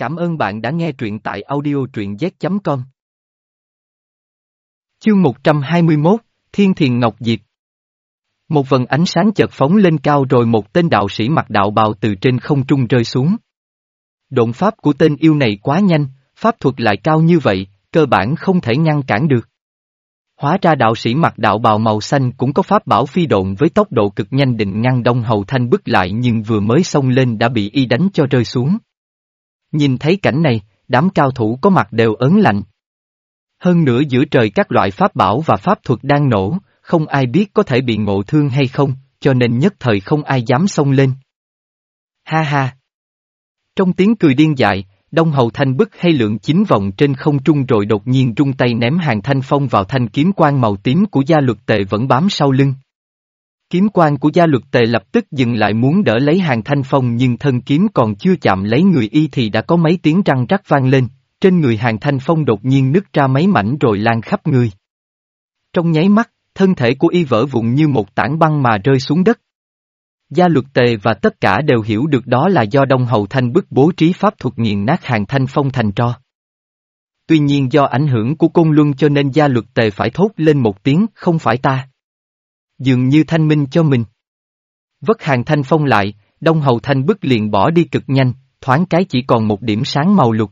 Cảm ơn bạn đã nghe truyện tại audio truyện z.com. Chương 121, Thiên Thiền Ngọc Diệp Một vần ánh sáng chợt phóng lên cao rồi một tên đạo sĩ mặc đạo bào từ trên không trung rơi xuống. Động pháp của tên yêu này quá nhanh, pháp thuật lại cao như vậy, cơ bản không thể ngăn cản được. Hóa ra đạo sĩ mặc đạo bào màu xanh cũng có pháp bảo phi độn với tốc độ cực nhanh định ngăn đông hầu thanh bức lại nhưng vừa mới xông lên đã bị y đánh cho rơi xuống. Nhìn thấy cảnh này, đám cao thủ có mặt đều ớn lạnh. Hơn nữa giữa trời các loại pháp bảo và pháp thuật đang nổ, không ai biết có thể bị ngộ thương hay không, cho nên nhất thời không ai dám xông lên. Ha ha! Trong tiếng cười điên dại, Đông Hầu Thanh bức hay lượng chín vòng trên không trung rồi đột nhiên rung tay ném hàng thanh phong vào thanh kiếm quang màu tím của gia luật tệ vẫn bám sau lưng. Kiếm quan của gia luật tề lập tức dừng lại muốn đỡ lấy hàng thanh phong nhưng thân kiếm còn chưa chạm lấy người y thì đã có mấy tiếng răng rắc vang lên, trên người hàng thanh phong đột nhiên nứt ra mấy mảnh rồi lan khắp người. Trong nháy mắt, thân thể của y vỡ vụn như một tảng băng mà rơi xuống đất. Gia luật tề và tất cả đều hiểu được đó là do Đông Hầu Thanh bức bố trí pháp thuật nghiền nát hàng thanh phong thành tro. Tuy nhiên do ảnh hưởng của công luân cho nên gia luật tề phải thốt lên một tiếng không phải ta. Dường như thanh minh cho mình. Vất hàng thanh phong lại, Đông Hầu Thanh bức liền bỏ đi cực nhanh, thoáng cái chỉ còn một điểm sáng màu lục.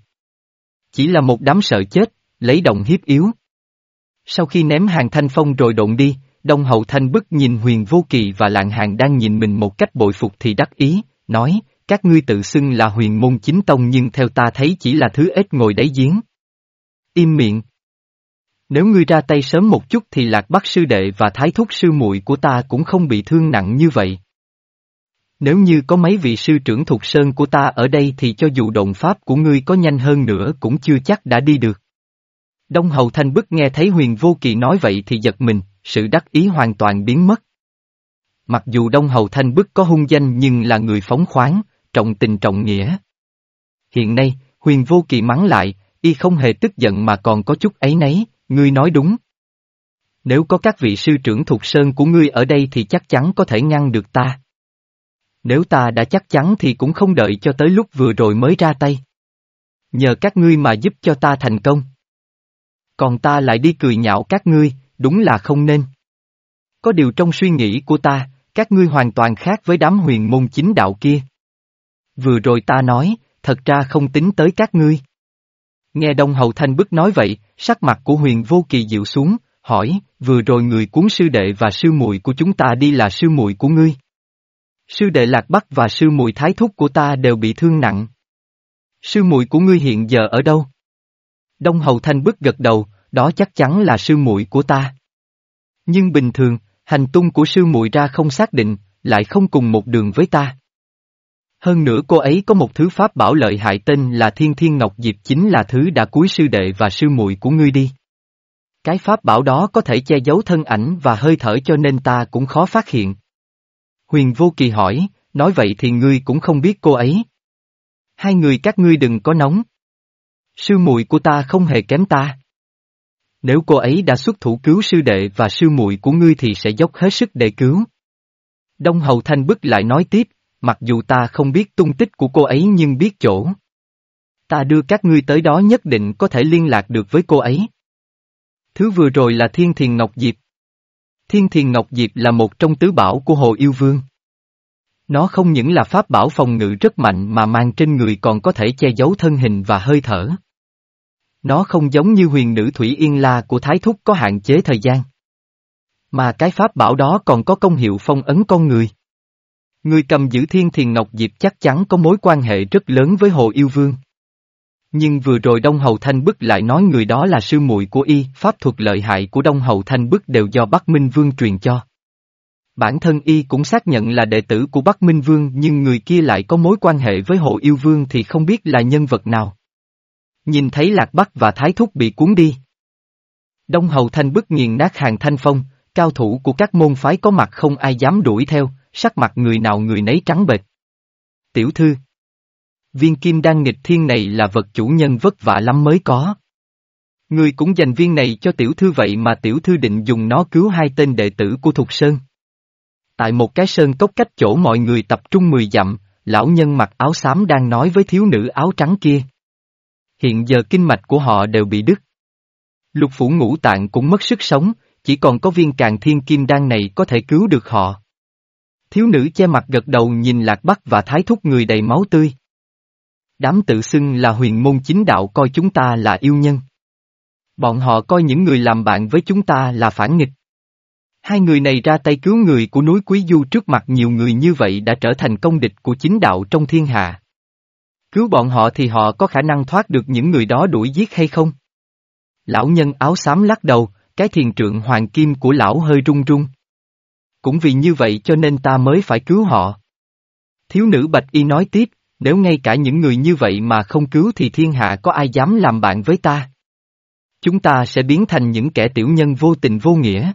Chỉ là một đám sợ chết, lấy động hiếp yếu. Sau khi ném hàng thanh phong rồi độn đi, Đông Hậu Thanh bức nhìn huyền vô kỳ và lạng hàng đang nhìn mình một cách bội phục thì đắc ý, nói, các ngươi tự xưng là huyền môn chính tông nhưng theo ta thấy chỉ là thứ ếch ngồi đáy giếng. Im miệng. Nếu ngươi ra tay sớm một chút thì lạc bắc sư đệ và thái thúc sư muội của ta cũng không bị thương nặng như vậy. Nếu như có mấy vị sư trưởng thuộc sơn của ta ở đây thì cho dù động pháp của ngươi có nhanh hơn nữa cũng chưa chắc đã đi được. Đông Hầu Thanh bức nghe thấy huyền vô kỳ nói vậy thì giật mình, sự đắc ý hoàn toàn biến mất. Mặc dù Đông Hầu Thanh bức có hung danh nhưng là người phóng khoáng, trọng tình trọng nghĩa. Hiện nay, huyền vô kỳ mắng lại, y không hề tức giận mà còn có chút ấy nấy, ngươi nói đúng. Nếu có các vị sư trưởng thuộc sơn của ngươi ở đây thì chắc chắn có thể ngăn được ta. Nếu ta đã chắc chắn thì cũng không đợi cho tới lúc vừa rồi mới ra tay. Nhờ các ngươi mà giúp cho ta thành công. Còn ta lại đi cười nhạo các ngươi, đúng là không nên. Có điều trong suy nghĩ của ta, các ngươi hoàn toàn khác với đám huyền môn chính đạo kia. Vừa rồi ta nói, thật ra không tính tới các ngươi. Nghe Đông Hầu Thanh bức nói vậy, sắc mặt của huyền vô kỳ dịu xuống, hỏi, vừa rồi người cuốn sư đệ và sư muội của chúng ta đi là sư muội của ngươi. Sư đệ Lạc Bắc và sư muội thái thúc của ta đều bị thương nặng. Sư muội của ngươi hiện giờ ở đâu? Đông Hầu Thanh bức gật đầu, đó chắc chắn là sư muội của ta. Nhưng bình thường, hành tung của sư muội ra không xác định, lại không cùng một đường với ta. Hơn nữa cô ấy có một thứ pháp bảo lợi hại tên là Thiên Thiên Ngọc Diệp chính là thứ đã cúi sư đệ và sư muội của ngươi đi. Cái pháp bảo đó có thể che giấu thân ảnh và hơi thở cho nên ta cũng khó phát hiện. Huyền Vô Kỳ hỏi, nói vậy thì ngươi cũng không biết cô ấy. Hai người các ngươi đừng có nóng. Sư muội của ta không hề kém ta. Nếu cô ấy đã xuất thủ cứu sư đệ và sư muội của ngươi thì sẽ dốc hết sức để cứu. Đông Hầu Thanh bức lại nói tiếp, mặc dù ta không biết tung tích của cô ấy nhưng biết chỗ. Ta đưa các ngươi tới đó nhất định có thể liên lạc được với cô ấy. Thứ vừa rồi là Thiên Thiền Ngọc Diệp. Thiên Thiền Ngọc Diệp là một trong tứ bảo của Hồ Yêu Vương. Nó không những là pháp bảo phòng ngự rất mạnh mà mang trên người còn có thể che giấu thân hình và hơi thở. Nó không giống như huyền nữ Thủy Yên La của Thái Thúc có hạn chế thời gian. Mà cái pháp bảo đó còn có công hiệu phong ấn con người. Người cầm giữ thiên thiền ngọc diệp chắc chắn có mối quan hệ rất lớn với Hồ Yêu Vương. Nhưng vừa rồi Đông Hầu Thanh Bức lại nói người đó là sư muội của y, pháp thuật lợi hại của Đông Hầu Thanh Bức đều do Bắc Minh Vương truyền cho. Bản thân y cũng xác nhận là đệ tử của Bắc Minh Vương nhưng người kia lại có mối quan hệ với Hồ Yêu Vương thì không biết là nhân vật nào. Nhìn thấy Lạc Bắc và Thái Thúc bị cuốn đi. Đông Hầu Thanh bức nghiền nát hàng thanh phong, cao thủ của các môn phái có mặt không ai dám đuổi theo, sắc mặt người nào người nấy trắng bệch. Tiểu thư Viên kim đan nghịch thiên này là vật chủ nhân vất vả lắm mới có. Người cũng dành viên này cho tiểu thư vậy mà tiểu thư định dùng nó cứu hai tên đệ tử của Thục Sơn. Tại một cái sơn cốc cách chỗ mọi người tập trung mười dặm, lão nhân mặc áo xám đang nói với thiếu nữ áo trắng kia. Hiện giờ kinh mạch của họ đều bị đứt. Lục phủ ngũ tạng cũng mất sức sống, chỉ còn có viên càng thiên kim đan này có thể cứu được họ. Thiếu nữ che mặt gật đầu nhìn lạc bắc và thái thúc người đầy máu tươi. Đám tự xưng là huyền môn chính đạo coi chúng ta là yêu nhân. Bọn họ coi những người làm bạn với chúng ta là phản nghịch. Hai người này ra tay cứu người của núi Quý Du trước mặt nhiều người như vậy đã trở thành công địch của chính đạo trong thiên hạ. Cứu bọn họ thì họ có khả năng thoát được những người đó đuổi giết hay không? Lão nhân áo xám lắc đầu, cái thiền trượng hoàng kim của lão hơi rung rung. Cũng vì như vậy cho nên ta mới phải cứu họ. Thiếu nữ bạch y nói tiếp, nếu ngay cả những người như vậy mà không cứu thì thiên hạ có ai dám làm bạn với ta? Chúng ta sẽ biến thành những kẻ tiểu nhân vô tình vô nghĩa.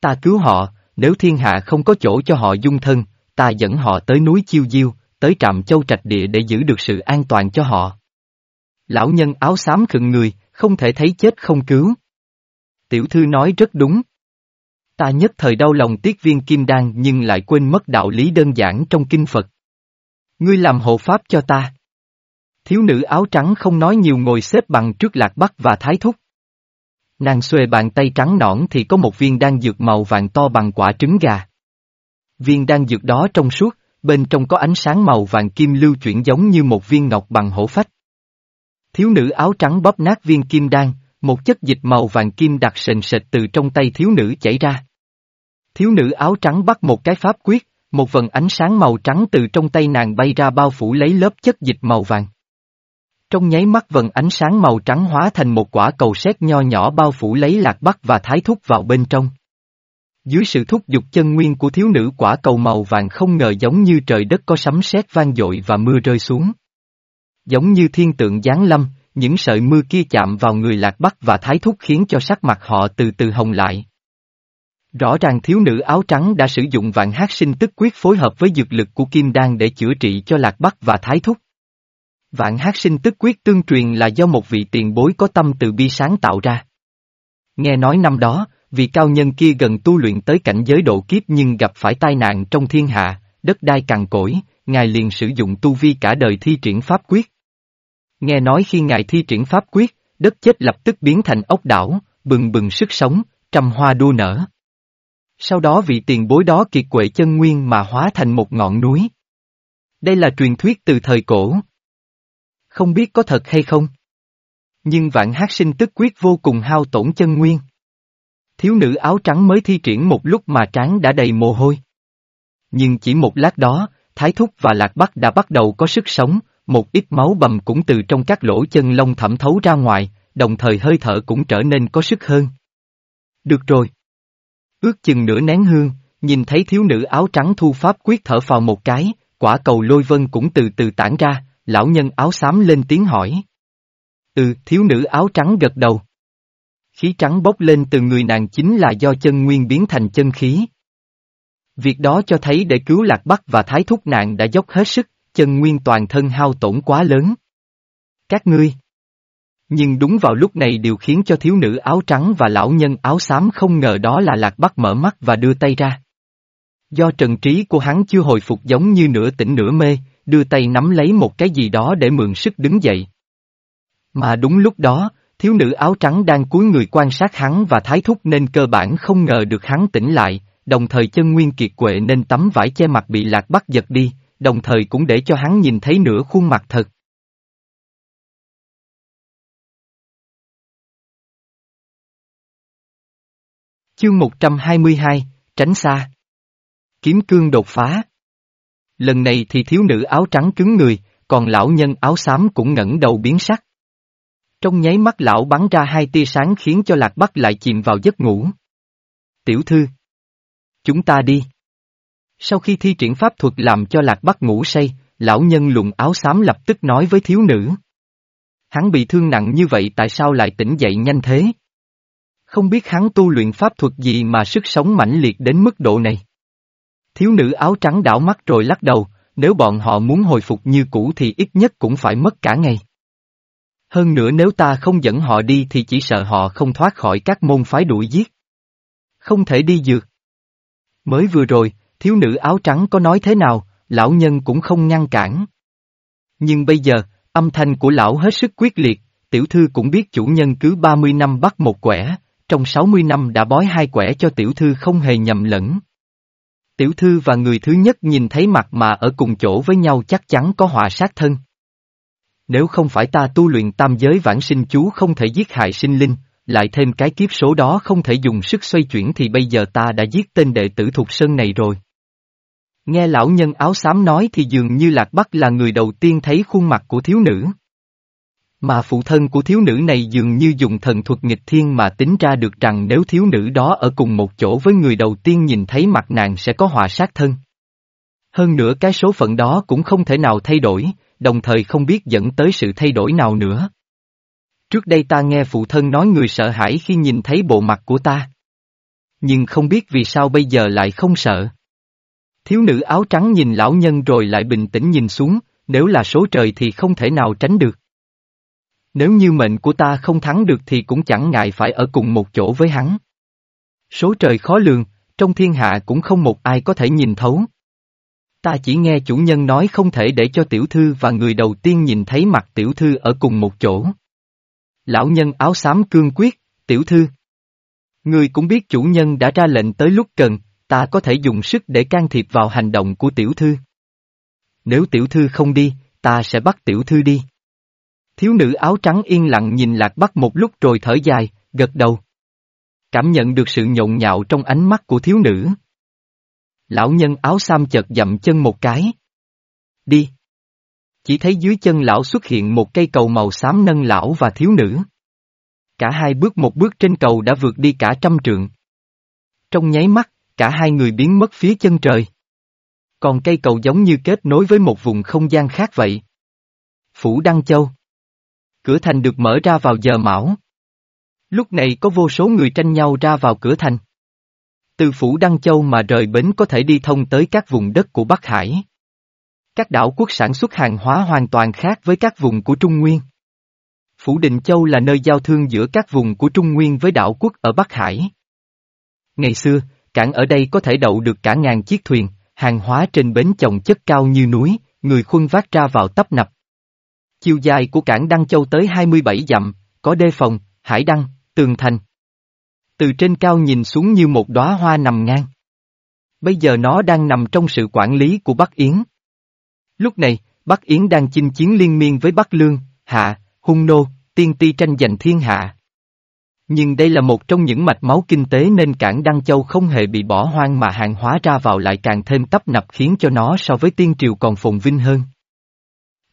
Ta cứu họ, nếu thiên hạ không có chỗ cho họ dung thân, ta dẫn họ tới núi Chiêu Diêu, tới trạm châu trạch địa để giữ được sự an toàn cho họ. Lão nhân áo xám khựng người, không thể thấy chết không cứu. Tiểu thư nói rất đúng. Ta nhất thời đau lòng tiếc viên kim đan nhưng lại quên mất đạo lý đơn giản trong kinh Phật. Ngươi làm hộ pháp cho ta. Thiếu nữ áo trắng không nói nhiều ngồi xếp bằng trước lạc bắc và thái thúc. Nàng xuề bàn tay trắng nõn thì có một viên đan dược màu vàng to bằng quả trứng gà. Viên đan dược đó trong suốt, bên trong có ánh sáng màu vàng kim lưu chuyển giống như một viên ngọc bằng hổ phách. Thiếu nữ áo trắng bóp nát viên kim đan, một chất dịch màu vàng kim đặc sền sệt từ trong tay thiếu nữ chảy ra. Thiếu nữ áo trắng bắt một cái pháp quyết, một vần ánh sáng màu trắng từ trong tay nàng bay ra bao phủ lấy lớp chất dịch màu vàng. Trong nháy mắt vần ánh sáng màu trắng hóa thành một quả cầu sét nho nhỏ bao phủ lấy lạc bắc và thái thúc vào bên trong. Dưới sự thúc giục chân nguyên của thiếu nữ quả cầu màu vàng không ngờ giống như trời đất có sấm sét vang dội và mưa rơi xuống. Giống như thiên tượng giáng lâm, những sợi mưa kia chạm vào người lạc bắc và thái thúc khiến cho sắc mặt họ từ từ hồng lại. Rõ ràng thiếu nữ áo trắng đã sử dụng vạn hát sinh tức quyết phối hợp với dược lực của kim đan để chữa trị cho lạc bắc và thái thúc. Vạn hát sinh tức quyết tương truyền là do một vị tiền bối có tâm từ bi sáng tạo ra. Nghe nói năm đó, vị cao nhân kia gần tu luyện tới cảnh giới độ kiếp nhưng gặp phải tai nạn trong thiên hạ, đất đai cằn cỗi, ngài liền sử dụng tu vi cả đời thi triển pháp quyết. Nghe nói khi ngài thi triển pháp quyết, đất chết lập tức biến thành ốc đảo, bừng bừng sức sống, trăm hoa đua nở. Sau đó vị tiền bối đó kiệt quệ chân nguyên mà hóa thành một ngọn núi. Đây là truyền thuyết từ thời cổ. Không biết có thật hay không? Nhưng vạn hát sinh tức quyết vô cùng hao tổn chân nguyên. Thiếu nữ áo trắng mới thi triển một lúc mà trán đã đầy mồ hôi. Nhưng chỉ một lát đó, Thái Thúc và Lạc Bắc đã bắt đầu có sức sống, một ít máu bầm cũng từ trong các lỗ chân lông thẩm thấu ra ngoài, đồng thời hơi thở cũng trở nên có sức hơn. Được rồi. Ước chừng nửa nén hương, nhìn thấy thiếu nữ áo trắng thu pháp quyết thở phào một cái, quả cầu lôi vân cũng từ từ tản ra, lão nhân áo xám lên tiếng hỏi. Ừ, thiếu nữ áo trắng gật đầu. Khí trắng bốc lên từ người nàng chính là do chân nguyên biến thành chân khí. Việc đó cho thấy để cứu lạc bắc và thái thúc nạn đã dốc hết sức, chân nguyên toàn thân hao tổn quá lớn. Các ngươi. Nhưng đúng vào lúc này điều khiến cho thiếu nữ áo trắng và lão nhân áo xám không ngờ đó là lạc bắc mở mắt và đưa tay ra. Do trần trí của hắn chưa hồi phục giống như nửa tỉnh nửa mê, đưa tay nắm lấy một cái gì đó để mượn sức đứng dậy. Mà đúng lúc đó, thiếu nữ áo trắng đang cúi người quan sát hắn và thái thúc nên cơ bản không ngờ được hắn tỉnh lại, đồng thời chân nguyên kiệt quệ nên tấm vải che mặt bị lạc bắt giật đi, đồng thời cũng để cho hắn nhìn thấy nửa khuôn mặt thật. Chương 122, tránh xa. Kiếm cương đột phá. Lần này thì thiếu nữ áo trắng cứng người, còn lão nhân áo xám cũng ngẩng đầu biến sắc. Trong nháy mắt lão bắn ra hai tia sáng khiến cho Lạc Bắc lại chìm vào giấc ngủ. Tiểu thư. Chúng ta đi. Sau khi thi triển pháp thuật làm cho Lạc Bắc ngủ say, lão nhân lùng áo xám lập tức nói với thiếu nữ. Hắn bị thương nặng như vậy tại sao lại tỉnh dậy nhanh thế? Không biết hắn tu luyện pháp thuật gì mà sức sống mãnh liệt đến mức độ này. Thiếu nữ áo trắng đảo mắt rồi lắc đầu, nếu bọn họ muốn hồi phục như cũ thì ít nhất cũng phải mất cả ngày. Hơn nữa nếu ta không dẫn họ đi thì chỉ sợ họ không thoát khỏi các môn phái đuổi giết. Không thể đi dược. Mới vừa rồi, thiếu nữ áo trắng có nói thế nào, lão nhân cũng không ngăn cản. Nhưng bây giờ, Âm thanh của lão hết sức quyết liệt, tiểu thư cũng biết chủ nhân cứ 30 năm bắt một quẻ, trong 60 năm đã bói hai quẻ cho tiểu thư không hề nhầm lẫn. Tiểu thư và người thứ nhất nhìn thấy mặt mà ở cùng chỗ với nhau chắc chắn có họa sát thân. Nếu không phải ta tu luyện tam giới vãng sinh chú không thể giết hại sinh linh, lại thêm cái kiếp số đó không thể dùng sức xoay chuyển thì bây giờ ta đã giết tên đệ tử thuộc sơn này rồi. Nghe lão nhân áo xám nói thì dường như Lạc Bắc là người đầu tiên thấy khuôn mặt của thiếu nữ. Mà phụ thân của thiếu nữ này dường như dùng thần thuật nghịch thiên mà tính ra được rằng nếu thiếu nữ đó ở cùng một chỗ với người đầu tiên nhìn thấy mặt nàng sẽ có họa sát thân. Hơn nữa cái số phận đó cũng không thể nào thay đổi, đồng thời không biết dẫn tới sự thay đổi nào nữa. Trước đây ta nghe phụ thân nói người sợ hãi khi nhìn thấy bộ mặt của ta. Nhưng không biết vì sao bây giờ lại không sợ. Thiếu nữ áo trắng nhìn lão nhân rồi lại bình tĩnh nhìn xuống, nếu là số trời thì không thể nào tránh được. Nếu như mệnh của ta không thắng được thì cũng chẳng ngại phải ở cùng một chỗ với hắn. Số trời khó lường, trong thiên hạ cũng không một ai có thể nhìn thấu. Ta chỉ nghe chủ nhân nói không thể để cho tiểu thư và người đầu tiên nhìn thấy mặt tiểu thư ở cùng một chỗ. Lão nhân áo xám cương quyết, tiểu thư. Người cũng biết chủ nhân đã ra lệnh tới lúc cần, ta có thể dùng sức để can thiệp vào hành động của tiểu thư. Nếu tiểu thư không đi, ta sẽ bắt tiểu thư đi. Thiếu nữ áo trắng yên lặng nhìn lạc bắc một lúc rồi thở dài, gật đầu. Cảm nhận được sự nhộn nhạo trong ánh mắt của thiếu nữ. Lão nhân áo xám chợt dậm chân một cái. Đi. Chỉ thấy dưới chân lão xuất hiện một cây cầu màu xám nâng lão và thiếu nữ. Cả hai bước một bước trên cầu đã vượt đi cả trăm trượng. Trong nháy mắt, cả hai người biến mất phía chân trời. Còn cây cầu giống như kết nối với một vùng không gian khác vậy. Phủ Đăng Châu Cửa thành được mở ra vào giờ mão. Lúc này có vô số người tranh nhau ra vào cửa thành. Từ Phủ Đăng Châu mà rời bến có thể đi thông tới các vùng đất của Bắc Hải. Các đảo quốc sản xuất hàng hóa hoàn toàn khác với các vùng của Trung Nguyên. Phủ Định Châu là nơi giao thương giữa các vùng của Trung Nguyên với đảo quốc ở Bắc Hải. Ngày xưa, cảng ở đây có thể đậu được cả ngàn chiếc thuyền, hàng hóa trên bến chồng chất cao như núi, người khuân vác ra vào tấp nập. Chiều dài của cảng Đăng Châu tới 27 dặm, có đê phòng, hải đăng, tường thành. Từ trên cao nhìn xuống như một đóa hoa nằm ngang. Bây giờ nó đang nằm trong sự quản lý của Bắc Yến. Lúc này, Bắc Yến đang chinh chiến liên miên với Bắc Lương, Hạ, Hung Nô, tiên ti tranh giành thiên hạ. Nhưng đây là một trong những mạch máu kinh tế nên cảng Đăng Châu không hề bị bỏ hoang mà hàng hóa ra vào lại càng thêm tấp nập khiến cho nó so với tiên triều còn phồn vinh hơn.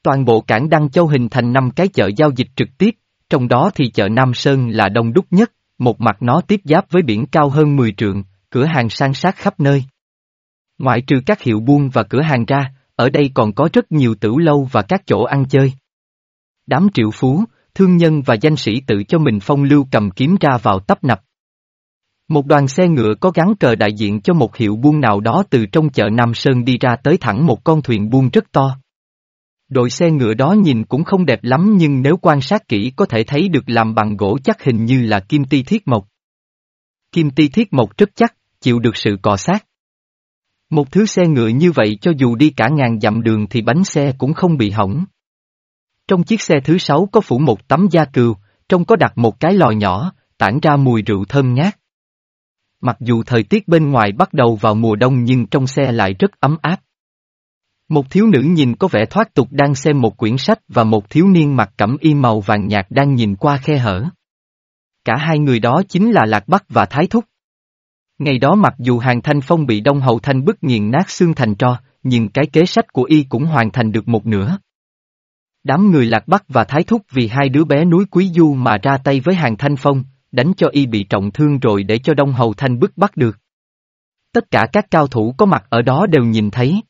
Toàn bộ cảng Đăng Châu hình thành năm cái chợ giao dịch trực tiếp, trong đó thì chợ Nam Sơn là đông đúc nhất, một mặt nó tiếp giáp với biển cao hơn 10 trượng, cửa hàng sang sát khắp nơi. Ngoại trừ các hiệu buôn và cửa hàng ra, ở đây còn có rất nhiều tửu lâu và các chỗ ăn chơi. Đám triệu phú, thương nhân và danh sĩ tự cho mình phong lưu cầm kiếm ra vào tấp nập. Một đoàn xe ngựa có gắn cờ đại diện cho một hiệu buôn nào đó từ trong chợ Nam Sơn đi ra tới thẳng một con thuyền buôn rất to. Đội xe ngựa đó nhìn cũng không đẹp lắm nhưng nếu quan sát kỹ có thể thấy được làm bằng gỗ chắc hình như là kim ti thiết mộc. Kim ti thiết mộc rất chắc, chịu được sự cọ sát. Một thứ xe ngựa như vậy cho dù đi cả ngàn dặm đường thì bánh xe cũng không bị hỏng. Trong chiếc xe thứ sáu có phủ một tấm da cừu, trong có đặt một cái lò nhỏ, tản ra mùi rượu thơm ngát. Mặc dù thời tiết bên ngoài bắt đầu vào mùa đông nhưng trong xe lại rất ấm áp. Một thiếu nữ nhìn có vẻ thoát tục đang xem một quyển sách và một thiếu niên mặc cẩm y màu vàng nhạt đang nhìn qua khe hở. Cả hai người đó chính là Lạc Bắc và Thái Thúc. Ngày đó mặc dù Hàng Thanh Phong bị Đông Hậu Thanh bức nghiền nát xương thành tro, nhưng cái kế sách của y cũng hoàn thành được một nửa. Đám người Lạc Bắc và Thái Thúc vì hai đứa bé núi Quý Du mà ra tay với Hàng Thanh Phong, đánh cho y bị trọng thương rồi để cho Đông Hầu Thanh bức bắt được. Tất cả các cao thủ có mặt ở đó đều nhìn thấy.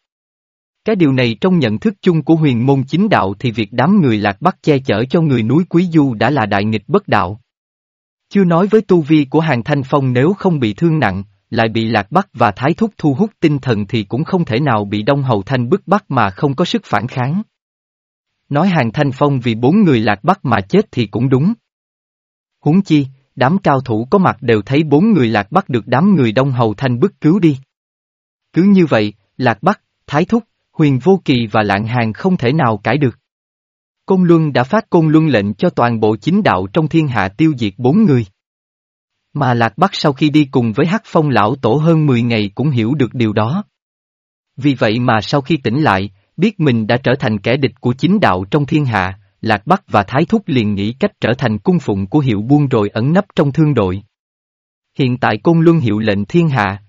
Cái điều này trong nhận thức chung của huyền môn chính đạo thì việc đám người Lạc Bắc che chở cho người núi Quý Du đã là đại nghịch bất đạo. Chưa nói với tu vi của Hàng Thanh Phong nếu không bị thương nặng, lại bị Lạc Bắc và Thái Thúc thu hút tinh thần thì cũng không thể nào bị Đông Hầu Thanh bức bắt mà không có sức phản kháng. Nói Hàng Thanh Phong vì bốn người Lạc Bắc mà chết thì cũng đúng. Huống chi, đám cao thủ có mặt đều thấy bốn người Lạc Bắc được đám người Đông Hầu Thanh bức cứu đi. Cứ như vậy, Lạc Bắc, Thái Thúc, Huyền Vô Kỳ và Lạng Hàng không thể nào cãi được. Côn Luân đã phát Côn Luân lệnh cho toàn bộ chính đạo trong thiên hạ tiêu diệt bốn người. Mà Lạc Bắc sau khi đi cùng với Hắc Phong lão tổ hơn 10 ngày cũng hiểu được điều đó. Vì vậy mà sau khi tỉnh lại, biết mình đã trở thành kẻ địch của chính đạo trong thiên hạ, Lạc Bắc và Thái Thúc liền nghĩ cách trở thành cung phụng của hiệu buôn rồi ẩn nấp trong thương đội. Hiện tại Côn Luân hiệu lệnh thiên hạ.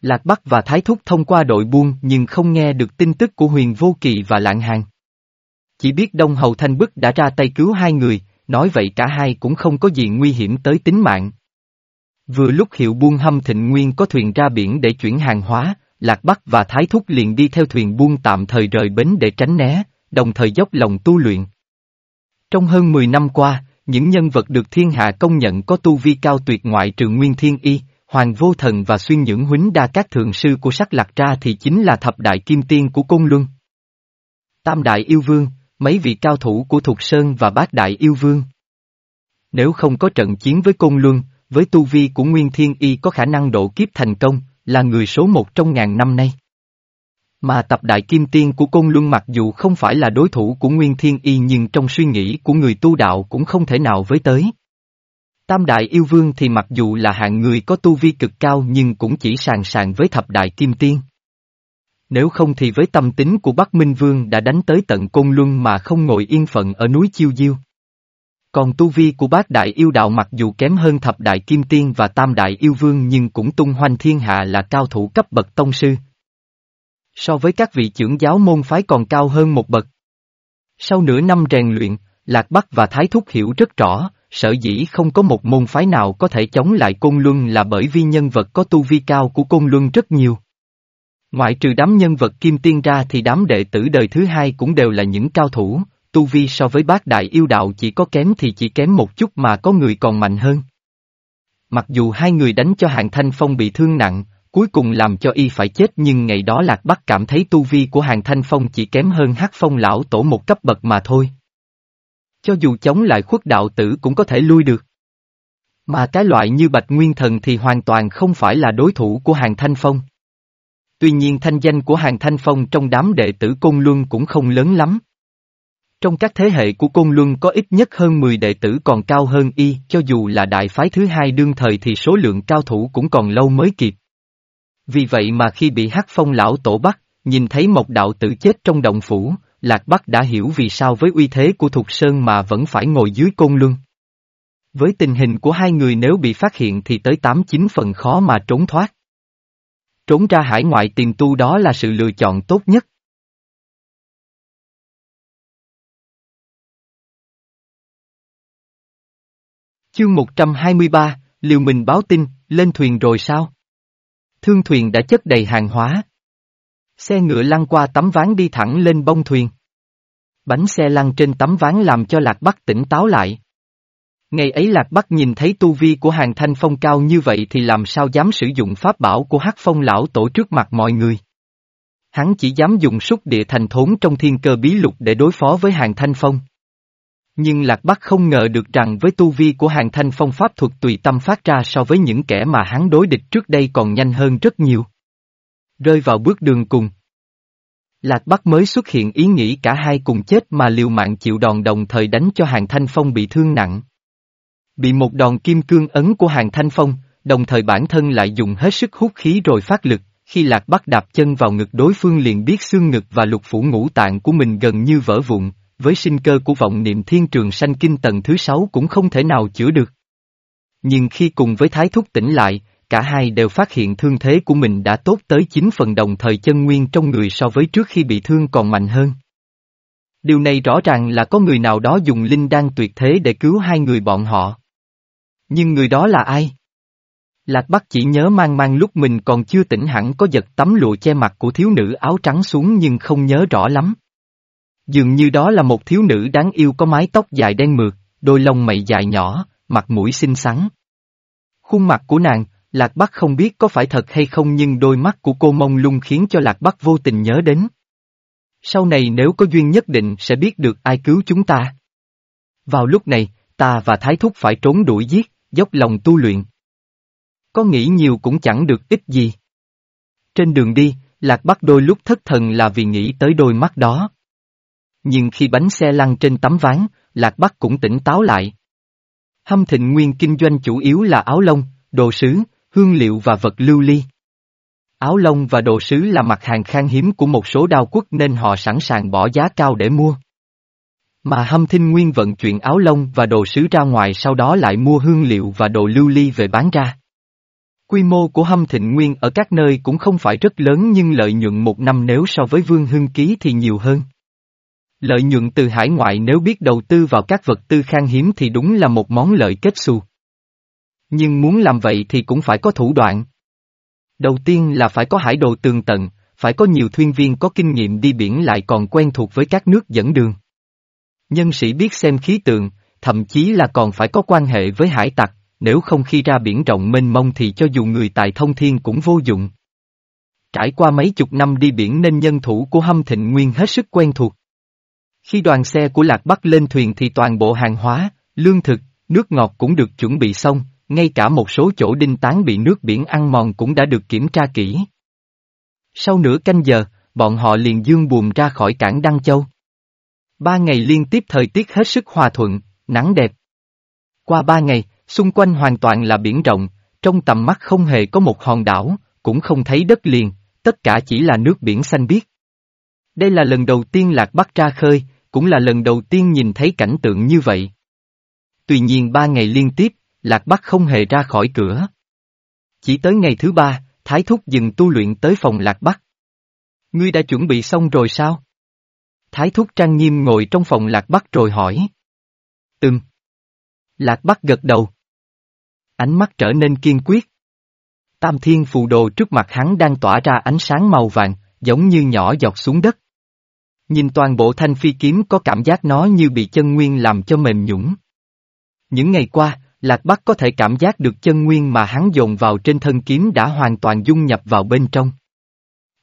Lạc Bắc và Thái Thúc thông qua đội buôn nhưng không nghe được tin tức của huyền vô kỳ và lạng hàng. Chỉ biết Đông Hầu Thanh Bức đã ra tay cứu hai người, nói vậy cả hai cũng không có gì nguy hiểm tới tính mạng. Vừa lúc hiệu buôn hâm thịnh nguyên có thuyền ra biển để chuyển hàng hóa, Lạc Bắc và Thái Thúc liền đi theo thuyền buông tạm thời rời bến để tránh né, đồng thời dốc lòng tu luyện. Trong hơn 10 năm qua, những nhân vật được thiên hạ công nhận có tu vi cao tuyệt ngoại trừ Nguyên Thiên Y, Hoàng Vô Thần và xuyên những huính đa các thượng sư của sắc lạc ra thì chính là thập đại kim tiên của Côn Luân. Tam đại yêu vương, mấy vị cao thủ của Thục Sơn và bát đại yêu vương. Nếu không có trận chiến với Côn Luân, với tu vi của Nguyên Thiên Y có khả năng độ kiếp thành công, là người số một trong ngàn năm nay. Mà tập đại kim tiên của Côn Luân mặc dù không phải là đối thủ của Nguyên Thiên Y, nhưng trong suy nghĩ của người tu đạo cũng không thể nào với tới. Tam đại yêu vương thì mặc dù là hạng người có tu vi cực cao, nhưng cũng chỉ sàng sàng với thập đại kim tiên. Nếu không thì với tâm tính của Bắc Minh Vương đã đánh tới tận Côn Luân mà không ngồi yên phận ở núi Chiêu Diêu. Còn tu vi của bác đại yêu đạo mặc dù kém hơn thập đại kim tiên và tam đại yêu vương nhưng cũng tung hoành thiên hạ là cao thủ cấp bậc tông sư. So với các vị trưởng giáo môn phái còn cao hơn một bậc. Sau nửa năm rèn luyện, Lạc Bắc và Thái Thúc hiểu rất rõ, sở dĩ không có một môn phái nào có thể chống lại Côn Luân là bởi vì nhân vật có tu vi cao của Côn Luân rất nhiều. Ngoại trừ đám nhân vật kim tiên ra thì đám đệ tử đời thứ hai cũng đều là những cao thủ, tu vi so với bác đại yêu đạo chỉ có kém thì chỉ kém một chút mà có người còn mạnh hơn. Mặc dù hai người đánh cho Hàng Thanh Phong bị thương nặng, cuối cùng làm cho y phải chết nhưng ngày đó Lạc Bắc cảm thấy tu vi của Hàng Thanh Phong chỉ kém hơn hát phong lão tổ một cấp bậc mà thôi. Cho dù chống lại khuất đạo tử cũng có thể lui được. Mà cái loại như Bạch Nguyên Thần thì hoàn toàn không phải là đối thủ của Hàng Thanh Phong. Tuy nhiên thanh danh của Hàng Thanh Phong trong đám đệ tử Côn Luân cũng không lớn lắm. Trong các thế hệ của Côn Luân có ít nhất hơn 10 đệ tử còn cao hơn y, cho dù là đại phái thứ hai đương thời thì số lượng cao thủ cũng còn lâu mới kịp. Vì vậy mà khi bị hắc phong lão tổ bắt, nhìn thấy một đạo tử chết trong động phủ, Lạc Bắc đã hiểu vì sao với uy thế của Thục Sơn mà vẫn phải ngồi dưới Côn Luân. Với tình hình của hai người nếu bị phát hiện thì tới 8-9 phần khó mà trốn thoát. Trốn ra hải ngoại tìm tu đó là sự lựa chọn tốt nhất. Chương 123, Liều mình báo tin, lên thuyền rồi sao? Thương thuyền đã chất đầy hàng hóa. Xe ngựa lăn qua tấm ván đi thẳng lên bông thuyền. Bánh xe lăn trên tấm ván làm cho Lạc Bắc tỉnh táo lại. Ngày ấy Lạc Bắc nhìn thấy tu vi của hàng thanh phong cao như vậy thì làm sao dám sử dụng pháp bảo của hắc phong lão tổ trước mặt mọi người. Hắn chỉ dám dùng súc địa thành thốn trong thiên cơ bí lục để đối phó với hàng thanh phong. Nhưng Lạc Bắc không ngờ được rằng với tu vi của hàng thanh phong pháp thuật tùy tâm phát ra so với những kẻ mà hắn đối địch trước đây còn nhanh hơn rất nhiều. Rơi vào bước đường cùng. Lạc Bắc mới xuất hiện ý nghĩ cả hai cùng chết mà liều mạng chịu đòn đồng thời đánh cho hàng thanh phong bị thương nặng. Bị một đòn kim cương ấn của hàng thanh phong, đồng thời bản thân lại dùng hết sức hút khí rồi phát lực, khi Lạc Bắc đạp chân vào ngực đối phương liền biết xương ngực và lục phủ ngũ tạng của mình gần như vỡ vụn, với sinh cơ của vọng niệm thiên trường sanh kinh tầng thứ sáu cũng không thể nào chữa được. Nhưng khi cùng với thái thúc tỉnh lại, cả hai đều phát hiện thương thế của mình đã tốt tới 9 phần đồng thời chân nguyên trong người so với trước khi bị thương còn mạnh hơn. Điều này rõ ràng là có người nào đó dùng linh đan tuyệt thế để cứu hai người bọn họ. Nhưng người đó là ai? Lạc Bắc chỉ nhớ mang mang lúc mình còn chưa tỉnh hẳn có giật tấm lụa che mặt của thiếu nữ áo trắng xuống nhưng không nhớ rõ lắm. Dường như đó là một thiếu nữ đáng yêu có mái tóc dài đen mượt, đôi lông mày dài nhỏ, mặt mũi xinh xắn. Khuôn mặt của nàng, Lạc Bắc không biết có phải thật hay không nhưng đôi mắt của cô mông lung khiến cho Lạc Bắc vô tình nhớ đến. Sau này nếu có duyên nhất định sẽ biết được ai cứu chúng ta. Vào lúc này, ta và Thái Thúc phải trốn đuổi giết, dốc lòng tu luyện. Có nghĩ nhiều cũng chẳng được ít gì. Trên đường đi, Lạc Bắc đôi lúc thất thần là vì nghĩ tới đôi mắt đó. Nhưng khi bánh xe lăn trên tấm ván, Lạc Bắc cũng tỉnh táo lại. Hâm thịnh nguyên kinh doanh chủ yếu là áo lông, đồ sứ, hương liệu và vật lưu ly. Áo lông và đồ sứ là mặt hàng khan hiếm của một số đao quốc nên họ sẵn sàng bỏ giá cao để mua. Mà hâm thinh nguyên vận chuyển áo lông và đồ sứ ra ngoài sau đó lại mua hương liệu và đồ lưu ly về bán ra. Quy mô của hâm thịnh nguyên ở các nơi cũng không phải rất lớn nhưng lợi nhuận một năm nếu so với vương hưng ký thì nhiều hơn. Lợi nhuận từ hải ngoại nếu biết đầu tư vào các vật tư khan hiếm thì đúng là một món lợi kết xu. Nhưng muốn làm vậy thì cũng phải có thủ đoạn. Đầu tiên là phải có hải đồ tường tận, phải có nhiều thuyền viên có kinh nghiệm đi biển lại còn quen thuộc với các nước dẫn đường. Nhân sĩ biết xem khí tượng, thậm chí là còn phải có quan hệ với hải tặc, nếu không khi ra biển rộng mênh mông thì cho dù người tài thông thiên cũng vô dụng. Trải qua mấy chục năm đi biển nên nhân thủ của hâm thịnh nguyên hết sức quen thuộc. Khi đoàn xe của Lạc Bắc lên thuyền thì toàn bộ hàng hóa, lương thực, nước ngọt cũng được chuẩn bị xong, ngay cả một số chỗ đinh tán bị nước biển ăn mòn cũng đã được kiểm tra kỹ. Sau nửa canh giờ, bọn họ liền dương buồm ra khỏi cảng Đăng Châu. Ba ngày liên tiếp thời tiết hết sức hòa thuận, nắng đẹp. Qua ba ngày, xung quanh hoàn toàn là biển rộng, trong tầm mắt không hề có một hòn đảo, cũng không thấy đất liền, tất cả chỉ là nước biển xanh biếc. Đây là lần đầu tiên Lạc Bắc ra khơi, cũng là lần đầu tiên nhìn thấy cảnh tượng như vậy. Tuy nhiên ba ngày liên tiếp, Lạc Bắc không hề ra khỏi cửa. Chỉ tới ngày thứ ba, Thái Thúc dừng tu luyện tới phòng Lạc Bắc. Ngươi đã chuẩn bị xong rồi sao? Thái Thúc trang nghiêm ngồi trong phòng Lạc Bắc rồi hỏi. Ừm. Lạc Bắc gật đầu. Ánh mắt trở nên kiên quyết. Tam thiên phù đồ trước mặt hắn đang tỏa ra ánh sáng màu vàng, giống như nhỏ giọt xuống đất. Nhìn toàn bộ thanh phi kiếm có cảm giác nó như bị chân nguyên làm cho mềm nhũng. Những ngày qua, Lạc Bắc có thể cảm giác được chân nguyên mà hắn dồn vào trên thân kiếm đã hoàn toàn dung nhập vào bên trong.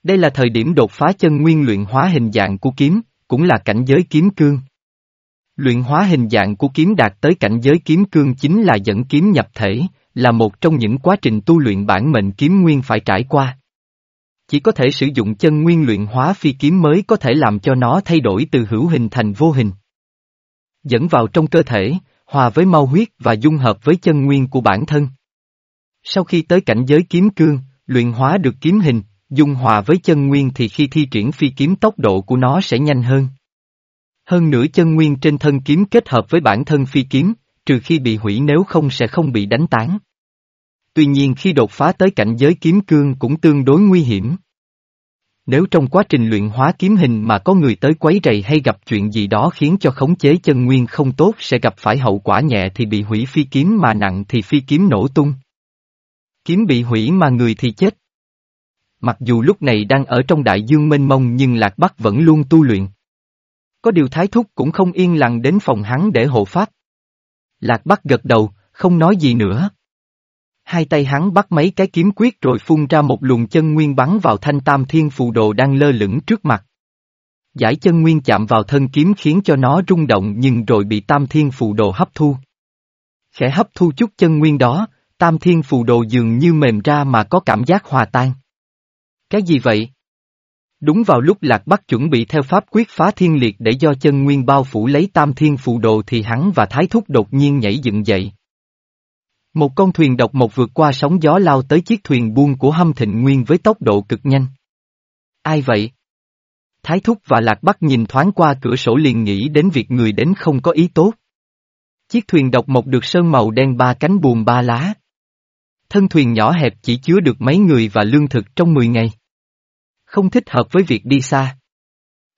Đây là thời điểm đột phá chân nguyên luyện hóa hình dạng của kiếm, cũng là cảnh giới kiếm cương. Luyện hóa hình dạng của kiếm đạt tới cảnh giới kiếm cương chính là dẫn kiếm nhập thể, là một trong những quá trình tu luyện bản mệnh kiếm nguyên phải trải qua. Chỉ có thể sử dụng chân nguyên luyện hóa phi kiếm mới có thể làm cho nó thay đổi từ hữu hình thành vô hình. Dẫn vào trong cơ thể, hòa với mau huyết và dung hợp với chân nguyên của bản thân. Sau khi tới cảnh giới kiếm cương, luyện hóa được kiếm hình, dung hòa với chân nguyên thì khi thi triển phi kiếm tốc độ của nó sẽ nhanh hơn. Hơn nữa chân nguyên trên thân kiếm kết hợp với bản thân phi kiếm, trừ khi bị hủy nếu không sẽ không bị đánh tán. Tuy nhiên khi đột phá tới cảnh giới kiếm cương cũng tương đối nguy hiểm. Nếu trong quá trình luyện hóa kiếm hình mà có người tới quấy rầy hay gặp chuyện gì đó khiến cho khống chế chân nguyên không tốt sẽ gặp phải hậu quả nhẹ thì bị hủy phi kiếm mà nặng thì phi kiếm nổ tung. Kiếm bị hủy mà người thì chết. Mặc dù lúc này đang ở trong đại dương mênh mông nhưng Lạc Bắc vẫn luôn tu luyện. Có điều thái thúc cũng không yên lặng đến phòng hắn để hộ pháp. Lạc Bắc gật đầu, không nói gì nữa. Hai tay hắn bắt mấy cái kiếm quyết rồi phun ra một luồng chân nguyên bắn vào thanh tam thiên phù đồ đang lơ lửng trước mặt. Giải chân nguyên chạm vào thân kiếm khiến cho nó rung động nhưng rồi bị tam thiên phù đồ hấp thu. Khẽ hấp thu chút chân nguyên đó, tam thiên phù đồ dường như mềm ra mà có cảm giác hòa tan. Cái gì vậy? Đúng vào lúc Lạc Bắc chuẩn bị theo pháp quyết phá thiên liệt để do chân nguyên bao phủ lấy tam thiên phù đồ thì hắn và Thái Thúc đột nhiên nhảy dựng dậy. Một con thuyền độc một vượt qua sóng gió lao tới chiếc thuyền buông của hâm thịnh nguyên với tốc độ cực nhanh. Ai vậy? Thái Thúc và Lạc Bắc nhìn thoáng qua cửa sổ liền nghĩ đến việc người đến không có ý tốt. Chiếc thuyền độc mộc được sơn màu đen ba cánh buồm ba lá. Thân thuyền nhỏ hẹp chỉ chứa được mấy người và lương thực trong 10 ngày. Không thích hợp với việc đi xa.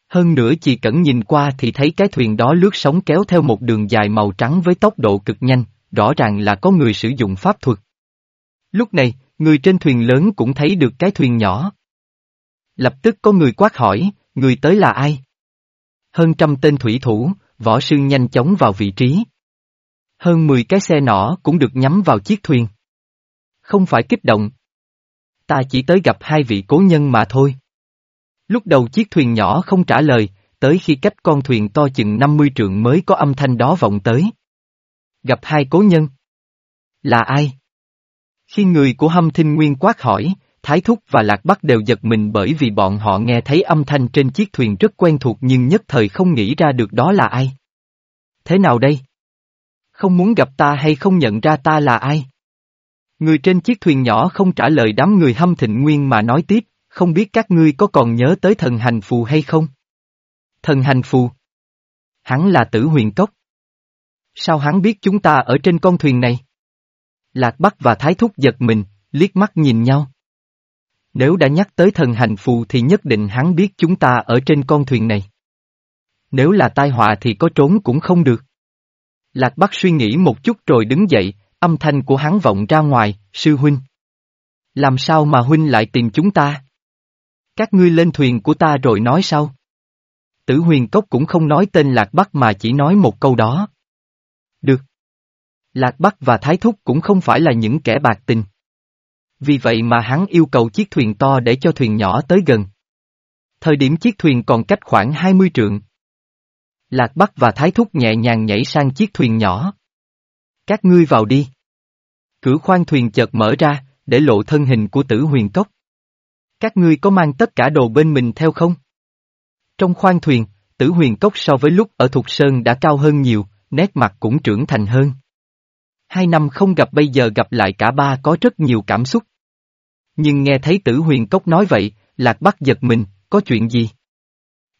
Hơn nữa chỉ cẩn nhìn qua thì thấy cái thuyền đó lướt sóng kéo theo một đường dài màu trắng với tốc độ cực nhanh, rõ ràng là có người sử dụng pháp thuật. Lúc này, người trên thuyền lớn cũng thấy được cái thuyền nhỏ. Lập tức có người quát hỏi, người tới là ai? Hơn trăm tên thủy thủ, võ sư nhanh chóng vào vị trí. Hơn 10 cái xe nỏ cũng được nhắm vào chiếc thuyền. Không phải kích động. Ta chỉ tới gặp hai vị cố nhân mà thôi. Lúc đầu chiếc thuyền nhỏ không trả lời, tới khi cách con thuyền to chừng 50 trượng mới có âm thanh đó vọng tới. Gặp hai cố nhân. Là ai? Khi người của hâm thinh nguyên quát hỏi, Thái Thúc và Lạc Bắc đều giật mình bởi vì bọn họ nghe thấy âm thanh trên chiếc thuyền rất quen thuộc nhưng nhất thời không nghĩ ra được đó là ai. Thế nào đây? Không muốn gặp ta hay không nhận ra ta là ai? Người trên chiếc thuyền nhỏ không trả lời đám người hâm thịnh nguyên mà nói tiếp, không biết các ngươi có còn nhớ tới thần hành phù hay không? Thần hành phù? Hắn là tử huyền cốc. Sao hắn biết chúng ta ở trên con thuyền này? Lạc Bắc và Thái Thúc giật mình, liếc mắt nhìn nhau. Nếu đã nhắc tới thần hành phù thì nhất định hắn biết chúng ta ở trên con thuyền này. Nếu là tai họa thì có trốn cũng không được. Lạc Bắc suy nghĩ một chút rồi đứng dậy, âm thanh của hắn vọng ra ngoài, sư huynh. Làm sao mà huynh lại tìm chúng ta? Các ngươi lên thuyền của ta rồi nói sau. Tử huyền cốc cũng không nói tên Lạc Bắc mà chỉ nói một câu đó. Được. Lạc Bắc và Thái Thúc cũng không phải là những kẻ bạc tình. Vì vậy mà hắn yêu cầu chiếc thuyền to để cho thuyền nhỏ tới gần. Thời điểm chiếc thuyền còn cách khoảng 20 trượng. Lạc Bắc và Thái Thúc nhẹ nhàng nhảy sang chiếc thuyền nhỏ. Các ngươi vào đi. Cửa khoang thuyền chợt mở ra, để lộ thân hình của tử huyền cốc. Các ngươi có mang tất cả đồ bên mình theo không? Trong khoang thuyền, tử huyền cốc so với lúc ở Thục Sơn đã cao hơn nhiều, nét mặt cũng trưởng thành hơn. Hai năm không gặp bây giờ gặp lại cả ba có rất nhiều cảm xúc. Nhưng nghe thấy tử huyền cốc nói vậy, lạc bắc giật mình, có chuyện gì?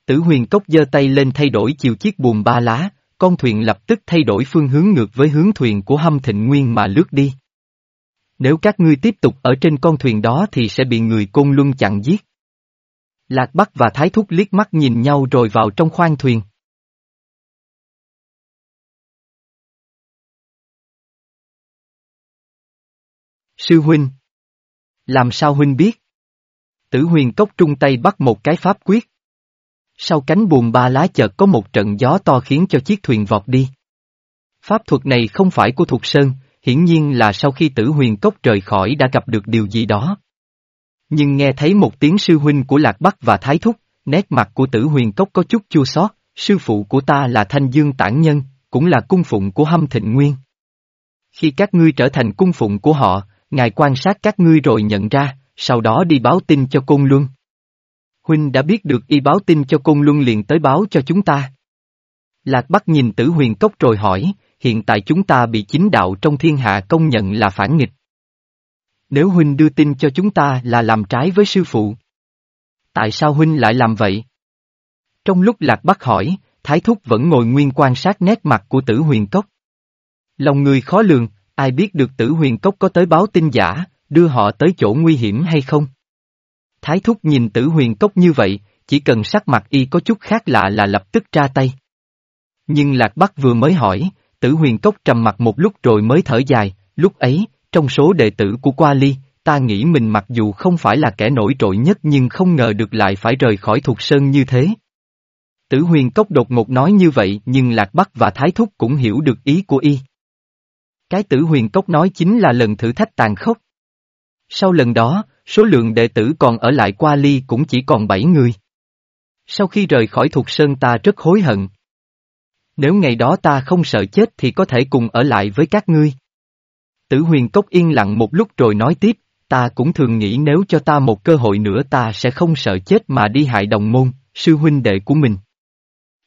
Tử huyền cốc giơ tay lên thay đổi chiều chiếc buồm ba lá, con thuyền lập tức thay đổi phương hướng ngược với hướng thuyền của hâm thịnh nguyên mà lướt đi. Nếu các ngươi tiếp tục ở trên con thuyền đó thì sẽ bị người côn luân chặn giết. Lạc Bắc và Thái Thúc liếc mắt nhìn nhau rồi vào trong khoang thuyền. Sư huynh. Làm sao huynh biết? Tử huyền cốc trung tay bắt một cái pháp quyết. Sau cánh buồm ba lá chợt có một trận gió to khiến cho chiếc thuyền vọt đi. Pháp thuật này không phải của Thục Sơn, hiển nhiên là sau khi tử huyền cốc rời khỏi đã gặp được điều gì đó. Nhưng nghe thấy một tiếng sư huynh của Lạc Bắc và Thái Thúc, nét mặt của tử huyền cốc có chút chua xót. sư phụ của ta là Thanh Dương Tản Nhân, cũng là cung phụng của Hâm Thịnh Nguyên. Khi các ngươi trở thành cung phụng của họ, ngài quan sát các ngươi rồi nhận ra, sau đó đi báo tin cho Côn Luân. Huynh đã biết được y báo tin cho Côn Luân liền tới báo cho chúng ta. Lạc Bắc nhìn tử huyền cốc rồi hỏi, hiện tại chúng ta bị chính đạo trong thiên hạ công nhận là phản nghịch. Nếu Huynh đưa tin cho chúng ta là làm trái với sư phụ. Tại sao Huynh lại làm vậy? Trong lúc Lạc Bắc hỏi, Thái Thúc vẫn ngồi nguyên quan sát nét mặt của tử huyền cốc. Lòng người khó lường, ai biết được tử huyền cốc có tới báo tin giả, đưa họ tới chỗ nguy hiểm hay không? Thái Thúc nhìn tử huyền cốc như vậy, chỉ cần sắc mặt y có chút khác lạ là lập tức ra tay. Nhưng Lạc Bắc vừa mới hỏi, tử huyền cốc trầm mặt một lúc rồi mới thở dài, lúc ấy, trong số đệ tử của Qua Ly, ta nghĩ mình mặc dù không phải là kẻ nổi trội nhất nhưng không ngờ được lại phải rời khỏi thuộc sơn như thế. Tử huyền cốc đột ngột nói như vậy nhưng Lạc Bắc và Thái Thúc cũng hiểu được ý của y. Cái tử huyền cốc nói chính là lần thử thách tàn khốc. Sau lần đó, số lượng đệ tử còn ở lại qua ly cũng chỉ còn 7 người. Sau khi rời khỏi thuộc sơn ta rất hối hận. Nếu ngày đó ta không sợ chết thì có thể cùng ở lại với các ngươi. Tử huyền cốc yên lặng một lúc rồi nói tiếp, ta cũng thường nghĩ nếu cho ta một cơ hội nữa ta sẽ không sợ chết mà đi hại đồng môn, sư huynh đệ của mình.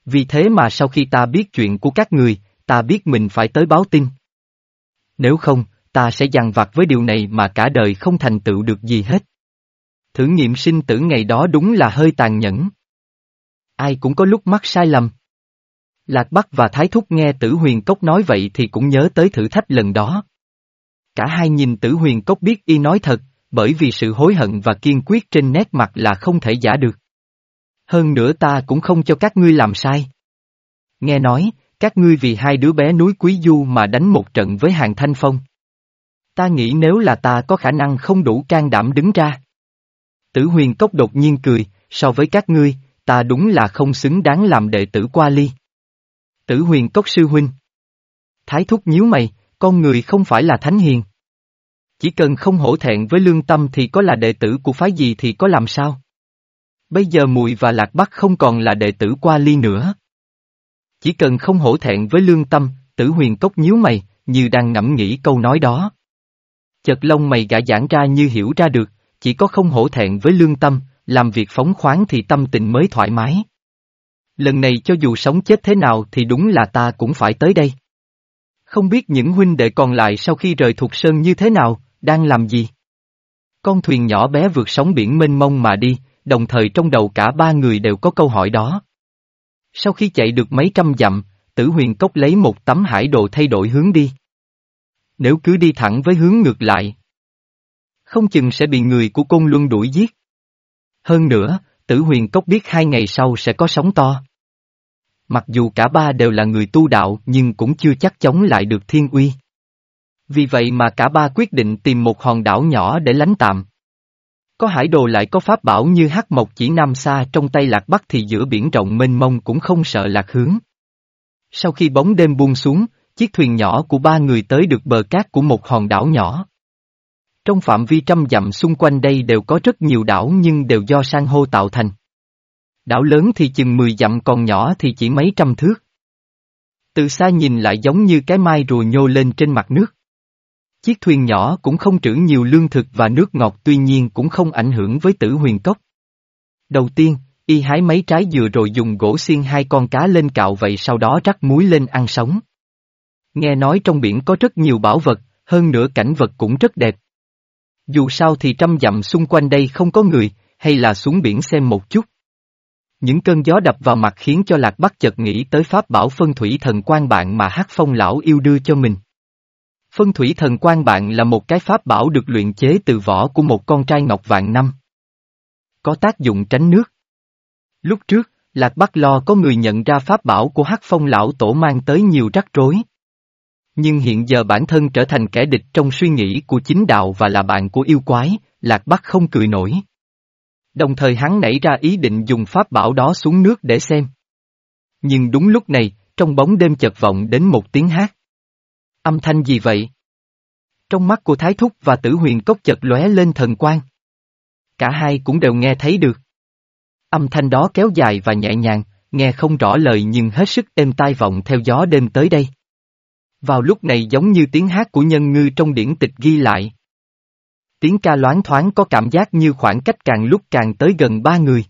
Vì thế mà sau khi ta biết chuyện của các người, ta biết mình phải tới báo tin. Nếu không, ta sẽ dằn vặt với điều này mà cả đời không thành tựu được gì hết. Thử nghiệm sinh tử ngày đó đúng là hơi tàn nhẫn. Ai cũng có lúc mắc sai lầm. Lạc Bắc và Thái Thúc nghe tử huyền cốc nói vậy thì cũng nhớ tới thử thách lần đó. Cả hai nhìn tử huyền cốc biết y nói thật, bởi vì sự hối hận và kiên quyết trên nét mặt là không thể giả được. Hơn nữa ta cũng không cho các ngươi làm sai. Nghe nói, các ngươi vì hai đứa bé núi Quý Du mà đánh một trận với hàng thanh phong. Ta nghĩ nếu là ta có khả năng không đủ can đảm đứng ra. Tử huyền cốc đột nhiên cười, so với các ngươi, ta đúng là không xứng đáng làm đệ tử qua ly. Tử huyền cốc sư huynh. Thái thúc nhíu mày, con người không phải là thánh hiền. Chỉ cần không hổ thẹn với lương tâm thì có là đệ tử của phái gì thì có làm sao. Bây giờ mùi và lạc bắc không còn là đệ tử qua ly nữa. Chỉ cần không hổ thẹn với lương tâm, tử huyền cốc nhíu mày, như đang ngẫm nghĩ câu nói đó. Chợt lông mày gã giãn ra như hiểu ra được, chỉ có không hổ thẹn với lương tâm, làm việc phóng khoáng thì tâm tình mới thoải mái. Lần này cho dù sống chết thế nào thì đúng là ta cũng phải tới đây. Không biết những huynh đệ còn lại sau khi rời thuộc sơn như thế nào, đang làm gì? Con thuyền nhỏ bé vượt sóng biển mênh mông mà đi, đồng thời trong đầu cả ba người đều có câu hỏi đó. Sau khi chạy được mấy trăm dặm, tử huyền cốc lấy một tấm hải đồ thay đổi hướng đi. Nếu cứ đi thẳng với hướng ngược lại, không chừng sẽ bị người của côn luân đuổi giết. Hơn nữa, tử huyền cốc biết hai ngày sau sẽ có sóng to. Mặc dù cả ba đều là người tu đạo nhưng cũng chưa chắc chống lại được thiên uy. Vì vậy mà cả ba quyết định tìm một hòn đảo nhỏ để lánh tạm. Có hải đồ lại có pháp bảo như hắc mộc chỉ nam xa trong tay lạc bắc thì giữa biển rộng mênh mông cũng không sợ lạc hướng. Sau khi bóng đêm buông xuống, chiếc thuyền nhỏ của ba người tới được bờ cát của một hòn đảo nhỏ. Trong phạm vi trăm dặm xung quanh đây đều có rất nhiều đảo nhưng đều do san hô tạo thành. Đảo lớn thì chừng 10 dặm còn nhỏ thì chỉ mấy trăm thước. Từ xa nhìn lại giống như cái mai rùa nhô lên trên mặt nước. Chiếc thuyền nhỏ cũng không trữ nhiều lương thực và nước ngọt tuy nhiên cũng không ảnh hưởng với tử huyền cốc. Đầu tiên, y hái mấy trái dừa rồi dùng gỗ xiên hai con cá lên cạo vậy sau đó rắc muối lên ăn sống. Nghe nói trong biển có rất nhiều bảo vật, hơn nữa cảnh vật cũng rất đẹp. Dù sao thì trăm dặm xung quanh đây không có người, hay là xuống biển xem một chút. Những cơn gió đập vào mặt khiến cho Lạc Bắc chợt nghĩ tới pháp bảo phân thủy thần quan bạn mà Hắc Phong lão yêu đưa cho mình. Phân thủy thần quan bạn là một cái pháp bảo được luyện chế từ vỏ của một con trai ngọc vạn năm. Có tác dụng tránh nước. Lúc trước, Lạc Bắc lo có người nhận ra pháp bảo của Hắc Phong lão tổ mang tới nhiều rắc rối. Nhưng hiện giờ bản thân trở thành kẻ địch trong suy nghĩ của chính đạo và là bạn của yêu quái, Lạc Bắc không cười nổi. Đồng thời hắn nảy ra ý định dùng pháp bảo đó xuống nước để xem. Nhưng đúng lúc này, trong bóng đêm chợt vọng đến một tiếng hát. Âm thanh gì vậy? Trong mắt của Thái Thúc và Tử Huyền Cốc chợt lóe lên thần quang. Cả hai cũng đều nghe thấy được. Âm thanh đó kéo dài và nhẹ nhàng, nghe không rõ lời nhưng hết sức êm tai vọng theo gió đêm tới đây. Vào lúc này giống như tiếng hát của nhân ngư trong điển tịch ghi lại. Tiếng ca loáng thoáng có cảm giác như khoảng cách càng lúc càng tới gần ba người.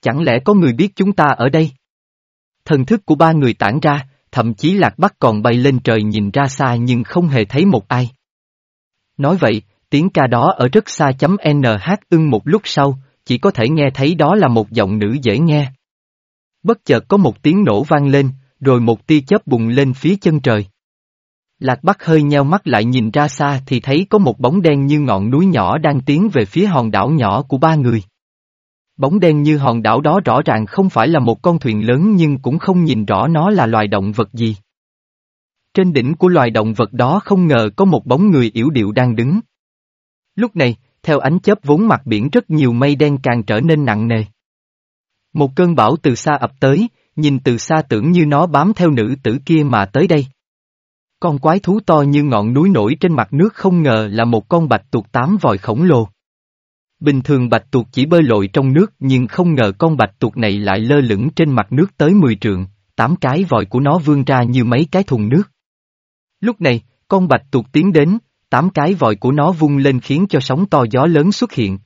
Chẳng lẽ có người biết chúng ta ở đây? Thần thức của ba người tản ra, thậm chí lạc bắc còn bay lên trời nhìn ra xa nhưng không hề thấy một ai. Nói vậy, tiếng ca đó ở rất xa chấm NH ưng một lúc sau, chỉ có thể nghe thấy đó là một giọng nữ dễ nghe. Bất chợt có một tiếng nổ vang lên, rồi một tia chớp bùng lên phía chân trời. Lạc Bắc hơi nheo mắt lại nhìn ra xa thì thấy có một bóng đen như ngọn núi nhỏ đang tiến về phía hòn đảo nhỏ của ba người. Bóng đen như hòn đảo đó rõ ràng không phải là một con thuyền lớn nhưng cũng không nhìn rõ nó là loài động vật gì. Trên đỉnh của loài động vật đó không ngờ có một bóng người yểu điệu đang đứng. Lúc này, theo ánh chớp vốn mặt biển rất nhiều mây đen càng trở nên nặng nề. Một cơn bão từ xa ập tới, nhìn từ xa tưởng như nó bám theo nữ tử kia mà tới đây. Con quái thú to như ngọn núi nổi trên mặt nước không ngờ là một con bạch tuộc tám vòi khổng lồ. Bình thường bạch tuộc chỉ bơi lội trong nước nhưng không ngờ con bạch tuộc này lại lơ lửng trên mặt nước tới 10 trượng, tám cái vòi của nó vươn ra như mấy cái thùng nước. Lúc này, con bạch tuộc tiến đến, tám cái vòi của nó vung lên khiến cho sóng to gió lớn xuất hiện.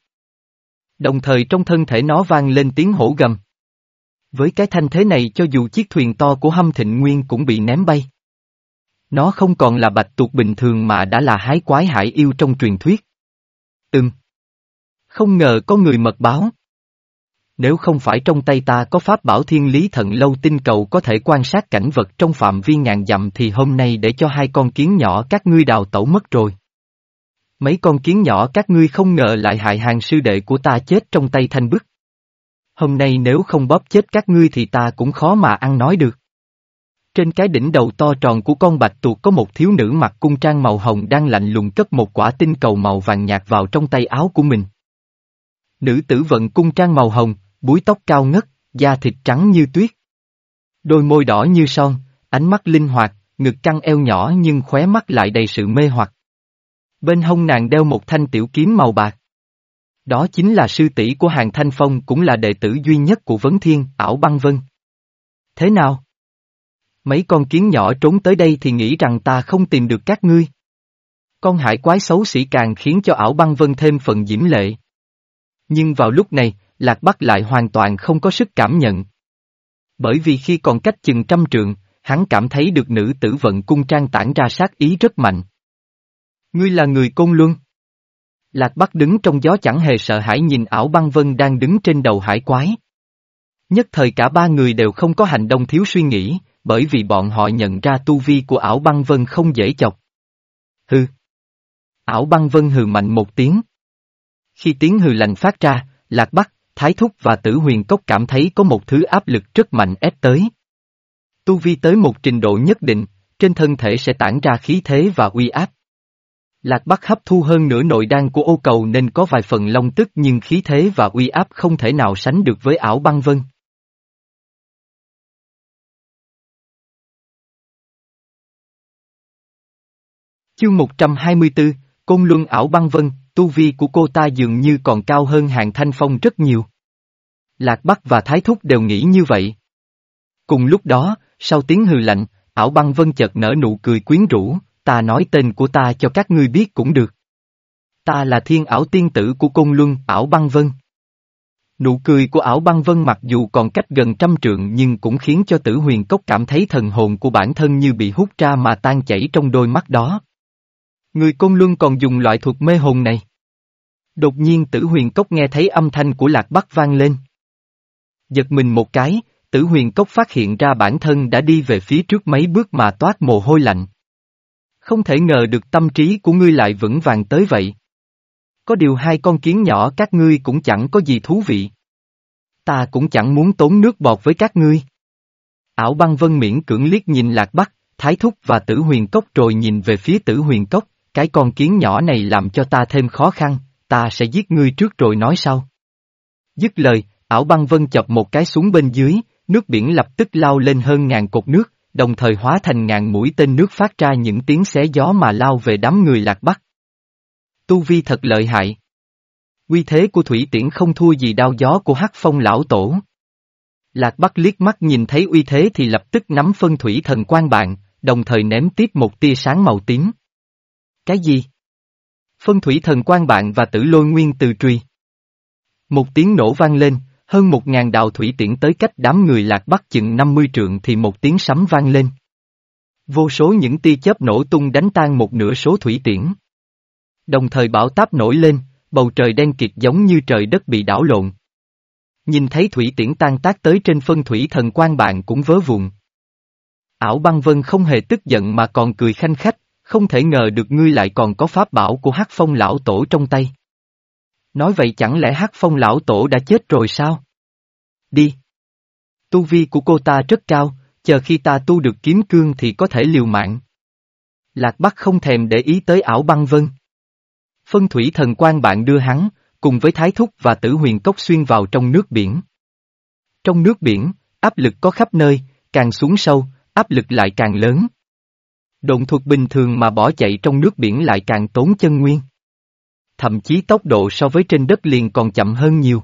Đồng thời trong thân thể nó vang lên tiếng hổ gầm. Với cái thanh thế này cho dù chiếc thuyền to của hâm thịnh nguyên cũng bị ném bay. Nó không còn là bạch tuộc bình thường mà đã là hái quái hải yêu trong truyền thuyết. Ừm. Không ngờ có người mật báo. Nếu không phải trong tay ta có pháp bảo thiên lý thận lâu tinh cầu có thể quan sát cảnh vật trong phạm vi ngàn dặm thì hôm nay để cho hai con kiến nhỏ các ngươi đào tẩu mất rồi. Mấy con kiến nhỏ các ngươi không ngờ lại hại hàng sư đệ của ta chết trong tay thanh bức. Hôm nay nếu không bóp chết các ngươi thì ta cũng khó mà ăn nói được. Trên cái đỉnh đầu to tròn của con bạch tuộc có một thiếu nữ mặc cung trang màu hồng đang lạnh lùng cất một quả tinh cầu màu vàng nhạt vào trong tay áo của mình. Nữ tử vận cung trang màu hồng, búi tóc cao ngất, da thịt trắng như tuyết. Đôi môi đỏ như son, ánh mắt linh hoạt, ngực căng eo nhỏ nhưng khóe mắt lại đầy sự mê hoặc. Bên hông nàng đeo một thanh tiểu kiếm màu bạc. Đó chính là sư tỷ của hàng thanh phong cũng là đệ tử duy nhất của Vấn Thiên, ảo băng vân. Thế nào? Mấy con kiến nhỏ trốn tới đây thì nghĩ rằng ta không tìm được các ngươi. Con hải quái xấu xỉ càng khiến cho ảo băng vân thêm phần diễm lệ. Nhưng vào lúc này, Lạc Bắc lại hoàn toàn không có sức cảm nhận. Bởi vì khi còn cách chừng trăm trượng, hắn cảm thấy được nữ tử vận cung trang tản ra sát ý rất mạnh. Ngươi là người côn luân. Lạc Bắc đứng trong gió chẳng hề sợ hãi nhìn ảo băng vân đang đứng trên đầu hải quái. Nhất thời cả ba người đều không có hành động thiếu suy nghĩ, bởi vì bọn họ nhận ra tu vi của ảo băng vân không dễ chọc. Hừ. Ảo băng vân hừ mạnh một tiếng. Khi tiếng hừ lành phát ra, Lạc Bắc, Thái Thúc và Tử Huyền Cốc cảm thấy có một thứ áp lực rất mạnh ép tới. Tu vi tới một trình độ nhất định, trên thân thể sẽ tản ra khí thế và uy áp. Lạc Bắc hấp thu hơn nửa nội đan của ô cầu nên có vài phần long tức nhưng khí thế và uy áp không thể nào sánh được với ảo băng vân. Chương 124, Côn Luân ảo băng vân, tu vi của cô ta dường như còn cao hơn hạng thanh phong rất nhiều. Lạc Bắc và Thái Thúc đều nghĩ như vậy. Cùng lúc đó, sau tiếng hừ lạnh, ảo băng vân chợt nở nụ cười quyến rũ, ta nói tên của ta cho các ngươi biết cũng được. Ta là thiên ảo tiên tử của công Luân, ảo băng vân. Nụ cười của ảo băng vân mặc dù còn cách gần trăm trượng nhưng cũng khiến cho tử huyền cốc cảm thấy thần hồn của bản thân như bị hút ra mà tan chảy trong đôi mắt đó. Người Côn Luân còn dùng loại thuật mê hồn này. Đột nhiên tử huyền cốc nghe thấy âm thanh của lạc bắc vang lên. Giật mình một cái, tử huyền cốc phát hiện ra bản thân đã đi về phía trước mấy bước mà toát mồ hôi lạnh. Không thể ngờ được tâm trí của ngươi lại vững vàng tới vậy. Có điều hai con kiến nhỏ các ngươi cũng chẳng có gì thú vị. Ta cũng chẳng muốn tốn nước bọt với các ngươi. Ảo băng vân miễn cưỡng liếc nhìn lạc bắc, thái thúc và tử huyền cốc rồi nhìn về phía tử huyền cốc, cái con kiến nhỏ này làm cho ta thêm khó khăn, ta sẽ giết ngươi trước rồi nói sau. Dứt lời, ảo băng vân chập một cái xuống bên dưới, nước biển lập tức lao lên hơn ngàn cột nước, đồng thời hóa thành ngàn mũi tên nước phát ra những tiếng xé gió mà lao về đám người lạc bắc. Tu vi thật lợi hại. Uy thế của thủy tiễn không thua gì đao gió của hắc phong lão tổ. Lạc Bắc liếc mắt nhìn thấy uy thế thì lập tức nắm phân thủy thần quan bạn, đồng thời ném tiếp một tia sáng màu tím. Cái gì? Phân thủy thần quan bạn và tử lôi nguyên từ truy. Một tiếng nổ vang lên, hơn một ngàn đạo thủy tiễn tới cách đám người lạc bắc chừng 50 trượng thì một tiếng sấm vang lên. Vô số những tia chớp nổ tung đánh tan một nửa số thủy tiễn. Đồng thời bão táp nổi lên, bầu trời đen kịt giống như trời đất bị đảo lộn. Nhìn thấy thủy tiễn tan tác tới trên phân thủy thần quan bạn cũng vớ vụn. Ảo băng vân không hề tức giận mà còn cười khanh khách, không thể ngờ được ngươi lại còn có pháp bảo của hắc phong lão tổ trong tay. Nói vậy chẳng lẽ hắc phong lão tổ đã chết rồi sao? Đi. Tu vi của cô ta rất cao, chờ khi ta tu được kiếm cương thì có thể liều mạng. Lạc Bắc không thèm để ý tới ảo băng vân. Phân thủy thần quan bạn đưa hắn, cùng với Thái Thúc và Tử Huyền Cốc xuyên vào trong nước biển. Trong nước biển, áp lực có khắp nơi, càng xuống sâu, áp lực lại càng lớn. Động thuật bình thường mà bỏ chạy trong nước biển lại càng tốn chân nguyên. Thậm chí tốc độ so với trên đất liền còn chậm hơn nhiều.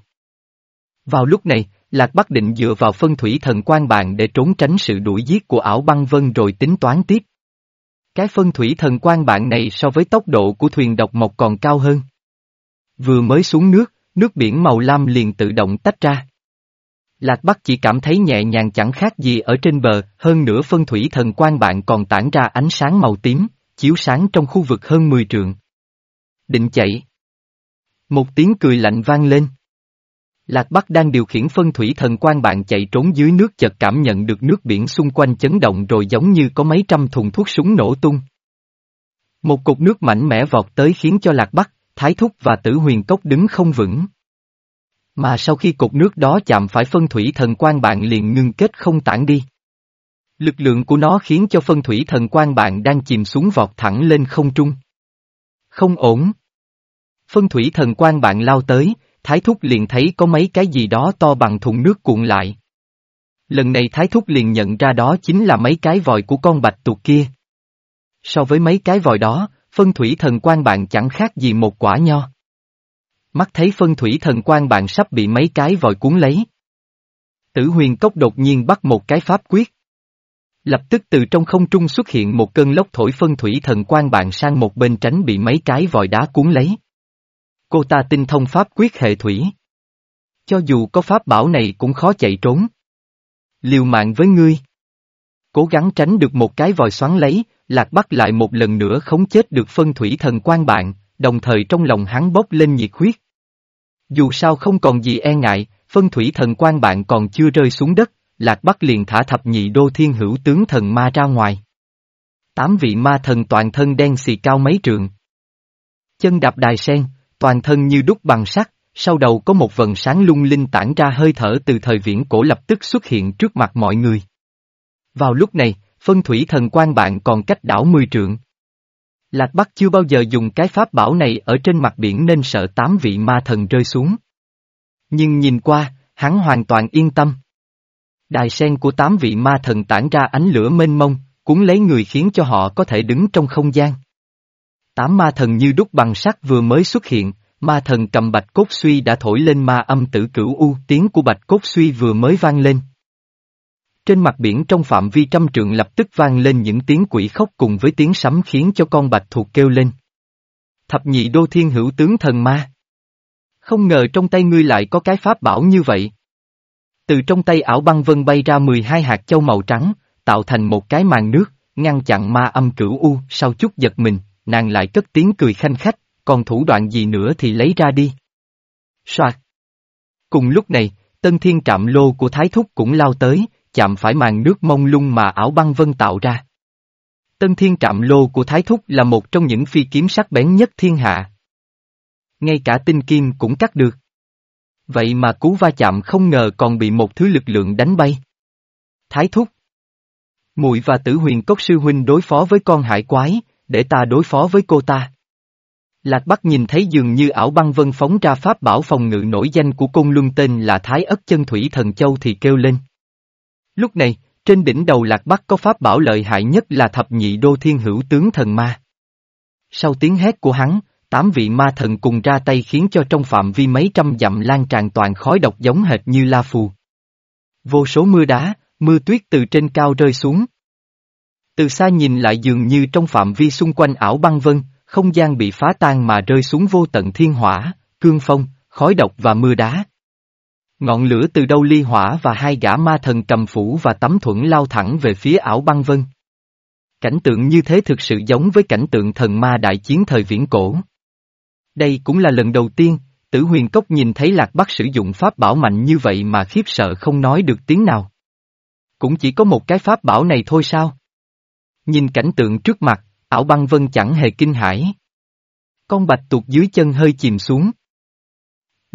Vào lúc này, Lạc Bắc định dựa vào phân thủy thần quan bàn để trốn tránh sự đuổi giết của ảo băng vân rồi tính toán tiếp. Cái phân thủy thần quan bạn này so với tốc độ của thuyền độc mộc còn cao hơn. Vừa mới xuống nước, nước biển màu lam liền tự động tách ra. Lạc Bắc chỉ cảm thấy nhẹ nhàng chẳng khác gì ở trên bờ, hơn nữa phân thủy thần quan bạn còn tản ra ánh sáng màu tím, chiếu sáng trong khu vực hơn 10 trượng. Định chạy. Một tiếng cười lạnh vang lên. Lạc Bắc đang điều khiển phân thủy thần quan bạn chạy trốn dưới nước chợt cảm nhận được nước biển xung quanh chấn động rồi giống như có mấy trăm thùng thuốc súng nổ tung. Một cục nước mạnh mẽ vọt tới khiến cho Lạc Bắc, Thái Thúc và Tử Huyền Cốc đứng không vững. Mà sau khi cục nước đó chạm phải phân thủy thần quan bạn liền ngưng kết không tản đi. Lực lượng của nó khiến cho phân thủy thần quan bạn đang chìm xuống vọt thẳng lên không trung. Không ổn. Phân thủy thần quan bạn lao tới, Thái Thúc liền thấy có mấy cái gì đó to bằng thùng nước cuộn lại. Lần này Thái Thúc liền nhận ra đó chính là mấy cái vòi của con bạch tuộc kia. So với mấy cái vòi đó, phân thủy thần quan bạn chẳng khác gì một quả nho. Mắt thấy phân thủy thần quan bạn sắp bị mấy cái vòi cuốn lấy. Tử huyền cốc đột nhiên bắt một cái pháp quyết. Lập tức từ trong không trung xuất hiện một cơn lốc thổi phân thủy thần quan bạn sang một bên tránh bị mấy cái vòi đá cuốn lấy. Cô ta tinh thông pháp quyết hệ thủy. Cho dù có pháp bảo này cũng khó chạy trốn. Liều mạng với ngươi. Cố gắng tránh được một cái vòi xoắn lấy, Lạc bắt lại một lần nữa không chết được phân thủy thần quan bạn, đồng thời trong lòng hắn bốc lên nhiệt huyết. Dù sao không còn gì e ngại, phân thủy thần quan bạn còn chưa rơi xuống đất, Lạc Bắc liền thả thập nhị đô thiên hữu tướng thần ma ra ngoài. Tám vị ma thần toàn thân đen xì cao mấy trường. Chân đạp đài sen, toàn thân như đúc bằng sắt, sau đầu có một vần sáng lung linh tản ra hơi thở từ thời viễn cổ lập tức xuất hiện trước mặt mọi người. Vào lúc này, phân thủy thần quan bạn còn cách đảo mười trượng. Lạc Bắc chưa bao giờ dùng cái pháp bảo này ở trên mặt biển nên sợ tám vị ma thần rơi xuống. Nhưng nhìn qua, hắn hoàn toàn yên tâm. Đài sen của tám vị ma thần tản ra ánh lửa mênh mông, cuốn lấy người khiến cho họ có thể đứng trong không gian. Tám ma thần như đúc bằng sắt vừa mới xuất hiện, ma thần cầm bạch cốt suy đã thổi lên ma âm tử cửu u, tiếng của bạch cốt suy vừa mới vang lên. Trên mặt biển trong phạm vi trăm trượng lập tức vang lên những tiếng quỷ khóc cùng với tiếng sấm khiến cho con bạch thuộc kêu lên. Thập nhị đô thiên hữu tướng thần ma. Không ngờ trong tay ngươi lại có cái pháp bảo như vậy. Từ trong tay ảo băng vân bay ra 12 hạt châu màu trắng, tạo thành một cái màn nước, ngăn chặn ma âm cửu u, sau chút giật mình, nàng lại cất tiếng cười khanh khách, còn thủ đoạn gì nữa thì lấy ra đi. Soạt. Cùng lúc này, tân thiên trạm lô của Thái Thúc cũng lao tới, chạm phải màn nước mông lung mà ảo băng vân tạo ra. Tân thiên trạm lô của Thái Thúc là một trong những phi kiếm sắc bén nhất thiên hạ. Ngay cả tinh kim cũng cắt được. Vậy mà cú va chạm không ngờ còn bị một thứ lực lượng đánh bay. Thái Thúc Mùi và tử huyền cốc sư huynh đối phó với con hải quái, để ta đối phó với cô ta. Lạc Bắc nhìn thấy dường như ảo băng vân phóng ra pháp bảo phòng ngự nổi danh của côn luân tên là Thái ất chân thủy thần châu thì kêu lên. Lúc này, trên đỉnh đầu Lạc Bắc có pháp bảo lợi hại nhất là thập nhị đô thiên hữu tướng thần ma. Sau tiếng hét của hắn, tám vị ma thần cùng ra tay khiến cho trong phạm vi mấy trăm dặm lan tràn toàn khói độc giống hệt như la phù. Vô số mưa đá, mưa tuyết từ trên cao rơi xuống. Từ xa nhìn lại dường như trong phạm vi xung quanh ảo băng vân, không gian bị phá tan mà rơi xuống vô tận thiên hỏa, cương phong, khói độc và mưa đá. Ngọn lửa từ đâu ly hỏa và hai gã ma thần cầm phủ và tấm thuẫn lao thẳng về phía ảo băng vân. Cảnh tượng như thế thực sự giống với cảnh tượng thần ma đại chiến thời viễn cổ. Đây cũng là lần đầu tiên, tử huyền cốc nhìn thấy lạc bắc sử dụng pháp bảo mạnh như vậy mà khiếp sợ không nói được tiếng nào. Cũng chỉ có một cái pháp bảo này thôi sao? Nhìn cảnh tượng trước mặt, ảo băng vân chẳng hề kinh hãi. Con bạch tuột dưới chân hơi chìm xuống.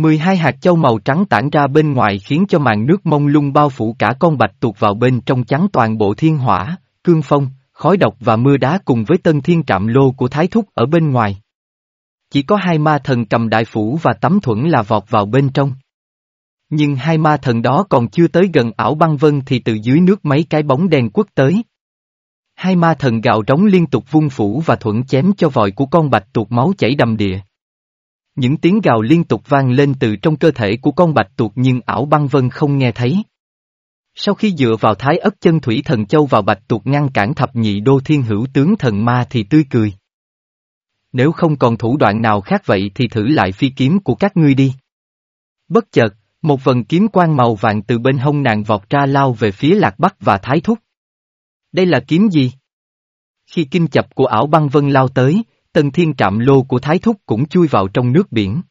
12 hạt châu màu trắng tản ra bên ngoài khiến cho màn nước mông lung bao phủ cả con bạch tuột vào bên trong trắng toàn bộ thiên hỏa, cương phong, khói độc và mưa đá cùng với tân thiên trạm lô của Thái Thúc ở bên ngoài. Chỉ có hai ma thần cầm đại phủ và tấm thuẫn là vọt vào bên trong. Nhưng hai ma thần đó còn chưa tới gần ảo băng vân thì từ dưới nước mấy cái bóng đen quất tới. Hai ma thần gạo trống liên tục vung phủ và thuẫn chém cho vòi của con bạch tuột máu chảy đầm địa. Những tiếng gào liên tục vang lên từ trong cơ thể của con bạch tuộc nhưng ảo băng vân không nghe thấy. Sau khi dựa vào thái ất chân thủy thần châu vào bạch tuộc ngăn cản thập nhị đô thiên hữu tướng thần ma thì tươi cười. Nếu không còn thủ đoạn nào khác vậy thì thử lại phi kiếm của các ngươi đi. Bất chợt, một vần kiếm quang màu vàng từ bên hông nàng vọt ra lao về phía lạc bắc và thái thúc. Đây là kiếm gì? Khi kinh chập của ảo băng vân lao tới, tần thiên trạm lô của thái thúc cũng chui vào trong nước biển.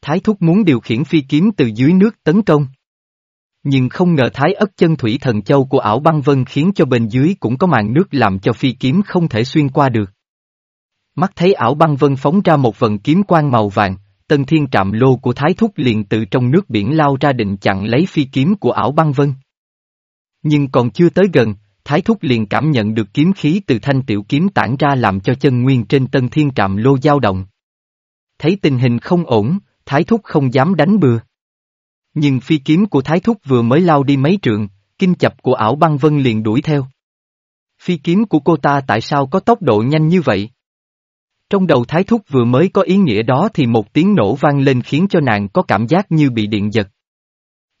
Thái thúc muốn điều khiển phi kiếm từ dưới nước tấn công. Nhưng không ngờ thái ất chân thủy thần châu của ảo băng vân khiến cho bên dưới cũng có màn nước làm cho phi kiếm không thể xuyên qua được. Mắt thấy ảo băng vân phóng ra một vần kiếm quang màu vàng, tân thiên trạm lô của thái thúc liền từ trong nước biển lao ra định chặn lấy phi kiếm của ảo băng vân. Nhưng còn chưa tới gần, thái thúc liền cảm nhận được kiếm khí từ thanh tiểu kiếm tản ra làm cho chân nguyên trên tân thiên trạm lô dao động. Thấy tình hình không ổn, thái thúc không dám đánh bừa. Nhưng phi kiếm của thái thúc vừa mới lao đi mấy trượng, kinh chập của ảo băng vân liền đuổi theo. Phi kiếm của cô ta tại sao có tốc độ nhanh như vậy? Trong đầu thái thúc vừa mới có ý nghĩa đó thì một tiếng nổ vang lên khiến cho nàng có cảm giác như bị điện giật.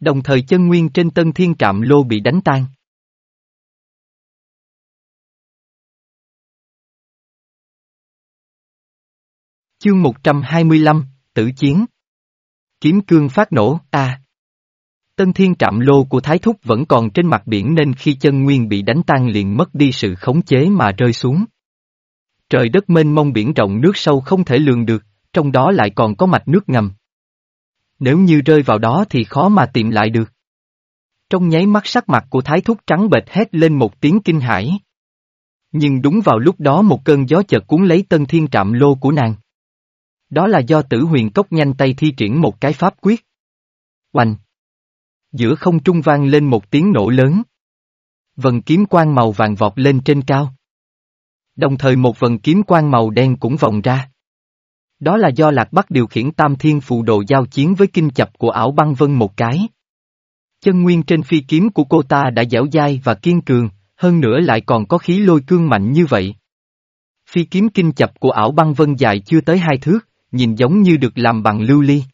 Đồng thời chân nguyên trên tân thiên trạm lô bị đánh tan. Chương 125, Tử Chiến Kiếm cương phát nổ, a Tân thiên trạm lô của Thái Thúc vẫn còn trên mặt biển nên khi chân nguyên bị đánh tan liền mất đi sự khống chế mà rơi xuống. Trời đất mênh mông biển rộng nước sâu không thể lường được, trong đó lại còn có mạch nước ngầm. Nếu như rơi vào đó thì khó mà tìm lại được. Trong nháy mắt sắc mặt của Thái Thúc trắng bệch hét lên một tiếng kinh hãi. Nhưng đúng vào lúc đó một cơn gió chợt cuốn lấy tân thiên trạm lô của nàng. Đó là do tử huyền cốc nhanh tay thi triển một cái pháp quyết. Oanh! Giữa không trung vang lên một tiếng nổ lớn. Vần kiếm quang màu vàng vọt lên trên cao. Đồng thời một vần kiếm quang màu đen cũng vòng ra. Đó là do Lạc Bắc điều khiển tam thiên phù đồ giao chiến với kinh chập của ảo băng vân một cái. Chân nguyên trên phi kiếm của cô ta đã dẻo dai và kiên cường, hơn nữa lại còn có khí lôi cương mạnh như vậy. Phi kiếm kinh chập của ảo băng vân dài chưa tới hai thước, nhìn giống như được làm bằng lưu ly.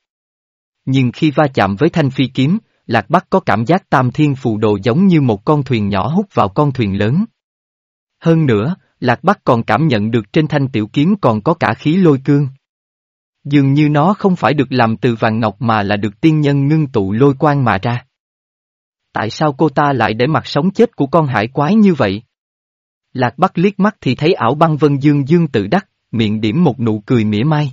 Nhưng khi va chạm với thanh phi kiếm, Lạc Bắc có cảm giác tam thiên phù đồ giống như một con thuyền nhỏ hút vào con thuyền lớn. Hơn nữa, Lạc Bắc còn cảm nhận được trên thanh tiểu kiếm còn có cả khí lôi cương. Dường như nó không phải được làm từ vàng ngọc mà là được tiên nhân ngưng tụ lôi quang mà ra. Tại sao cô ta lại để mặt sống chết của con hải quái như vậy? Lạc Bắc liếc mắt thì thấy ảo băng vân dương dương tự đắc, miệng điểm một nụ cười mỉa mai.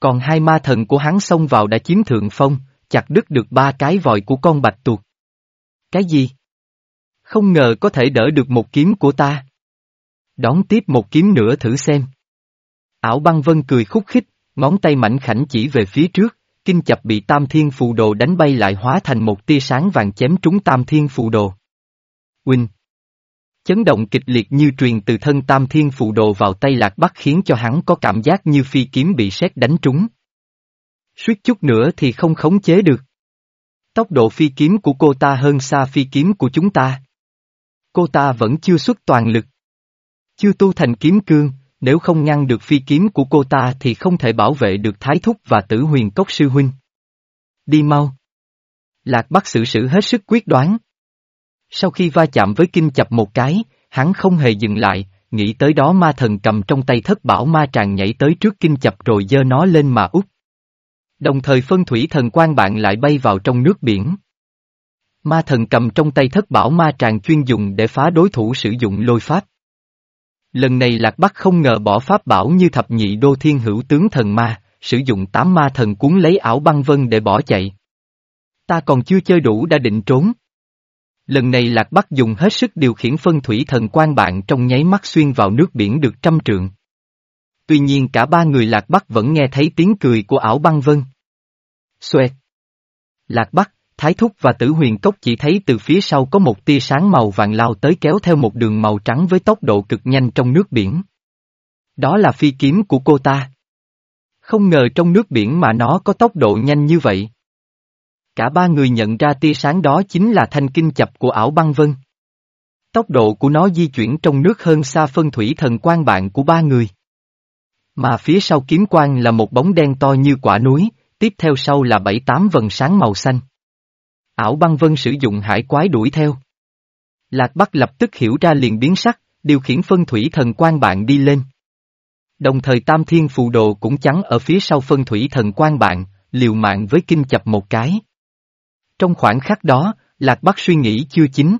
Còn hai ma thần của hắn xông vào đã chiếm thượng phong, chặt đứt được ba cái vòi của con bạch tuộc. Cái gì? Không ngờ có thể đỡ được một kiếm của ta. Đón tiếp một kiếm nữa thử xem. Ảo băng vân cười khúc khích, ngón tay mảnh khảnh chỉ về phía trước, kinh chập bị tam thiên phù đồ đánh bay lại hóa thành một tia sáng vàng chém trúng tam thiên phù đồ. Huynh! Chấn động kịch liệt như truyền từ thân tam thiên phụ đồ vào tay lạc bắc khiến cho hắn có cảm giác như phi kiếm bị sét đánh trúng. Suýt chút nữa thì không khống chế được. Tốc độ phi kiếm của cô ta hơn xa phi kiếm của chúng ta. Cô ta vẫn chưa xuất toàn lực. Chưa tu thành kiếm cương, nếu không ngăn được phi kiếm của cô ta thì không thể bảo vệ được Thái Thúc và Tử Huyền Cốc Sư Huynh. Đi mau. Lạc Bắc xử sự hết sức quyết đoán. Sau khi va chạm với kinh chập một cái, hắn không hề dừng lại, nghĩ tới đó ma thần cầm trong tay thất bảo ma tràng nhảy tới trước kinh chập rồi dơ nó lên mà úp. Đồng thời phân thủy thần quan bạn lại bay vào trong nước biển. Ma thần cầm trong tay thất bảo ma tràng chuyên dùng để phá đối thủ sử dụng lôi pháp. Lần này Lạc Bắc không ngờ bỏ pháp bảo như thập nhị đô thiên hữu tướng thần ma, sử dụng tám ma thần cuốn lấy ảo băng vân để bỏ chạy. Ta còn chưa chơi đủ đã định trốn. Lần này Lạc Bắc dùng hết sức điều khiển phân thủy thần quan bạn trong nháy mắt xuyên vào nước biển được trăm trượng. Tuy nhiên cả ba người Lạc Bắc vẫn nghe thấy tiếng cười của ảo băng vân. Xoẹt. Lạc Bắc, Thái Thúc và Tử Huyền Cốc chỉ thấy từ phía sau có một tia sáng màu vàng lao tới kéo theo một đường màu trắng với tốc độ cực nhanh trong nước biển. Đó là phi kiếm của cô ta. Không ngờ trong nước biển mà nó có tốc độ nhanh như vậy. Cả ba người nhận ra tia sáng đó chính là thanh kinh chập của ảo băng vân. Tốc độ của nó di chuyển trong nước hơn xa phân thủy thần quan bạn của ba người. Mà phía sau kiếm quang là một bóng đen to như quả núi, tiếp theo sau là bảy tám vần sáng màu xanh. Ảo băng vân sử dụng hải quái đuổi theo. Lạc Bắc lập tức hiểu ra liền biến sắc, điều khiển phân thủy thần quan bạn đi lên. Đồng thời Tam Thiên Phù Đồ cũng chắn ở phía sau phân thủy thần quan bạn, liều mạng với kinh chập một cái. Trong khoảng khắc đó, Lạc Bắc suy nghĩ chưa chính.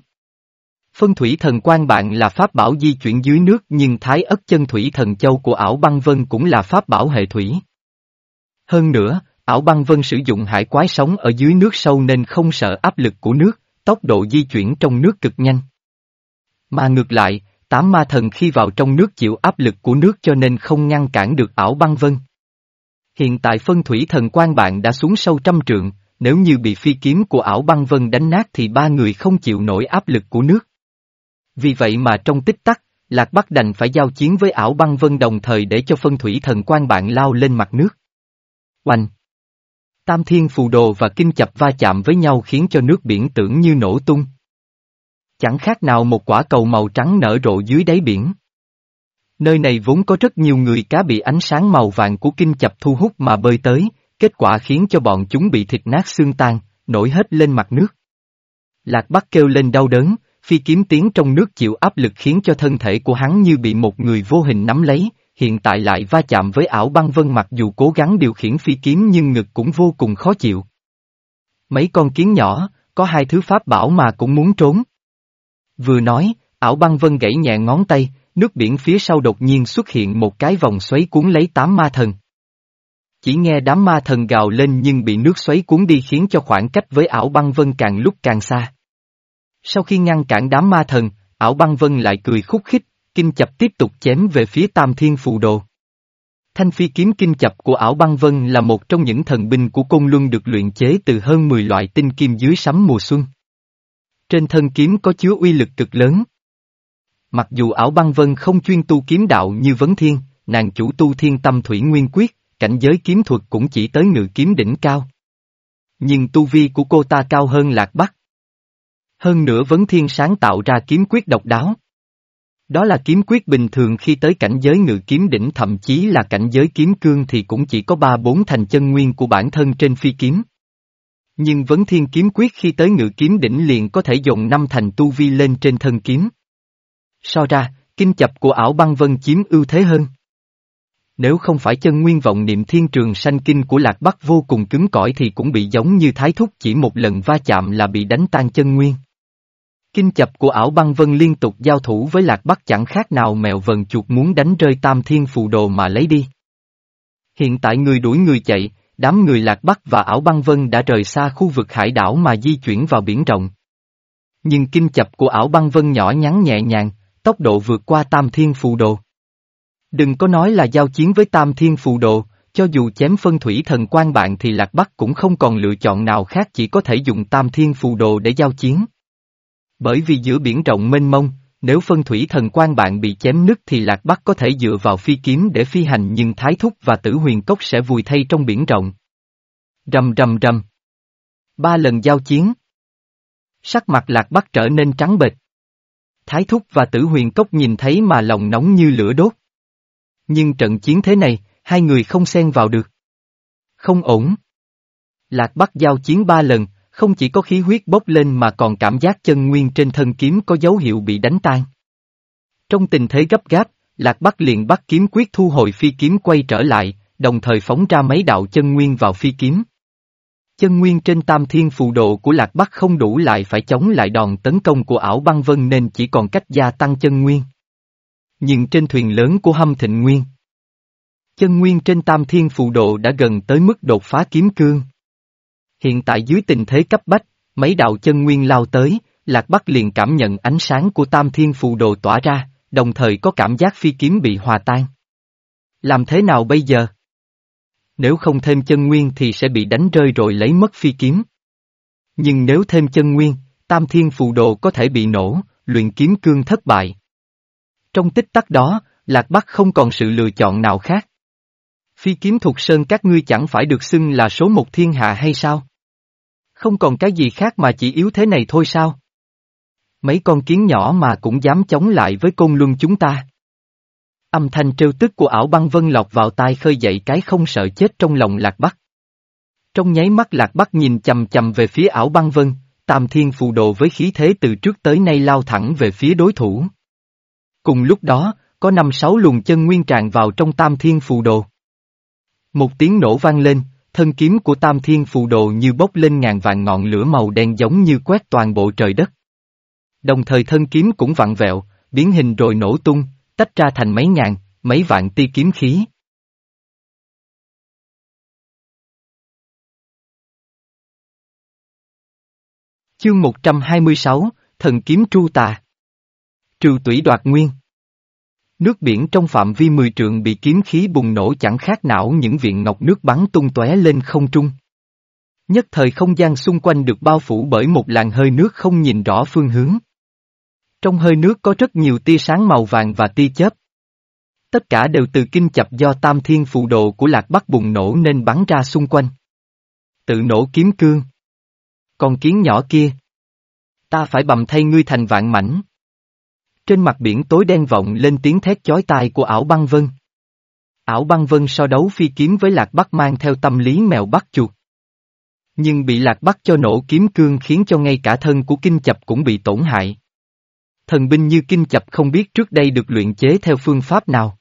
Phân thủy thần quan bạn là pháp bảo di chuyển dưới nước nhưng thái ất chân thủy thần châu của ảo băng vân cũng là pháp bảo hệ thủy. Hơn nữa, ảo băng vân sử dụng hải quái sống ở dưới nước sâu nên không sợ áp lực của nước, tốc độ di chuyển trong nước cực nhanh. Mà ngược lại, tám ma thần khi vào trong nước chịu áp lực của nước cho nên không ngăn cản được ảo băng vân. Hiện tại phân thủy thần quan bạn đã xuống sâu trăm trượng, nếu như bị phi kiếm của ảo băng vân đánh nát thì ba người không chịu nổi áp lực của nước. Vì vậy mà trong tích tắc, Lạc Bắc đành phải giao chiến với ảo băng vân đồng thời để cho phân thủy thần quan bạn lao lên mặt nước. Oanh! Tam thiên phù đồ và kinh chập va chạm với nhau khiến cho nước biển tưởng như nổ tung. Chẳng khác nào một quả cầu màu trắng nở rộ dưới đáy biển. Nơi này vốn có rất nhiều người cá bị ánh sáng màu vàng của kinh chập thu hút mà bơi tới, kết quả khiến cho bọn chúng bị thịt nát xương tan, nổi hết lên mặt nước. Lạc Bắc kêu lên đau đớn, phi kiếm tiến trong nước chịu áp lực khiến cho thân thể của hắn như bị một người vô hình nắm lấy, hiện tại lại va chạm với ảo băng vân mặc dù cố gắng điều khiển phi kiếm nhưng ngực cũng vô cùng khó chịu. Mấy con kiến nhỏ, có hai thứ pháp bảo mà cũng muốn trốn. Vừa nói, ảo băng vân gãy nhẹ ngón tay, nước biển phía sau đột nhiên xuất hiện một cái vòng xoáy cuốn lấy tám ma thần. Chỉ nghe đám ma thần gào lên nhưng bị nước xoáy cuốn đi khiến cho khoảng cách với ảo băng vân càng lúc càng xa. Sau khi ngăn cản đám ma thần, ảo băng vân lại cười khúc khích, kinh chập tiếp tục chém về phía tam thiên phù đồ. Thanh phi kiếm kinh chập của ảo băng vân là một trong những thần binh của công luân được luyện chế từ hơn 10 loại tinh kim dưới sắm mùa xuân. Trên thân kiếm có chứa uy lực cực lớn. Mặc dù ảo băng vân không chuyên tu kiếm đạo như vấn thiên, nàng chủ tu thiên tâm thủy nguyên quyết, cảnh giới kiếm thuật cũng chỉ tới ngự kiếm đỉnh cao. Nhưng tu vi của cô ta cao hơn lạc bắc. Hơn nữa vấn thiên sáng tạo ra kiếm quyết độc đáo. Đó là kiếm quyết bình thường khi tới cảnh giới ngự kiếm đỉnh thậm chí là cảnh giới kiếm cương thì cũng chỉ có ba bốn thành chân nguyên của bản thân trên phi kiếm. Nhưng vấn thiên kiếm quyết khi tới ngự kiếm đỉnh liền có thể dùng năm thành tu vi lên trên thân kiếm. So ra, kinh chập của ảo băng vân chiếm ưu thế hơn. Nếu không phải chân nguyên vọng niệm thiên trường sanh kinh của lạc bắc vô cùng cứng cỏi thì cũng bị giống như thái thúc chỉ một lần va chạm là bị đánh tan chân nguyên. Kinh chập của ảo băng vân liên tục giao thủ với lạc bắc chẳng khác nào mèo vần chuột muốn đánh rơi tam thiên phù đồ mà lấy đi. Hiện tại người đuổi người chạy, đám người lạc bắc và ảo băng vân đã rời xa khu vực hải đảo mà di chuyển vào biển rộng. Nhưng kinh chập của ảo băng vân nhỏ nhắn nhẹ nhàng, tốc độ vượt qua tam thiên phù đồ. Đừng có nói là giao chiến với tam thiên phù đồ, cho dù chém phân thủy thần quan bạn thì lạc bắc cũng không còn lựa chọn nào khác chỉ có thể dùng tam thiên phù đồ để giao chiến. Bởi vì giữa biển rộng mênh mông, nếu phân thủy thần quan bạn bị chém nứt thì Lạc Bắc có thể dựa vào phi kiếm để phi hành nhưng Thái Thúc và Tử Huyền Cốc sẽ vùi thay trong biển rộng. Rầm rầm rầm. Ba lần giao chiến. Sắc mặt Lạc Bắc trở nên trắng bệch. Thái Thúc và Tử Huyền Cốc nhìn thấy mà lòng nóng như lửa đốt. Nhưng trận chiến thế này, hai người không xen vào được. Không ổn. Lạc Bắc giao chiến ba lần, không chỉ có khí huyết bốc lên mà còn cảm giác chân nguyên trên thân kiếm có dấu hiệu bị đánh tan. Trong tình thế gấp gáp, Lạc Bắc liền bắt kiếm quyết thu hồi phi kiếm quay trở lại, đồng thời phóng ra mấy đạo chân nguyên vào phi kiếm. Chân nguyên trên tam thiên phù độ của Lạc Bắc không đủ lại phải chống lại đòn tấn công của ảo băng vân nên chỉ còn cách gia tăng chân nguyên. Nhưng trên thuyền lớn của hâm thịnh nguyên, chân nguyên trên tam thiên phù độ đã gần tới mức đột phá kiếm cương. Hiện tại dưới tình thế cấp bách, mấy đạo chân nguyên lao tới, Lạc Bắc liền cảm nhận ánh sáng của tam thiên phù đồ tỏa ra, đồng thời có cảm giác phi kiếm bị hòa tan. Làm thế nào bây giờ? Nếu không thêm chân nguyên thì sẽ bị đánh rơi rồi lấy mất phi kiếm. Nhưng nếu thêm chân nguyên, tam thiên phù đồ có thể bị nổ, luyện kiếm cương thất bại. Trong tích tắc đó, Lạc Bắc không còn sự lựa chọn nào khác. Phi kiếm thuộc sơn các ngươi chẳng phải được xưng là số một thiên hạ hay sao? Không còn cái gì khác mà chỉ yếu thế này thôi sao? Mấy con kiến nhỏ mà cũng dám chống lại với côn luân chúng ta. Âm thanh trêu tức của ảo băng vân lọc vào tai khơi dậy cái không sợ chết trong lòng lạc bắc. Trong nháy mắt lạc bắc nhìn chầm chầm về phía ảo băng vân, tam thiên phù đồ với khí thế từ trước tới nay lao thẳng về phía đối thủ. Cùng lúc đó, có năm sáu luồng chân nguyên tràn vào trong tam thiên phù đồ. Một tiếng nổ vang lên, thân kiếm của Tam Thiên Phù Đồ như bốc lên ngàn vạn ngọn lửa màu đen giống như quét toàn bộ trời đất. Đồng thời thân kiếm cũng vặn vẹo, biến hình rồi nổ tung, tách ra thành mấy ngàn, mấy vạn tia kiếm khí. Chương 126, Thần Kiếm Tru Tà Trừ tủy đoạt nguyên Nước biển trong phạm vi mười trượng bị kiếm khí bùng nổ chẳng khác nào những viện ngọc nước bắn tung tóe lên không trung. Nhất thời không gian xung quanh được bao phủ bởi một làn hơi nước không nhìn rõ phương hướng. Trong hơi nước có rất nhiều tia sáng màu vàng và tia chớp. Tất cả đều từ kinh chập do tam thiên phù độ của lạc bắc bùng nổ nên bắn ra xung quanh. Tự nổ kiếm cương. Con kiến nhỏ kia. Ta phải bầm thay ngươi thành vạn mảnh. Trên mặt biển tối đen vọng lên tiếng thét chói tai của ảo băng vân. Ảo băng vân so đấu phi kiếm với lạc bắc mang theo tâm lý mèo bắt chuột. Nhưng bị lạc bắc cho nổ kiếm cương khiến cho ngay cả thân của kinh chập cũng bị tổn hại. Thần binh như kinh chập không biết trước đây được luyện chế theo phương pháp nào.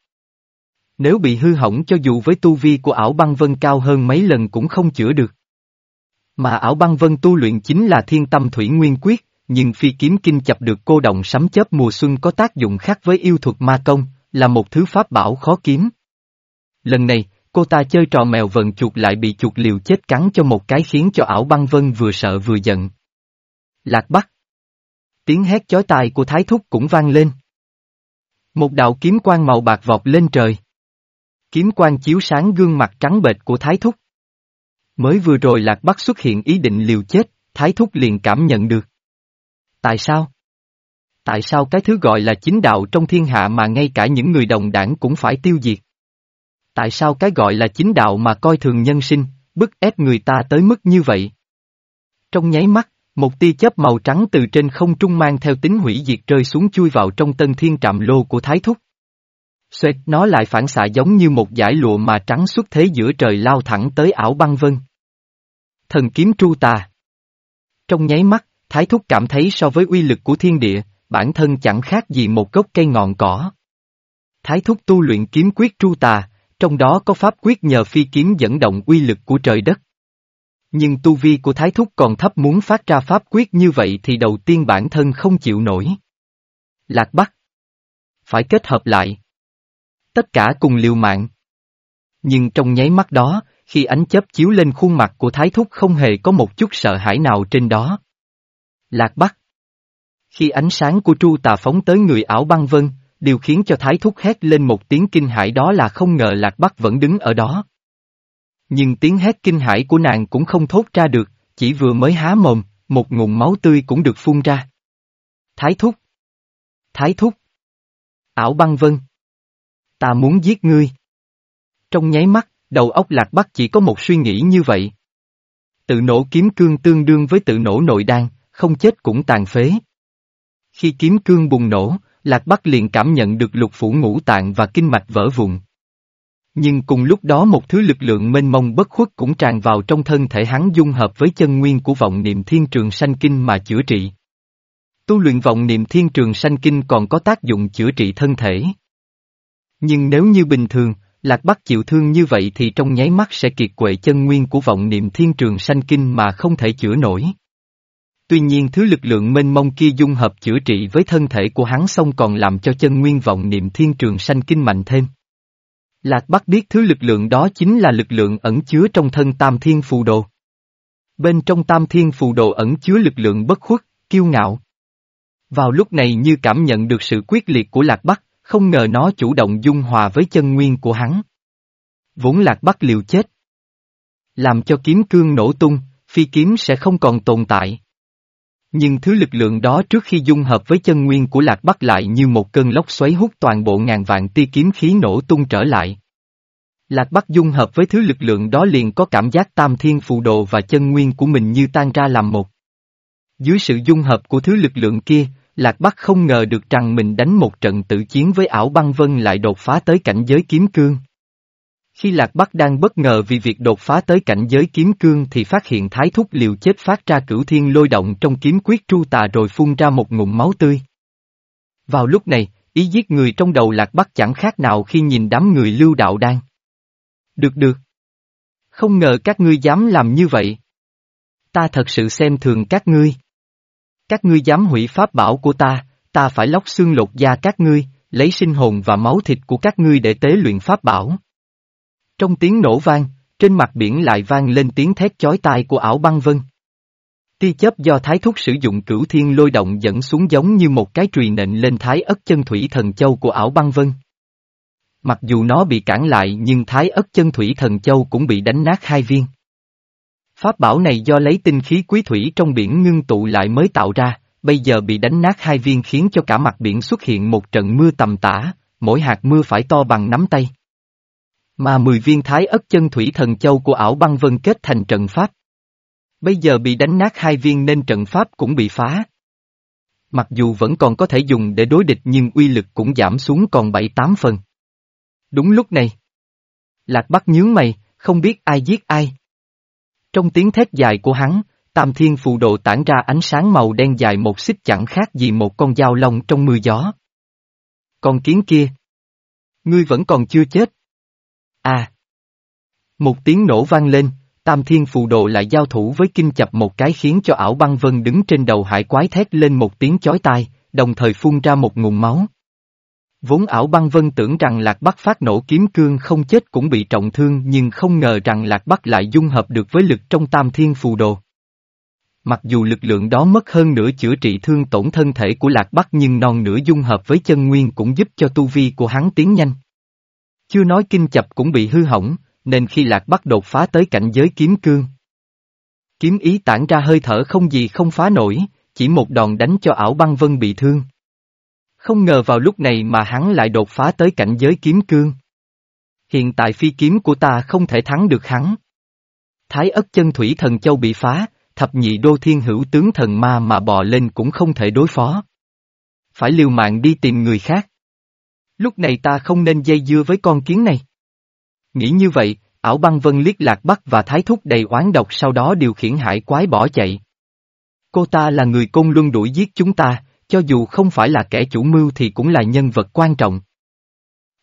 Nếu bị hư hỏng cho dù với tu vi của ảo băng vân cao hơn mấy lần cũng không chữa được. Mà ảo băng vân tu luyện chính là thiên tâm thủy nguyên quyết, nhưng phi kiếm kinh chập được cô động sấm chớp mùa xuân có tác dụng khác với yêu thuật ma công, là một thứ pháp bảo khó kiếm. Lần này, cô ta chơi trò mèo vần chuột lại bị chuột liều chết cắn cho một cái khiến cho ảo băng vân vừa sợ vừa giận. Lạc Bắc. Tiếng hét chói tai của Thái Thúc cũng vang lên. Một đạo kiếm quang màu bạc vọt lên trời. Kiếm quang chiếu sáng gương mặt trắng bệch của Thái Thúc. Mới vừa rồi Lạc Bắc xuất hiện ý định liều chết, Thái Thúc liền cảm nhận được. Tại sao? Tại sao cái thứ gọi là chính đạo trong thiên hạ mà ngay cả những người đồng đảng cũng phải tiêu diệt? Tại sao cái gọi là chính đạo mà coi thường nhân sinh, bức ép người ta tới mức như vậy? Trong nháy mắt, một tia chớp màu trắng từ trên không trung mang theo tính hủy diệt rơi xuống chui vào trong tân thiên trạm lô của Thái Thúc. Xoẹt nó lại phản xạ giống như một dải lụa mà trắng xuất thế giữa trời lao thẳng tới ảo băng vân. Thần kiếm tru tà. Trong nháy mắt, Thái Thúc cảm thấy so với uy lực của thiên địa, bản thân chẳng khác gì một gốc cây ngọn cỏ. Thái Thúc tu luyện kiếm quyết tru tà, trong đó có pháp quyết nhờ phi kiếm dẫn động uy lực của trời đất. Nhưng tu vi của Thái Thúc còn thấp muốn phát ra pháp quyết như vậy thì đầu tiên bản thân không chịu nổi. Lạc Bắc. Phải kết hợp lại. Tất cả cùng liều mạng. Nhưng trong nháy mắt đó, khi ánh chớp chiếu lên khuôn mặt của Thái Thúc không hề có một chút sợ hãi nào trên đó. Lạc Bắc. Khi ánh sáng của tru tà phóng tới người ảo băng vân, điều khiến cho Thái Thúc hét lên một tiếng kinh hãi đó là không ngờ Lạc Bắc vẫn đứng ở đó. Nhưng tiếng hét kinh hãi của nàng cũng không thốt ra được, chỉ vừa mới há mồm, một ngụm máu tươi cũng được phun ra. Thái Thúc! Thái Thúc! Ảo băng vân! Ta muốn giết ngươi! Trong nháy mắt, đầu óc Lạc Bắc chỉ có một suy nghĩ như vậy. Tự nổ kiếm cương tương đương với tự nổ nội đan, không chết cũng tàn phế. Khi kiếm cương bùng nổ, Lạc Bắc liền cảm nhận được lục phủ ngũ tạng và kinh mạch vỡ vụn. Nhưng cùng lúc đó một thứ lực lượng mênh mông bất khuất cũng tràn vào trong thân thể hắn dung hợp với chân nguyên của vọng niệm thiên trường sanh kinh mà chữa trị. Tu luyện vọng niệm thiên trường sanh kinh còn có tác dụng chữa trị thân thể. Nhưng nếu như bình thường, Lạc Bắc chịu thương như vậy thì trong nháy mắt sẽ kiệt quệ chân nguyên của vọng niệm thiên trường sanh kinh mà không thể chữa nổi. Tuy nhiên thứ lực lượng mênh mông kia dung hợp chữa trị với thân thể của hắn xong còn làm cho chân nguyên vọng niệm thiên trường sanh kinh mạnh thêm. Lạc Bắc biết thứ lực lượng đó chính là lực lượng ẩn chứa trong thân Tam Thiên Phù Đồ. Bên trong Tam Thiên Phù Đồ ẩn chứa lực lượng bất khuất, kiêu ngạo. Vào lúc này như cảm nhận được sự quyết liệt của Lạc Bắc, không ngờ nó chủ động dung hòa với chân nguyên của hắn. Vốn Lạc Bắc liều chết. Làm cho kiếm cương nổ tung, phi kiếm sẽ không còn tồn tại. Nhưng thứ lực lượng đó trước khi dung hợp với chân nguyên của Lạc Bắc lại như một cơn lốc xoáy hút toàn bộ ngàn vạn tia kiếm khí nổ tung trở lại. Lạc Bắc dung hợp với thứ lực lượng đó liền có cảm giác tam thiên phù đồ và chân nguyên của mình như tan ra làm một. Dưới sự dung hợp của thứ lực lượng kia, Lạc Bắc không ngờ được rằng mình đánh một trận tự chiến với ảo băng vân lại đột phá tới cảnh giới kiếm cương. Khi Lạc Bắc đang bất ngờ vì việc đột phá tới cảnh giới kiếm cương thì phát hiện thái thúc liều chết phát ra cửu thiên lôi động trong kiếm quyết tru tà rồi phun ra một ngụm máu tươi. Vào lúc này, ý giết người trong đầu Lạc Bắc chẳng khác nào khi nhìn đám người lưu đạo đang Được được. Không ngờ các ngươi dám làm như vậy. Ta thật sự xem thường các ngươi. Các ngươi dám hủy pháp bảo của ta, ta phải lóc xương lột da các ngươi, lấy sinh hồn và máu thịt của các ngươi để tế luyện pháp bảo. Trong tiếng nổ vang, trên mặt biển lại vang lên tiếng thét chói tai của ảo băng vân. Ti chớp do thái thúc sử dụng cửu thiên lôi động dẫn xuống giống như một cái trùy nện lên thái ất chân thủy thần châu của ảo băng vân. Mặc dù nó bị cản lại nhưng thái ất chân thủy thần châu cũng bị đánh nát hai viên. Pháp bảo này do lấy tinh khí quý thủy trong biển ngưng tụ lại mới tạo ra, bây giờ bị đánh nát hai viên khiến cho cả mặt biển xuất hiện một trận mưa tầm tã, mỗi hạt mưa phải to bằng nắm tay. Mà 10 viên thái ất chân thủy thần châu của ảo băng vân kết thành trận pháp. Bây giờ bị đánh nát hai viên nên trận pháp cũng bị phá. Mặc dù vẫn còn có thể dùng để đối địch nhưng uy lực cũng giảm xuống còn 7-8 phần. Đúng lúc này. Lạc Bắc nhướng mày, không biết ai giết ai. Trong tiếng thét dài của hắn, Tam Thiên Phù Độ tản ra ánh sáng màu đen dài một xích chẳng khác gì một con dao lông trong mưa gió. Con kiến kia. Ngươi vẫn còn chưa chết. A. Một tiếng nổ vang lên, Tam Thiên Phù Đồ lại giao thủ với kinh chập một cái khiến cho ảo băng vân đứng trên đầu hải quái thét lên một tiếng chói tai, đồng thời phun ra một nguồn máu. Vốn ảo băng vân tưởng rằng Lạc Bắc phát nổ kiếm cương không chết cũng bị trọng thương nhưng không ngờ rằng Lạc Bắc lại dung hợp được với lực trong Tam Thiên Phù Đồ. Mặc dù lực lượng đó mất hơn nửa chữa trị thương tổn thân thể của Lạc Bắc nhưng non nửa dung hợp với chân nguyên cũng giúp cho tu vi của hắn tiến nhanh. Chưa nói kinh chập cũng bị hư hỏng, nên khi Lạc bắt đột phá tới cảnh giới kiếm cương. Kiếm ý tản ra hơi thở không gì không phá nổi, chỉ một đòn đánh cho ảo băng vân bị thương. Không ngờ vào lúc này mà hắn lại đột phá tới cảnh giới kiếm cương. Hiện tại phi kiếm của ta không thể thắng được hắn. Thái ất chân thủy thần châu bị phá, thập nhị đô thiên hữu tướng thần ma mà bò lên cũng không thể đối phó. Phải liều mạng đi tìm người khác. Lúc này ta không nên dây dưa với con kiến này. Nghĩ như vậy, ảo băng vân liếc lạc bắc và thái thúc đầy oán độc sau đó điều khiển hải quái bỏ chạy. Cô ta là người côn luân đuổi giết chúng ta, cho dù không phải là kẻ chủ mưu thì cũng là nhân vật quan trọng.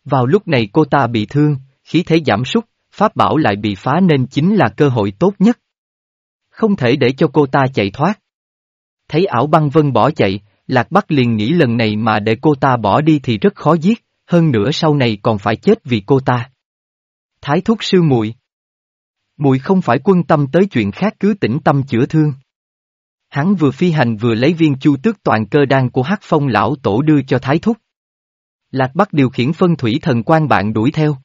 Vào lúc này cô ta bị thương, khí thế giảm sút, pháp bảo lại bị phá nên chính là cơ hội tốt nhất. Không thể để cho cô ta chạy thoát. Thấy ảo băng vân bỏ chạy, Lạc Bắc liền nghĩ lần này mà để cô ta bỏ đi thì rất khó giết, hơn nữa sau này còn phải chết vì cô ta. Thái thúc sư muội Muội không phải quân tâm tới chuyện khác cứ tĩnh tâm chữa thương. Hắn vừa phi hành vừa lấy viên chu tước toàn cơ đan của hắc phong lão tổ đưa cho thái thúc. Lạc Bắc điều khiển phân thủy thần quan bạn đuổi theo.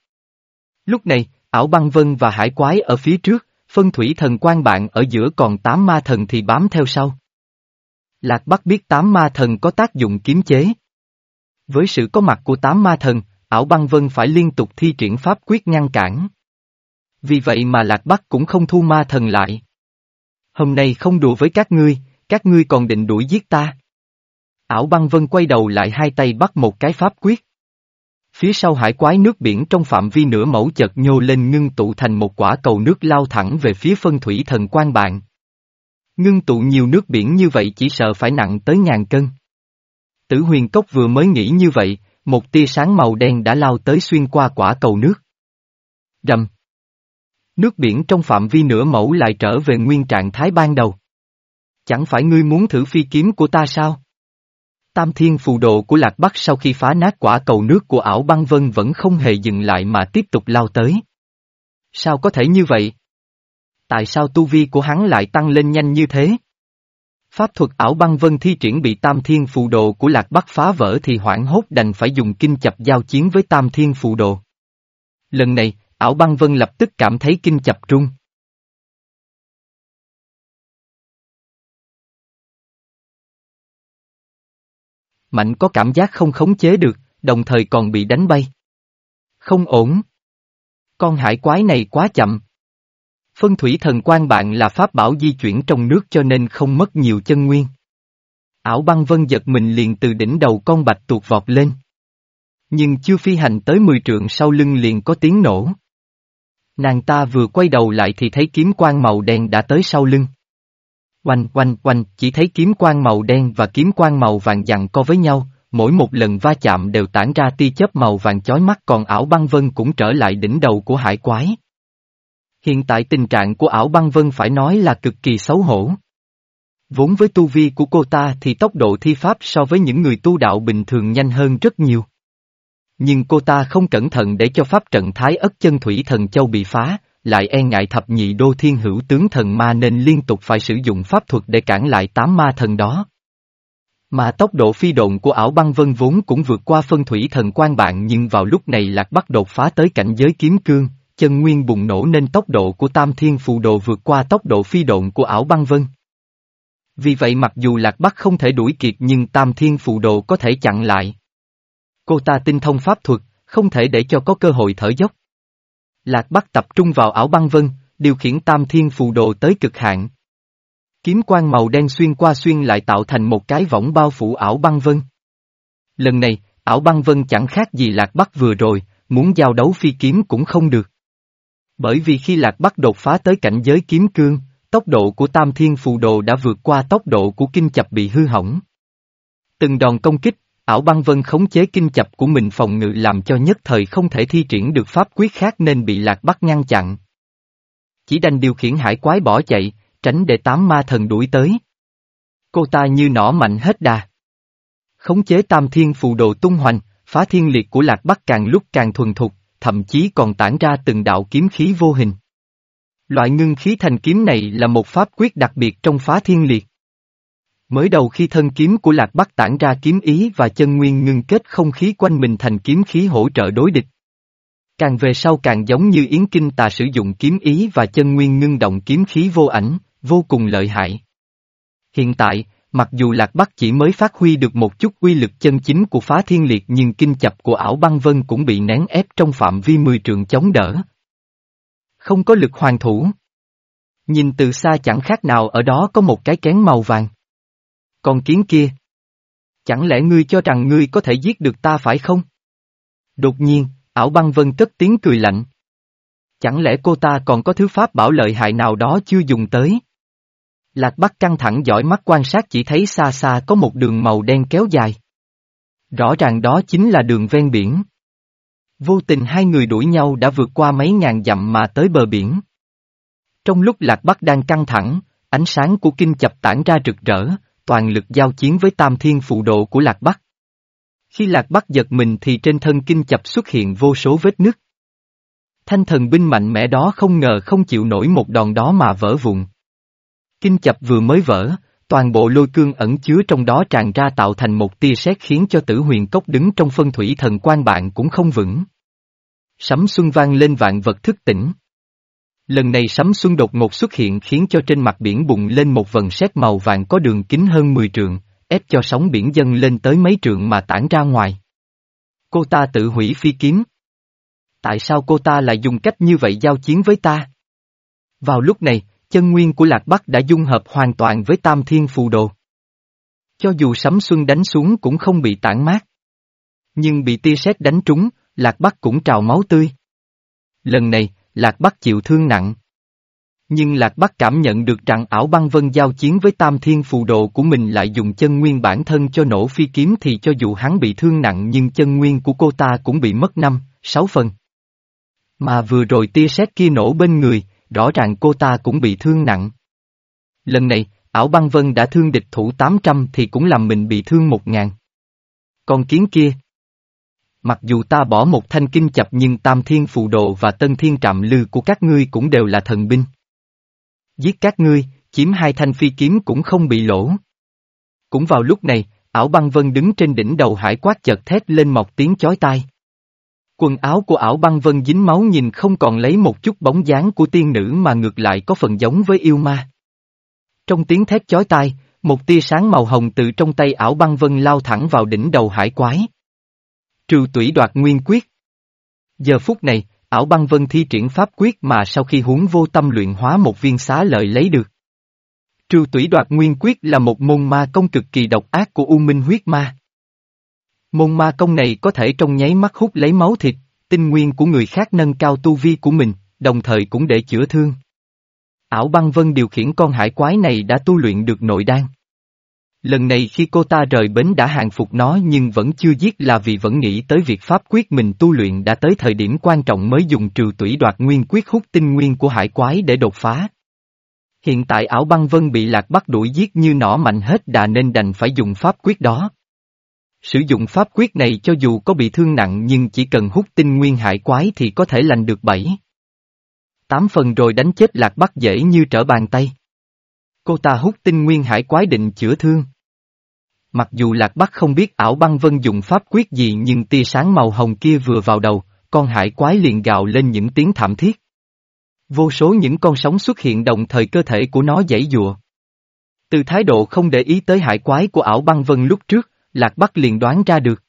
Lúc này, ảo băng vân và hải quái ở phía trước, phân thủy thần quan bạn ở giữa còn tám ma thần thì bám theo sau. Lạc Bắc biết tám ma thần có tác dụng kiếm chế. Với sự có mặt của tám ma thần, ảo băng vân phải liên tục thi triển pháp quyết ngăn cản. Vì vậy mà Lạc Bắc cũng không thu ma thần lại. Hôm nay không đùa với các ngươi, các ngươi còn định đuổi giết ta. Ảo băng vân quay đầu lại hai tay bắt một cái pháp quyết. Phía sau hải quái nước biển trong phạm vi nửa mẫu chợt nhô lên ngưng tụ thành một quả cầu nước lao thẳng về phía phân thủy thần quan bạn. Ngưng tụ nhiều nước biển như vậy chỉ sợ phải nặng tới ngàn cân. Tử huyền cốc vừa mới nghĩ như vậy, một tia sáng màu đen đã lao tới xuyên qua quả cầu nước. Rầm. Nước biển trong phạm vi nửa mẫu lại trở về nguyên trạng thái ban đầu. Chẳng phải ngươi muốn thử phi kiếm của ta sao? Tam thiên phù độ của Lạc Bắc sau khi phá nát quả cầu nước của ảo băng vân vẫn không hề dừng lại mà tiếp tục lao tới. Sao có thể như vậy? Tại sao tu vi của hắn lại tăng lên nhanh như thế? Pháp thuật ảo băng vân thi triển bị tam thiên phù đồ của Lạc Bắc phá vỡ thì hoảng hốt đành phải dùng kinh chập giao chiến với tam thiên phù đồ. Lần này, ảo băng vân lập tức cảm thấy kinh chập trung. Mạnh có cảm giác không khống chế được, đồng thời còn bị đánh bay. Không ổn. Con hải quái này quá chậm. Phân thủy thần quan bạn là pháp bảo di chuyển trong nước cho nên không mất nhiều chân nguyên. Ảo băng vân giật mình liền từ đỉnh đầu con bạch tuột vọt lên. Nhưng chưa phi hành tới 10 trượng sau lưng liền có tiếng nổ. Nàng ta vừa quay đầu lại thì thấy kiếm quang màu đen đã tới sau lưng. Oanh oanh oanh chỉ thấy kiếm quang màu đen và kiếm quang màu vàng dặn co với nhau, mỗi một lần va chạm đều tản ra tia chớp màu vàng chói mắt còn ảo băng vân cũng trở lại đỉnh đầu của hải quái. Hiện tại tình trạng của ảo băng vân phải nói là cực kỳ xấu hổ. Vốn với tu vi của cô ta thì tốc độ thi pháp so với những người tu đạo bình thường nhanh hơn rất nhiều. Nhưng cô ta không cẩn thận để cho pháp trận thái ất chân thủy thần châu bị phá, lại e ngại thập nhị đô thiên hữu tướng thần ma nên liên tục phải sử dụng pháp thuật để cản lại tám ma thần đó. Mà tốc độ phi độn của ảo băng vân vốn cũng vượt qua phân thủy thần quan bạn nhưng vào lúc này lạc bắt đột phá tới cảnh giới kiếm cương, chân nguyên bùng nổ nên tốc độ của tam thiên phù đồ vượt qua tốc độ phi độn của ảo băng vân. Vì vậy mặc dù lạc bắc không thể đuổi kịp nhưng tam thiên phù đồ có thể chặn lại. Cô ta tinh thông pháp thuật, không thể để cho có cơ hội thở dốc. Lạc Bắc tập trung vào ảo băng vân, điều khiển tam thiên phù đồ tới cực hạn. Kiếm quang màu đen xuyên qua xuyên lại tạo thành một cái võng bao phủ ảo băng vân. Lần này, ảo băng vân chẳng khác gì Lạc Bắc vừa rồi, muốn giao đấu phi kiếm cũng không được. Bởi vì khi Lạc Bắc đột phá tới cảnh giới kiếm cương, tốc độ của tam thiên phù đồ đã vượt qua tốc độ của kinh chập bị hư hỏng. Từng đòn công kích, ảo băng vân khống chế kinh chập của mình phòng ngự làm cho nhất thời không thể thi triển được pháp quyết khác nên bị lạc bắc ngăn chặn. Chỉ đành điều khiển hải quái bỏ chạy, tránh để tám ma thần đuổi tới. Cô ta như nỏ mạnh hết đà. Khống chế tam thiên phù đồ tung hoành, phá thiên liệt của lạc bắc càng lúc càng thuần thục, thậm chí còn tản ra từng đạo kiếm khí vô hình. Loại ngưng khí thành kiếm này là một pháp quyết đặc biệt trong phá thiên liệt. Mới đầu khi thân kiếm của Lạc Bắc tản ra kiếm ý và chân nguyên ngưng kết không khí quanh mình thành kiếm khí hỗ trợ đối địch. Càng về sau càng giống như Yến Kinh tà sử dụng kiếm ý và chân nguyên ngưng động kiếm khí vô ảnh, vô cùng lợi hại. Hiện tại, mặc dù Lạc Bắc chỉ mới phát huy được một chút uy lực chân chính của phá thiên liệt nhưng kinh chập của ảo băng vân cũng bị nén ép trong phạm vi mười trường chống đỡ. Không có lực hoàn thủ. Nhìn từ xa chẳng khác nào ở đó có một cái kén màu vàng. còn kiến kia. Chẳng lẽ ngươi cho rằng ngươi có thể giết được ta phải không? Đột nhiên, ảo băng vân cất tiếng cười lạnh. Chẳng lẽ cô ta còn có thứ pháp bảo lợi hại nào đó chưa dùng tới? Lạc Bắc căng thẳng dõi mắt quan sát chỉ thấy xa xa có một đường màu đen kéo dài. Rõ ràng đó chính là đường ven biển. Vô tình hai người đuổi nhau đã vượt qua mấy ngàn dặm mà tới bờ biển. Trong lúc Lạc Bắc đang căng thẳng, ánh sáng của kinh chập tản ra rực rỡ, toàn lực giao chiến với tam thiên phụ độ của Lạc Bắc. Khi Lạc Bắc giật mình thì trên thân kinh chập xuất hiện vô số vết nứt. Thanh thần binh mạnh mẽ đó không ngờ không chịu nổi một đòn đó mà vỡ vụn. Kinh chập vừa mới vỡ, toàn bộ lôi cương ẩn chứa trong đó tràn ra tạo thành một tia sét khiến cho tử huyền cốc đứng trong phân thủy thần quan bạn cũng không vững. Sấm xuân vang lên vạn vật thức tỉnh. Lần này sấm xuân đột ngột xuất hiện khiến cho trên mặt biển bùng lên một vần sét màu vàng có đường kính hơn 10 trượng, ép cho sóng biển dâng lên tới mấy trượng mà tản ra ngoài. Cô ta tự hủy phi kiếm. Tại sao cô ta lại dùng cách như vậy giao chiến với ta? Vào lúc này, chân nguyên của Lạc Bắc đã dung hợp hoàn toàn với Tam Thiên Phù Đồ. Cho dù sấm xuân đánh xuống cũng không bị tản mát. Nhưng bị tia sét đánh trúng, Lạc Bắc cũng trào máu tươi. Lần này, Lạc Bắc chịu thương nặng. Nhưng Lạc Bắc cảm nhận được rằng ảo băng vân giao chiến với tam thiên phù đồ của mình lại dùng chân nguyên bản thân cho nổ phi kiếm thì cho dù hắn bị thương nặng nhưng chân nguyên của cô ta cũng bị mất năm, sáu phần. Mà vừa rồi tia sét kia nổ bên người, rõ ràng cô ta cũng bị thương nặng. Lần này, ảo băng vân đã thương địch thủ 800 thì cũng làm mình bị thương 1000. Con kiến kia, Mặc dù ta bỏ một thanh kinh chập nhưng tam thiên phù độ và tân thiên trạm lư của các ngươi cũng đều là thần binh. Giết các ngươi, chiếm hai thanh phi kiếm cũng không bị lỗ. Cũng vào lúc này, ảo băng vân đứng trên đỉnh đầu hải quát chợt thét lên một tiếng chói tai. Quần áo của ảo băng vân dính máu nhìn không còn lấy một chút bóng dáng của tiên nữ mà ngược lại có phần giống với yêu ma. Trong tiếng thét chói tai, một tia sáng màu hồng từ trong tay ảo băng vân lao thẳng vào đỉnh đầu hải quái. Trừ tủy đoạt nguyên quyết. Giờ phút này, ảo băng vân thi triển pháp quyết mà sau khi huống vô tâm luyện hóa một viên xá lợi lấy được. Trừ tủy đoạt nguyên quyết là một môn ma công cực kỳ độc ác của U Minh huyết ma. Môn ma công này có thể trong nháy mắt hút lấy máu thịt, tinh nguyên của người khác nâng cao tu vi của mình, đồng thời cũng để chữa thương. Ảo băng vân điều khiển con hải quái này đã tu luyện được nội đan. Lần này khi cô ta rời bến đã hàng phục nó nhưng vẫn chưa giết là vì vẫn nghĩ tới việc pháp quyết mình tu luyện đã tới thời điểm quan trọng mới dùng trừ tủy đoạt nguyên quyết hút tinh nguyên của hải quái để đột phá. Hiện tại ảo băng vân bị lạc bắt đuổi giết như nỏ mạnh hết đà nên đành phải dùng pháp quyết đó. Sử dụng pháp quyết này cho dù có bị thương nặng nhưng chỉ cần hút tinh nguyên hải quái thì có thể lành được bảy. Tám phần rồi đánh chết lạc bắt dễ như trở bàn tay. Cô ta hút tinh nguyên hải quái định chữa thương. Mặc dù Lạc Bắc không biết ảo băng vân dùng pháp quyết gì nhưng tia sáng màu hồng kia vừa vào đầu, con hải quái liền gào lên những tiếng thảm thiết. Vô số những con sóng xuất hiện đồng thời cơ thể của nó dãy dụa. Từ thái độ không để ý tới hải quái của ảo băng vân lúc trước, Lạc Bắc liền đoán ra được.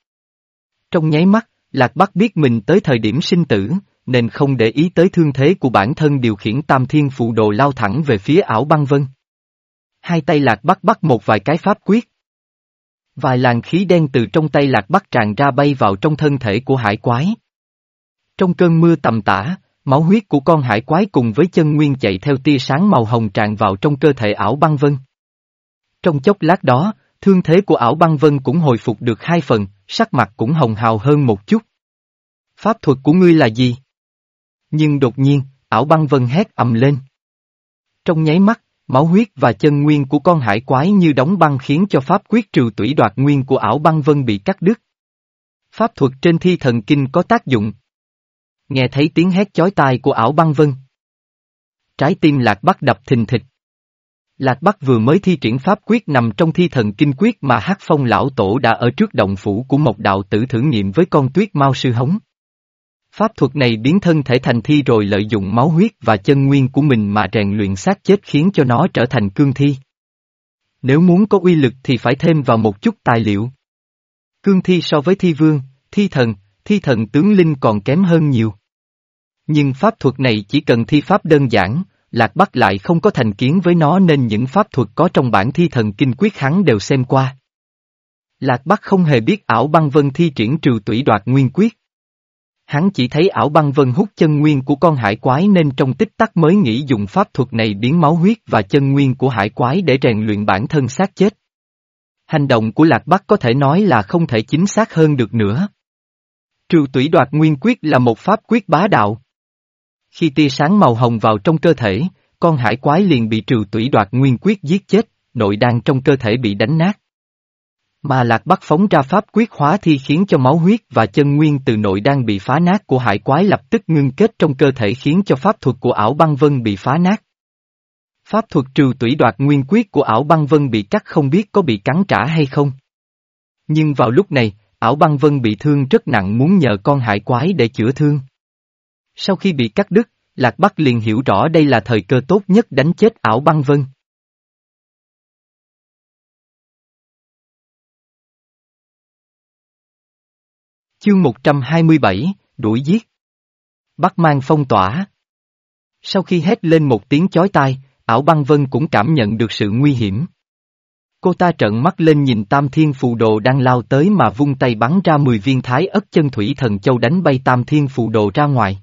Trong nháy mắt, Lạc Bắc biết mình tới thời điểm sinh tử, nên không để ý tới thương thế của bản thân điều khiển tam thiên phụ đồ lao thẳng về phía ảo băng vân. Hai tay Lạc Bắc bắt một vài cái pháp quyết. Vài làn khí đen từ trong tay Lạc Bắc tràn ra bay vào trong thân thể của hải quái. Trong cơn mưa tầm tã, máu huyết của con hải quái cùng với chân nguyên chạy theo tia sáng màu hồng tràn vào trong cơ thể ảo băng vân. Trong chốc lát đó, Thương thế của ảo băng vân cũng hồi phục được hai phần, sắc mặt cũng hồng hào hơn một chút. Pháp thuật của ngươi là gì? Nhưng đột nhiên, ảo băng vân hét ầm lên. Trong nháy mắt, máu huyết và chân nguyên của con hải quái như đóng băng khiến cho pháp quyết trừ tủy đoạt nguyên của ảo băng vân bị cắt đứt. Pháp thuật trên thi thần kinh có tác dụng. Nghe thấy tiếng hét chói tai của ảo băng vân. Trái tim lạc bắt đập thình thịch. Lạc Bắc vừa mới thi triển pháp quyết nằm trong thi thần kinh quyết mà Hắc Phong lão tổ đã ở trước động phủ của một đạo tử thử nghiệm với con tuyết mau sư hống. Pháp thuật này biến thân thể thành thi rồi lợi dụng máu huyết và chân nguyên của mình mà rèn luyện xác chết khiến cho nó trở thành cương thi. Nếu muốn có uy lực thì phải thêm vào một chút tài liệu. Cương thi so với thi vương, thi thần, thi thần tướng linh còn kém hơn nhiều. Nhưng pháp thuật này chỉ cần thi pháp đơn giản, Lạc Bắc lại không có thành kiến với nó nên những pháp thuật có trong bản thi thần kinh quyết hắn đều xem qua. Lạc Bắc không hề biết ảo băng vân thi triển trừ tủy đoạt nguyên quyết. Hắn chỉ thấy ảo băng vân hút chân nguyên của con hải quái nên trong tích tắc mới nghĩ dùng pháp thuật này biến máu huyết và chân nguyên của hải quái để rèn luyện bản thân xác chết. Hành động của Lạc Bắc có thể nói là không thể chính xác hơn được nữa. Trừ tủy đoạt nguyên quyết là một pháp quyết bá đạo. Khi tia sáng màu hồng vào trong cơ thể, con hải quái liền bị trừ tủy đoạt nguyên quyết giết chết, nội đan trong cơ thể bị đánh nát. Mà lạc bắc phóng ra pháp quyết hóa thi khiến cho máu huyết và chân nguyên từ nội đan bị phá nát của hải quái lập tức ngưng kết trong cơ thể khiến cho pháp thuật của ảo băng vân bị phá nát. Pháp thuật trừ tủy đoạt nguyên quyết của ảo băng vân bị cắt không biết có bị cắn trả hay không. Nhưng vào lúc này, ảo băng vân bị thương rất nặng muốn nhờ con hải quái để chữa thương. Sau khi bị cắt đứt, Lạc Bắc liền hiểu rõ đây là thời cơ tốt nhất đánh chết ảo băng vân. Chương 127, đuổi giết. Bắc mang phong tỏa. Sau khi hét lên một tiếng chói tai, ảo băng vân cũng cảm nhận được sự nguy hiểm. Cô ta trợn mắt lên nhìn tam thiên phù đồ đang lao tới mà vung tay bắn ra 10 viên thái ất chân thủy thần châu đánh bay tam thiên phù đồ ra ngoài.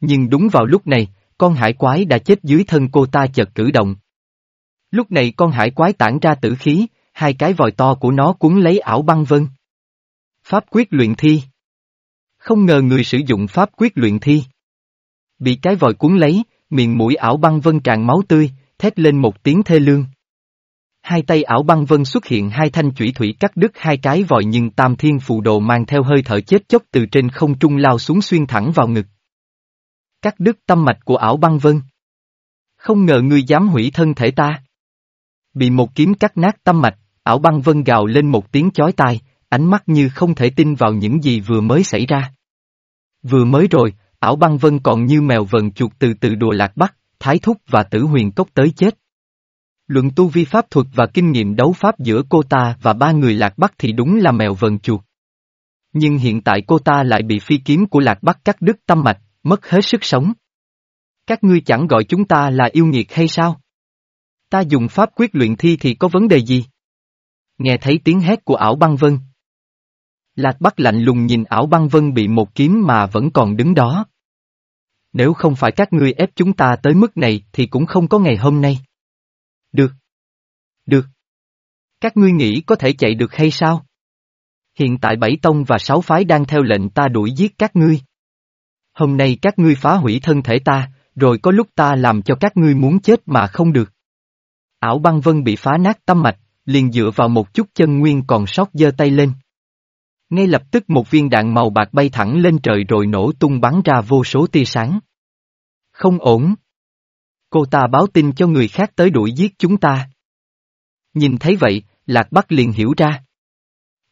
Nhưng đúng vào lúc này, con hải quái đã chết dưới thân cô ta chợt cử động. Lúc này con hải quái tản ra tử khí, hai cái vòi to của nó cuốn lấy ảo băng vân. Pháp quyết luyện thi Không ngờ người sử dụng pháp quyết luyện thi. Bị cái vòi cuốn lấy, miệng mũi ảo băng vân tràn máu tươi, thét lên một tiếng thê lương. Hai tay ảo băng vân xuất hiện hai thanh chủy thủy cắt đứt hai cái vòi nhưng tam thiên phù đồ mang theo hơi thở chết chóc từ trên không trung lao xuống xuyên thẳng vào ngực. Cắt đứt tâm mạch của ảo băng vân. Không ngờ ngươi dám hủy thân thể ta. Bị một kiếm cắt nát tâm mạch, ảo băng vân gào lên một tiếng chói tai, ánh mắt như không thể tin vào những gì vừa mới xảy ra. Vừa mới rồi, ảo băng vân còn như mèo vần chuột từ từ đùa lạc bắc, thái thúc và tử huyền cốc tới chết. Luận tu vi pháp thuật và kinh nghiệm đấu pháp giữa cô ta và ba người lạc bắc thì đúng là mèo vần chuột. Nhưng hiện tại cô ta lại bị phi kiếm của lạc bắc cắt đứt tâm mạch, mất hết sức sống. Các ngươi chẳng gọi chúng ta là yêu nghiệt hay sao? Ta dùng pháp quyết luyện thi thì có vấn đề gì? Nghe thấy tiếng hét của ảo băng vân. Lạc Bắc lạnh lùng nhìn ảo băng vân bị một kiếm mà vẫn còn đứng đó. Nếu không phải các ngươi ép chúng ta tới mức này thì cũng không có ngày hôm nay. Được. Được. Các ngươi nghĩ có thể chạy được hay sao? Hiện tại bảy tông và sáu phái đang theo lệnh ta đuổi giết các ngươi. Hôm nay các ngươi phá hủy thân thể ta, rồi có lúc ta làm cho các ngươi muốn chết mà không được. Ảo băng vân bị phá nát tâm mạch, liền dựa vào một chút chân nguyên còn sót giơ tay lên. Ngay lập tức một viên đạn màu bạc bay thẳng lên trời rồi nổ tung bắn ra vô số tia sáng. Không ổn. Cô ta báo tin cho người khác tới đuổi giết chúng ta. Nhìn thấy vậy, Lạc Bắc liền hiểu ra.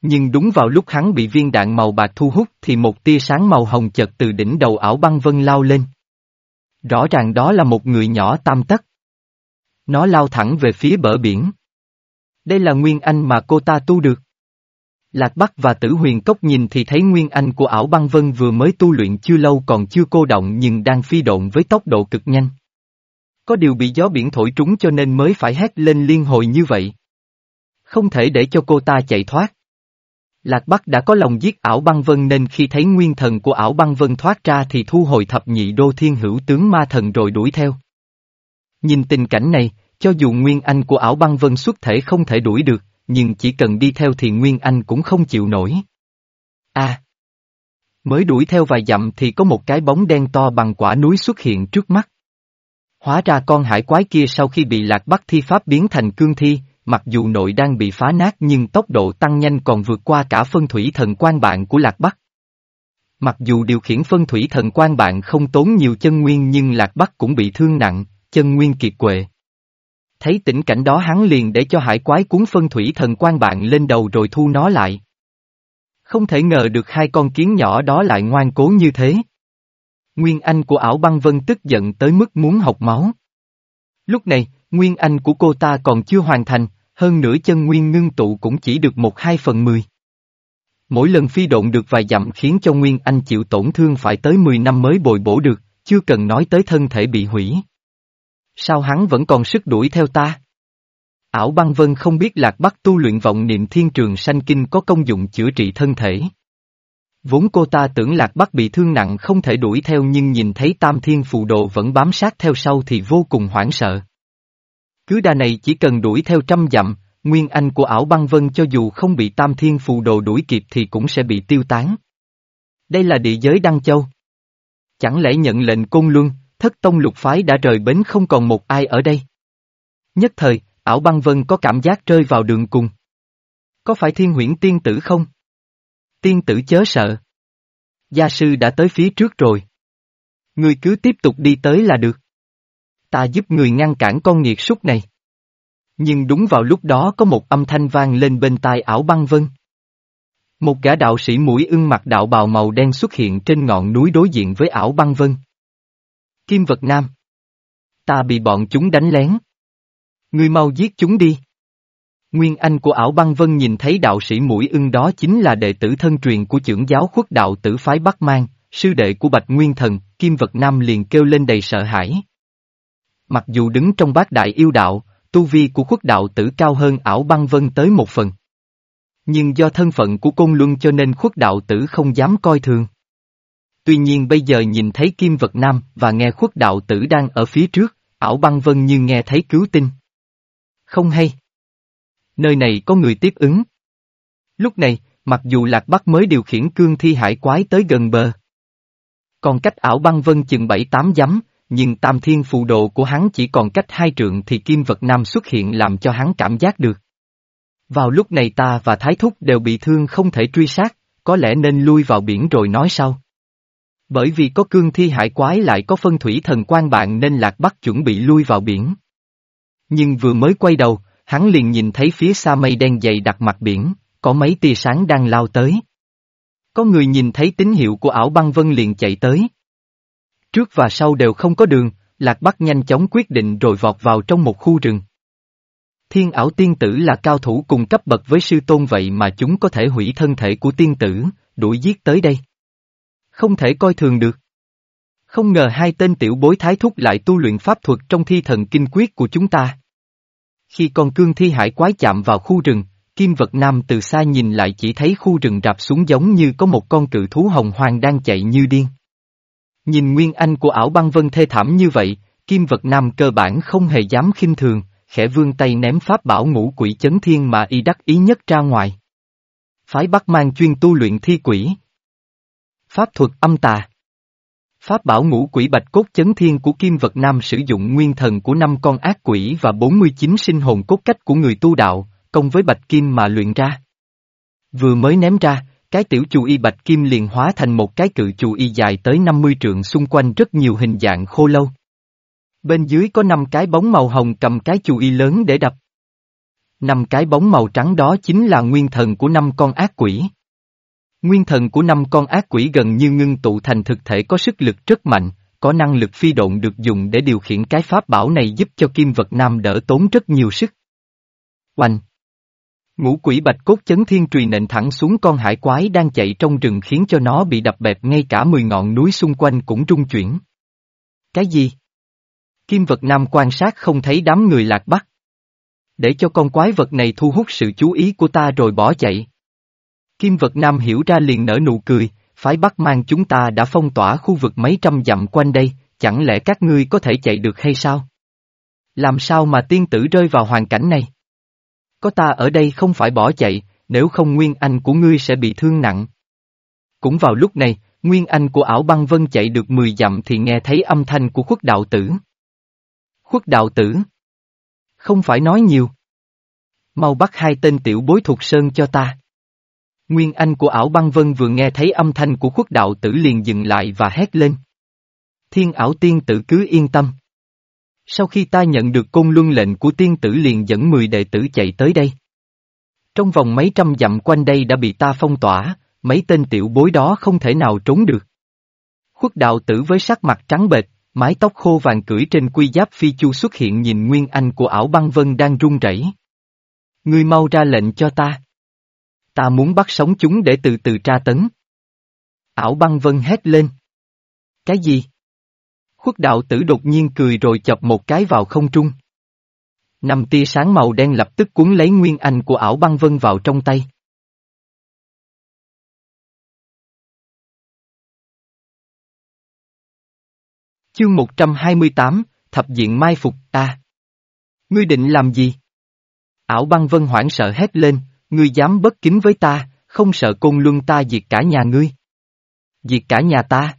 Nhưng đúng vào lúc hắn bị viên đạn màu bạc thu hút thì một tia sáng màu hồng chợt từ đỉnh đầu ảo băng vân lao lên. Rõ ràng đó là một người nhỏ tam tấc Nó lao thẳng về phía bờ biển. Đây là nguyên anh mà cô ta tu được. Lạc Bắc và Tử Huyền Cốc nhìn thì thấy nguyên anh của ảo băng vân vừa mới tu luyện chưa lâu còn chưa cô động nhưng đang phi độn với tốc độ cực nhanh. Có điều bị gió biển thổi trúng cho nên mới phải hét lên liên hồi như vậy. Không thể để cho cô ta chạy thoát. Lạc Bắc đã có lòng giết ảo băng vân nên khi thấy nguyên thần của ảo băng vân thoát ra thì thu hồi thập nhị đô thiên hữu tướng ma thần rồi đuổi theo. Nhìn tình cảnh này, cho dù nguyên anh của ảo băng vân xuất thể không thể đuổi được, nhưng chỉ cần đi theo thì Nguyên Anh cũng không chịu nổi. a Mới đuổi theo vài dặm thì có một cái bóng đen to bằng quả núi xuất hiện trước mắt. Hóa ra con hải quái kia sau khi bị lạc bắc thi pháp biến thành cương thi, mặc dù nội đang bị phá nát nhưng tốc độ tăng nhanh còn vượt qua cả phân thủy thần quan bạn của lạc bắc. Mặc dù điều khiển phân thủy thần quan bạn không tốn nhiều chân nguyên nhưng lạc bắc cũng bị thương nặng, chân nguyên kiệt quệ. Thấy tình cảnh đó hắn liền để cho hải quái cuốn phân thủy thần quan bạn lên đầu rồi thu nó lại. Không thể ngờ được hai con kiến nhỏ đó lại ngoan cố như thế. Nguyên Anh của ảo băng vân tức giận tới mức muốn học máu. Lúc này, Nguyên Anh của cô ta còn chưa hoàn thành, hơn nửa chân Nguyên ngưng tụ cũng chỉ được một hai phần mười. Mỗi lần phi độn được vài dặm khiến cho Nguyên Anh chịu tổn thương phải tới 10 năm mới bồi bổ được, chưa cần nói tới thân thể bị hủy. Sao hắn vẫn còn sức đuổi theo ta? Ảo băng vân không biết lạc bắc tu luyện vọng niệm thiên trường sanh kinh có công dụng chữa trị thân thể. Vốn cô ta tưởng lạc bắc bị thương nặng không thể đuổi theo nhưng nhìn thấy tam thiên phù đồ vẫn bám sát theo sau thì vô cùng hoảng sợ. Cứ đà này chỉ cần đuổi theo trăm dặm, nguyên anh của ảo băng vân cho dù không bị tam thiên phù đồ đuổi kịp thì cũng sẽ bị tiêu tán. Đây là địa giới Đăng Châu. Chẳng lẽ nhận lệnh côn luân, thất tông lục phái đã rời bến không còn một ai ở đây? Nhất thời, ảo băng vân có cảm giác rơi vào đường cùng. Có phải thiên huyễn tiên tử không? Tiên tử chớ sợ. Gia sư đã tới phía trước rồi. Người cứ tiếp tục đi tới là được. Ta giúp người ngăn cản con nghiệt súc này. Nhưng đúng vào lúc đó có một âm thanh vang lên bên tai ảo băng vân. Một gã đạo sĩ mũi ưng mặt đạo bào màu đen xuất hiện trên ngọn núi đối diện với ảo băng vân. Kim vật nam. Ta bị bọn chúng đánh lén. Ngươi mau giết chúng đi. Nguyên Anh của ảo băng vân nhìn thấy đạo sĩ mũi ưng đó chính là đệ tử thân truyền của trưởng giáo khuất đạo tử phái Bắc Mang, sư đệ của Bạch Nguyên Thần, Kim Vật Nam liền kêu lên đầy sợ hãi. Mặc dù đứng trong bát đại yêu đạo, tu vi của khuất đạo tử cao hơn ảo băng vân tới một phần. Nhưng do thân phận của côn luân cho nên khuất đạo tử không dám coi thường. Tuy nhiên bây giờ nhìn thấy Kim Vật Nam và nghe khuất đạo tử đang ở phía trước, ảo băng vân như nghe thấy cứu tinh. Không hay. Nơi này có người tiếp ứng. Lúc này, mặc dù Lạc Bắc mới điều khiển cương thi hải quái tới gần bờ. Còn cách ảo băng vân chừng bảy tám dắm, nhưng tam thiên phù độ của hắn chỉ còn cách hai trượng thì kim vật nam xuất hiện làm cho hắn cảm giác được. Vào lúc này ta và Thái Thúc đều bị thương không thể truy sát, có lẽ nên lui vào biển rồi nói sau. Bởi vì có cương thi hải quái lại có phân thủy thần quan bạn nên Lạc Bắc chuẩn bị lui vào biển. Nhưng vừa mới quay đầu, hắn liền nhìn thấy phía xa mây đen dày đặt mặt biển, có mấy tia sáng đang lao tới. Có người nhìn thấy tín hiệu của ảo băng vân liền chạy tới. Trước và sau đều không có đường, Lạc Bắc nhanh chóng quyết định rồi vọt vào trong một khu rừng. Thiên ảo tiên tử là cao thủ cùng cấp bậc với sư tôn vậy mà chúng có thể hủy thân thể của tiên tử, đuổi giết tới đây. Không thể coi thường được. Không ngờ hai tên tiểu bối thái thúc lại tu luyện pháp thuật trong thi thần kinh quyết của chúng ta. Khi con cương thi hải quái chạm vào khu rừng, Kim vật nam từ xa nhìn lại chỉ thấy khu rừng rạp xuống giống như có một con cự thú hồng hoàng đang chạy như điên. Nhìn nguyên anh của ảo băng vân thê thảm như vậy, Kim vật nam cơ bản không hề dám khinh thường, khẽ vươn tay ném pháp bảo ngũ quỷ chấn thiên mà y đắc ý nhất ra ngoài. Phái Bắc mang chuyên tu luyện thi quỷ. Pháp thuật âm tà. Pháp bảo ngũ quỷ bạch cốt chấn thiên của Kim Vật Nam sử dụng nguyên thần của năm con ác quỷ và 49 sinh hồn cốt cách của người tu đạo, công với bạch kim mà luyện ra. Vừa mới ném ra, cái tiểu chù y bạch kim liền hóa thành một cái cự chù y dài tới 50 trượng xung quanh rất nhiều hình dạng khô lâu. Bên dưới có năm cái bóng màu hồng cầm cái chù y lớn để đập. Năm cái bóng màu trắng đó chính là nguyên thần của năm con ác quỷ. Nguyên thần của năm con ác quỷ gần như ngưng tụ thành thực thể có sức lực rất mạnh, có năng lực phi độn được dùng để điều khiển cái pháp bảo này giúp cho kim vật nam đỡ tốn rất nhiều sức. Oanh! Ngũ quỷ bạch cốt chấn thiên trùy nện thẳng xuống con hải quái đang chạy trong rừng khiến cho nó bị đập bẹp ngay cả mười ngọn núi xung quanh cũng rung chuyển. Cái gì? Kim vật nam quan sát không thấy đám người lạc bắc. Để cho con quái vật này thu hút sự chú ý của ta rồi bỏ chạy. Kim vật nam hiểu ra liền nở nụ cười, phái bắc mang chúng ta đã phong tỏa khu vực mấy trăm dặm quanh đây, chẳng lẽ các ngươi có thể chạy được hay sao? Làm sao mà tiên tử rơi vào hoàn cảnh này? Có ta ở đây không phải bỏ chạy, nếu không Nguyên Anh của ngươi sẽ bị thương nặng. Cũng vào lúc này, Nguyên Anh của ảo băng vân chạy được 10 dặm thì nghe thấy âm thanh của khuất đạo tử. Khuất đạo tử. Không phải nói nhiều. Mau bắt hai tên tiểu bối thuộc sơn cho ta. Nguyên Anh của ảo băng vân vừa nghe thấy âm thanh của khuất đạo tử liền dừng lại và hét lên. Thiên ảo tiên tử cứ yên tâm. Sau khi ta nhận được côn luân lệnh của tiên tử liền dẫn 10 đệ tử chạy tới đây. Trong vòng mấy trăm dặm quanh đây đã bị ta phong tỏa, mấy tên tiểu bối đó không thể nào trốn được. Khuất đạo tử với sắc mặt trắng bệch, mái tóc khô vàng cưỡi trên quy giáp phi chu xuất hiện nhìn Nguyên Anh của ảo băng vân đang run rẩy. Ngươi mau ra lệnh cho ta. Ta muốn bắt sống chúng để từ từ tra tấn. Ảo băng vân hét lên. Cái gì? Khuất đạo tử đột nhiên cười rồi chập một cái vào không trung. Nằm tia sáng màu đen lập tức cuốn lấy nguyên anh của ảo băng vân vào trong tay. Chương 128, Thập diện mai phục ta. Ngươi định làm gì? Ảo băng vân hoảng sợ hét lên, ngươi dám bất kính với ta, không sợ côn luân ta diệt cả nhà ngươi. Diệt cả nhà ta.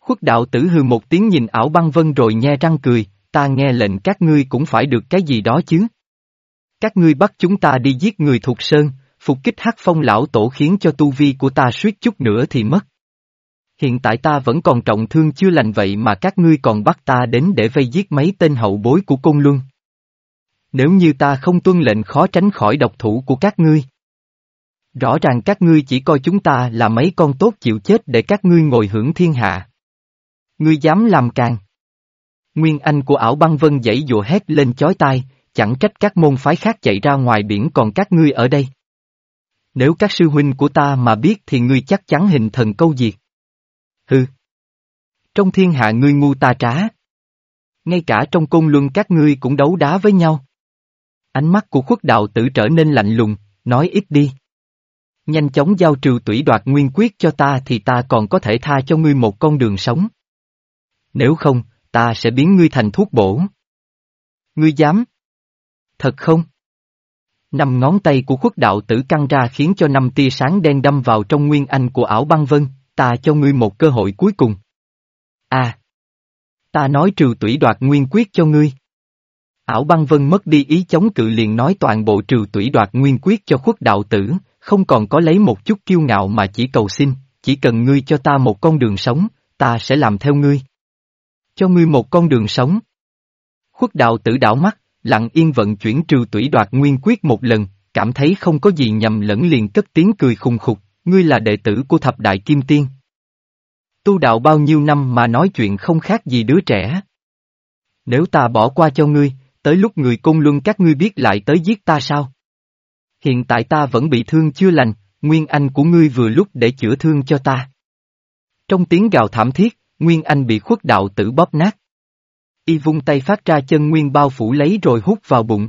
Khuất đạo tử hừ một tiếng nhìn ảo băng vân rồi nhe răng cười, ta nghe lệnh các ngươi cũng phải được cái gì đó chứ. Các ngươi bắt chúng ta đi giết người thuộc sơn, phục kích hắc phong lão tổ khiến cho tu vi của ta suýt chút nữa thì mất. Hiện tại ta vẫn còn trọng thương chưa lành vậy mà các ngươi còn bắt ta đến để vây giết mấy tên hậu bối của cung luân. Nếu như ta không tuân lệnh khó tránh khỏi độc thủ của các ngươi. Rõ ràng các ngươi chỉ coi chúng ta là mấy con tốt chịu chết để các ngươi ngồi hưởng thiên hạ. Ngươi dám làm càng. Nguyên Anh của ảo băng vân dãy dụa hét lên chói tai, chẳng trách các môn phái khác chạy ra ngoài biển còn các ngươi ở đây. Nếu các sư huynh của ta mà biết thì ngươi chắc chắn hình thần câu diệt. Hừ. Trong thiên hạ ngươi ngu ta trá. Ngay cả trong cung luân các ngươi cũng đấu đá với nhau. Ánh mắt của khuất đạo tử trở nên lạnh lùng, nói ít đi. Nhanh chóng giao trừ tủy đoạt nguyên quyết cho ta thì ta còn có thể tha cho ngươi một con đường sống. Nếu không, ta sẽ biến ngươi thành thuốc bổ. Ngươi dám? Thật không? Năm ngón tay của khuất đạo tử căng ra khiến cho năm tia sáng đen đâm vào trong nguyên anh của ảo băng vân, ta cho ngươi một cơ hội cuối cùng. À! Ta nói trừ tủy đoạt nguyên quyết cho ngươi. Ảo băng vân mất đi ý chống cự liền nói toàn bộ trừ tủy đoạt nguyên quyết cho khuất đạo tử, không còn có lấy một chút kiêu ngạo mà chỉ cầu xin, chỉ cần ngươi cho ta một con đường sống, ta sẽ làm theo ngươi. Cho ngươi một con đường sống. Khuất đạo tử đảo mắt, lặng yên vận chuyển trừ tủy đoạt nguyên quyết một lần, cảm thấy không có gì nhầm lẫn liền cất tiếng cười khùng khục, ngươi là đệ tử của thập đại kim tiên. Tu đạo bao nhiêu năm mà nói chuyện không khác gì đứa trẻ. Nếu ta bỏ qua cho ngươi, tới lúc người công luân các ngươi biết lại tới giết ta sao? Hiện tại ta vẫn bị thương chưa lành, nguyên anh của ngươi vừa lúc để chữa thương cho ta. Trong tiếng gào thảm thiết, nguyên anh bị khuất đạo tử bóp nát. Y vung tay phát ra chân nguyên bao phủ lấy rồi hút vào bụng.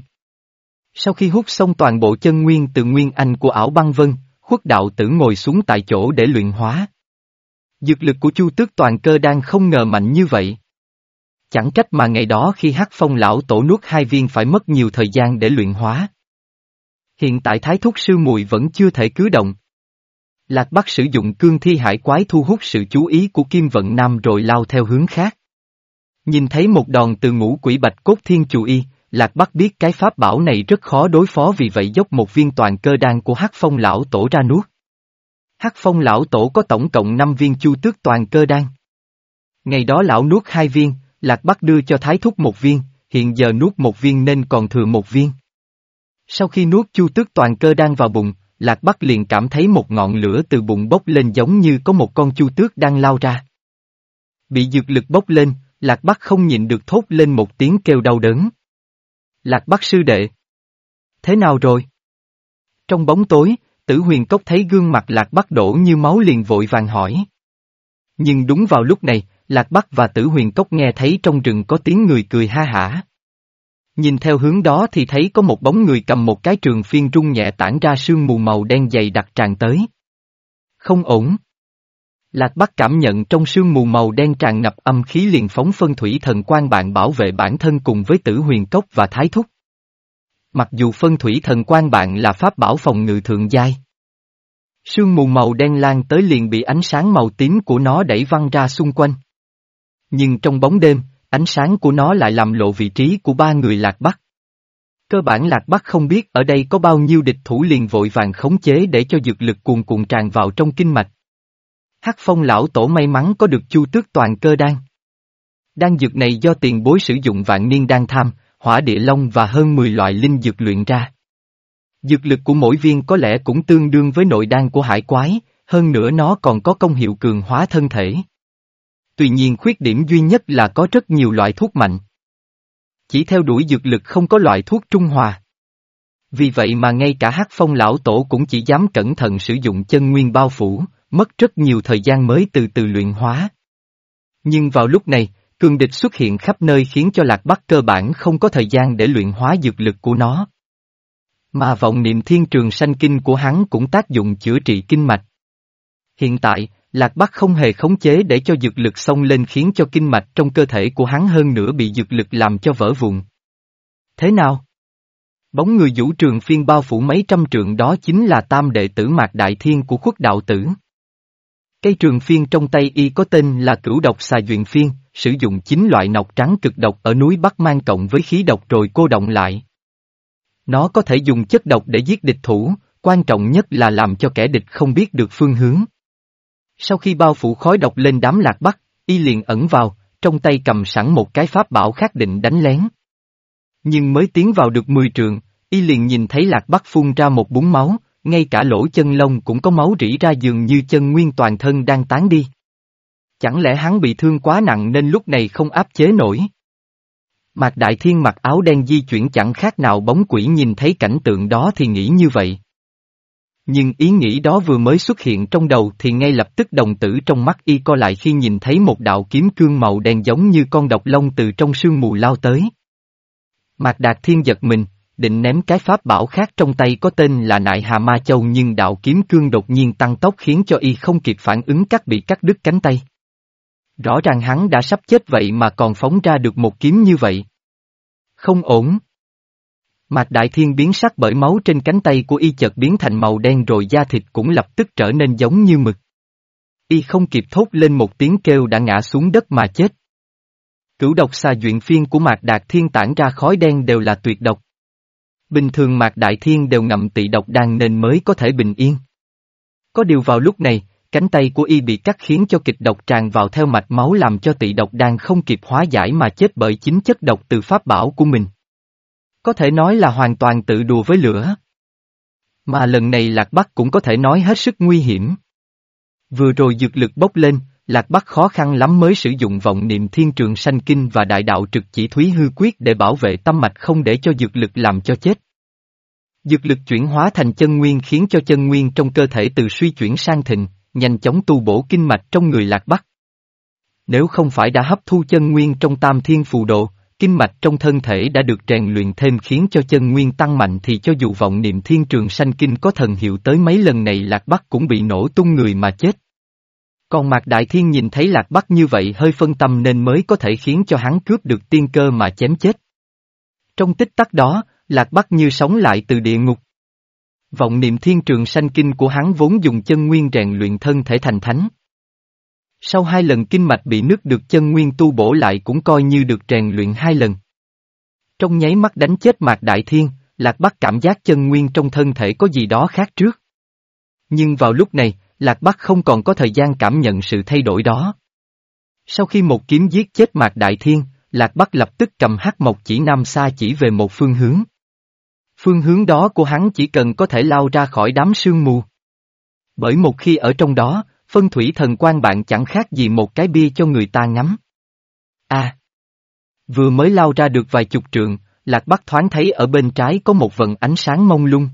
Sau khi hút xong toàn bộ chân nguyên từ nguyên anh của ảo băng vân, khuất đạo tử ngồi xuống tại chỗ để luyện hóa. Dược lực của chu tước toàn cơ đang không ngờ mạnh như vậy. Chẳng trách mà ngày đó khi hắc phong lão tổ nuốt hai viên phải mất nhiều thời gian để luyện hóa. Hiện tại thái thúc sư mùi vẫn chưa thể cứ động. Lạc Bắc sử dụng cương thi hải quái thu hút sự chú ý của Kim Vận Nam rồi lao theo hướng khác. Nhìn thấy một đòn từ ngũ quỷ bạch cốt thiên chủ y, Lạc Bắc biết cái pháp bảo này rất khó đối phó vì vậy dốc một viên toàn cơ đan của Hắc Phong lão tổ ra nuốt. Hắc Phong lão tổ có tổng cộng 5 viên chu tước toàn cơ đan. Ngày đó lão nuốt hai viên, Lạc Bắc đưa cho Thái Thúc một viên, hiện giờ nuốt một viên nên còn thừa một viên. Sau khi nuốt chu tước toàn cơ đan vào bụng, Lạc Bắc liền cảm thấy một ngọn lửa từ bụng bốc lên giống như có một con chu tước đang lao ra. Bị dược lực bốc lên, Lạc Bắc không nhịn được thốt lên một tiếng kêu đau đớn. Lạc Bắc sư đệ. Thế nào rồi? Trong bóng tối, tử huyền cốc thấy gương mặt Lạc Bắc đổ như máu liền vội vàng hỏi. Nhưng đúng vào lúc này, Lạc Bắc và tử huyền cốc nghe thấy trong rừng có tiếng người cười ha hả. Nhìn theo hướng đó thì thấy có một bóng người cầm một cái trường phiên rung nhẹ tản ra sương mù màu đen dày đặc tràn tới. Không ổn. Lạc Bắc cảm nhận trong sương mù màu đen tràn ngập âm khí liền phóng phân thủy thần quan bạn bảo vệ bản thân cùng với tử huyền cốc và thái thúc. Mặc dù phân thủy thần quan bạn là pháp bảo phòng ngự thượng giai. Sương mù màu đen lan tới liền bị ánh sáng màu tím của nó đẩy văng ra xung quanh. Nhưng trong bóng đêm, ánh sáng của nó lại làm lộ vị trí của ba người lạc bắc. Cơ bản lạc bắc không biết ở đây có bao nhiêu địch thủ liền vội vàng khống chế để cho dược lực cuồn cuộn tràn vào trong kinh mạch. Hắc phong lão tổ may mắn có được chu tước toàn cơ đan. Đan dược này do tiền bối sử dụng vạn niên đan tham, hỏa địa long và hơn 10 loại linh dược luyện ra. Dược lực của mỗi viên có lẽ cũng tương đương với nội đan của hải quái, hơn nữa nó còn có công hiệu cường hóa thân thể. Tuy nhiên khuyết điểm duy nhất là có rất nhiều loại thuốc mạnh. Chỉ theo đuổi dược lực không có loại thuốc trung hòa. Vì vậy mà ngay cả hắc phong lão tổ cũng chỉ dám cẩn thận sử dụng chân nguyên bao phủ, mất rất nhiều thời gian mới từ từ luyện hóa. Nhưng vào lúc này, cường địch xuất hiện khắp nơi khiến cho lạc bắc cơ bản không có thời gian để luyện hóa dược lực của nó. Mà vọng niệm thiên trường sanh kinh của hắn cũng tác dụng chữa trị kinh mạch. Hiện tại, Lạc Bắc không hề khống chế để cho dược lực xông lên khiến cho kinh mạch trong cơ thể của hắn hơn nữa bị dược lực làm cho vỡ vụn. Thế nào? Bóng người vũ trường phiên bao phủ mấy trăm trượng đó chính là tam đệ tử Mạc Đại Thiên của khuất đạo tử. Cây trường phiên trong tay y có tên là cửu độc xà duyện phiên, sử dụng chín loại nọc trắng cực độc ở núi Bắc mang cộng với khí độc rồi cô động lại. Nó có thể dùng chất độc để giết địch thủ, quan trọng nhất là làm cho kẻ địch không biết được phương hướng. Sau khi bao phủ khói độc lên đám lạc bắc, y liền ẩn vào, trong tay cầm sẵn một cái pháp bảo khác định đánh lén. Nhưng mới tiến vào được 10 trường, y liền nhìn thấy lạc bắc phun ra một búng máu, ngay cả lỗ chân lông cũng có máu rỉ ra dường như chân nguyên toàn thân đang tán đi. Chẳng lẽ hắn bị thương quá nặng nên lúc này không áp chế nổi? Mạc Đại Thiên mặc áo đen di chuyển chẳng khác nào bóng quỷ nhìn thấy cảnh tượng đó thì nghĩ như vậy. Nhưng ý nghĩ đó vừa mới xuất hiện trong đầu thì ngay lập tức đồng tử trong mắt y co lại khi nhìn thấy một đạo kiếm cương màu đen giống như con độc lông từ trong sương mù lao tới. Mạc Đạt Thiên giật mình, định ném cái pháp bảo khác trong tay có tên là Nại Hà Ma Châu nhưng đạo kiếm cương đột nhiên tăng tốc khiến cho y không kịp phản ứng cắt bị cắt đứt cánh tay. Rõ ràng hắn đã sắp chết vậy mà còn phóng ra được một kiếm như vậy. Không ổn. Mạc Đại Thiên biến sắc bởi máu trên cánh tay của y chợt biến thành màu đen rồi da thịt cũng lập tức trở nên giống như mực. Y không kịp thốt lên một tiếng kêu đã ngã xuống đất mà chết. Cửu độc xà duyện phiên của Mạc Đạt Thiên tản ra khói đen đều là tuyệt độc. Bình thường Mạc Đại Thiên đều ngậm tị độc đan nên mới có thể bình yên. Có điều vào lúc này, cánh tay của y bị cắt khiến cho kịch độc tràn vào theo mạch máu làm cho tị độc đan không kịp hóa giải mà chết bởi chính chất độc từ pháp bảo của mình. Có thể nói là hoàn toàn tự đùa với lửa. Mà lần này Lạc Bắc cũng có thể nói hết sức nguy hiểm. Vừa rồi dược lực bốc lên, Lạc Bắc khó khăn lắm mới sử dụng vọng niệm thiên trường sanh kinh và đại đạo trực chỉ thúy hư quyết để bảo vệ tâm mạch không để cho dược lực làm cho chết. Dược lực chuyển hóa thành chân nguyên khiến cho chân nguyên trong cơ thể từ suy chuyển sang thịnh, nhanh chóng tu bổ kinh mạch trong người Lạc Bắc. Nếu không phải đã hấp thu chân nguyên trong tam thiên phù độ, kinh mạch trong thân thể đã được rèn luyện thêm khiến cho chân nguyên tăng mạnh thì cho dù vọng niệm thiên trường sanh kinh có thần hiệu tới mấy lần này Lạc Bắc cũng bị nổ tung người mà chết. Còn Mạc Đại Thiên nhìn thấy Lạc Bắc như vậy hơi phân tâm nên mới có thể khiến cho hắn cướp được tiên cơ mà chém chết. Trong tích tắc đó, Lạc Bắc như sống lại từ địa ngục. Vọng niệm thiên trường sanh kinh của hắn vốn dùng chân nguyên rèn luyện thân thể thành thánh. Sau hai lần kinh mạch bị nứt được chân nguyên tu bổ lại cũng coi như được rèn luyện hai lần. Trong nháy mắt đánh chết Mạc Đại Thiên, Lạc Bắc cảm giác chân nguyên trong thân thể có gì đó khác trước. Nhưng vào lúc này, Lạc Bắc không còn có thời gian cảm nhận sự thay đổi đó. Sau khi một kiếm giết chết Mạc Đại Thiên, Lạc Bắc lập tức cầm hắc mộc chỉ nam xa chỉ về một phương hướng. Phương hướng đó của hắn chỉ cần có thể lao ra khỏi đám sương mù. Bởi một khi ở trong đó, phân thủy thần quan bạn chẳng khác gì một cái bia cho người ta ngắm. À! Vừa mới lao ra được vài chục trượng, Lạc Bắc thoáng thấy ở bên trái có một vần ánh sáng mông lung.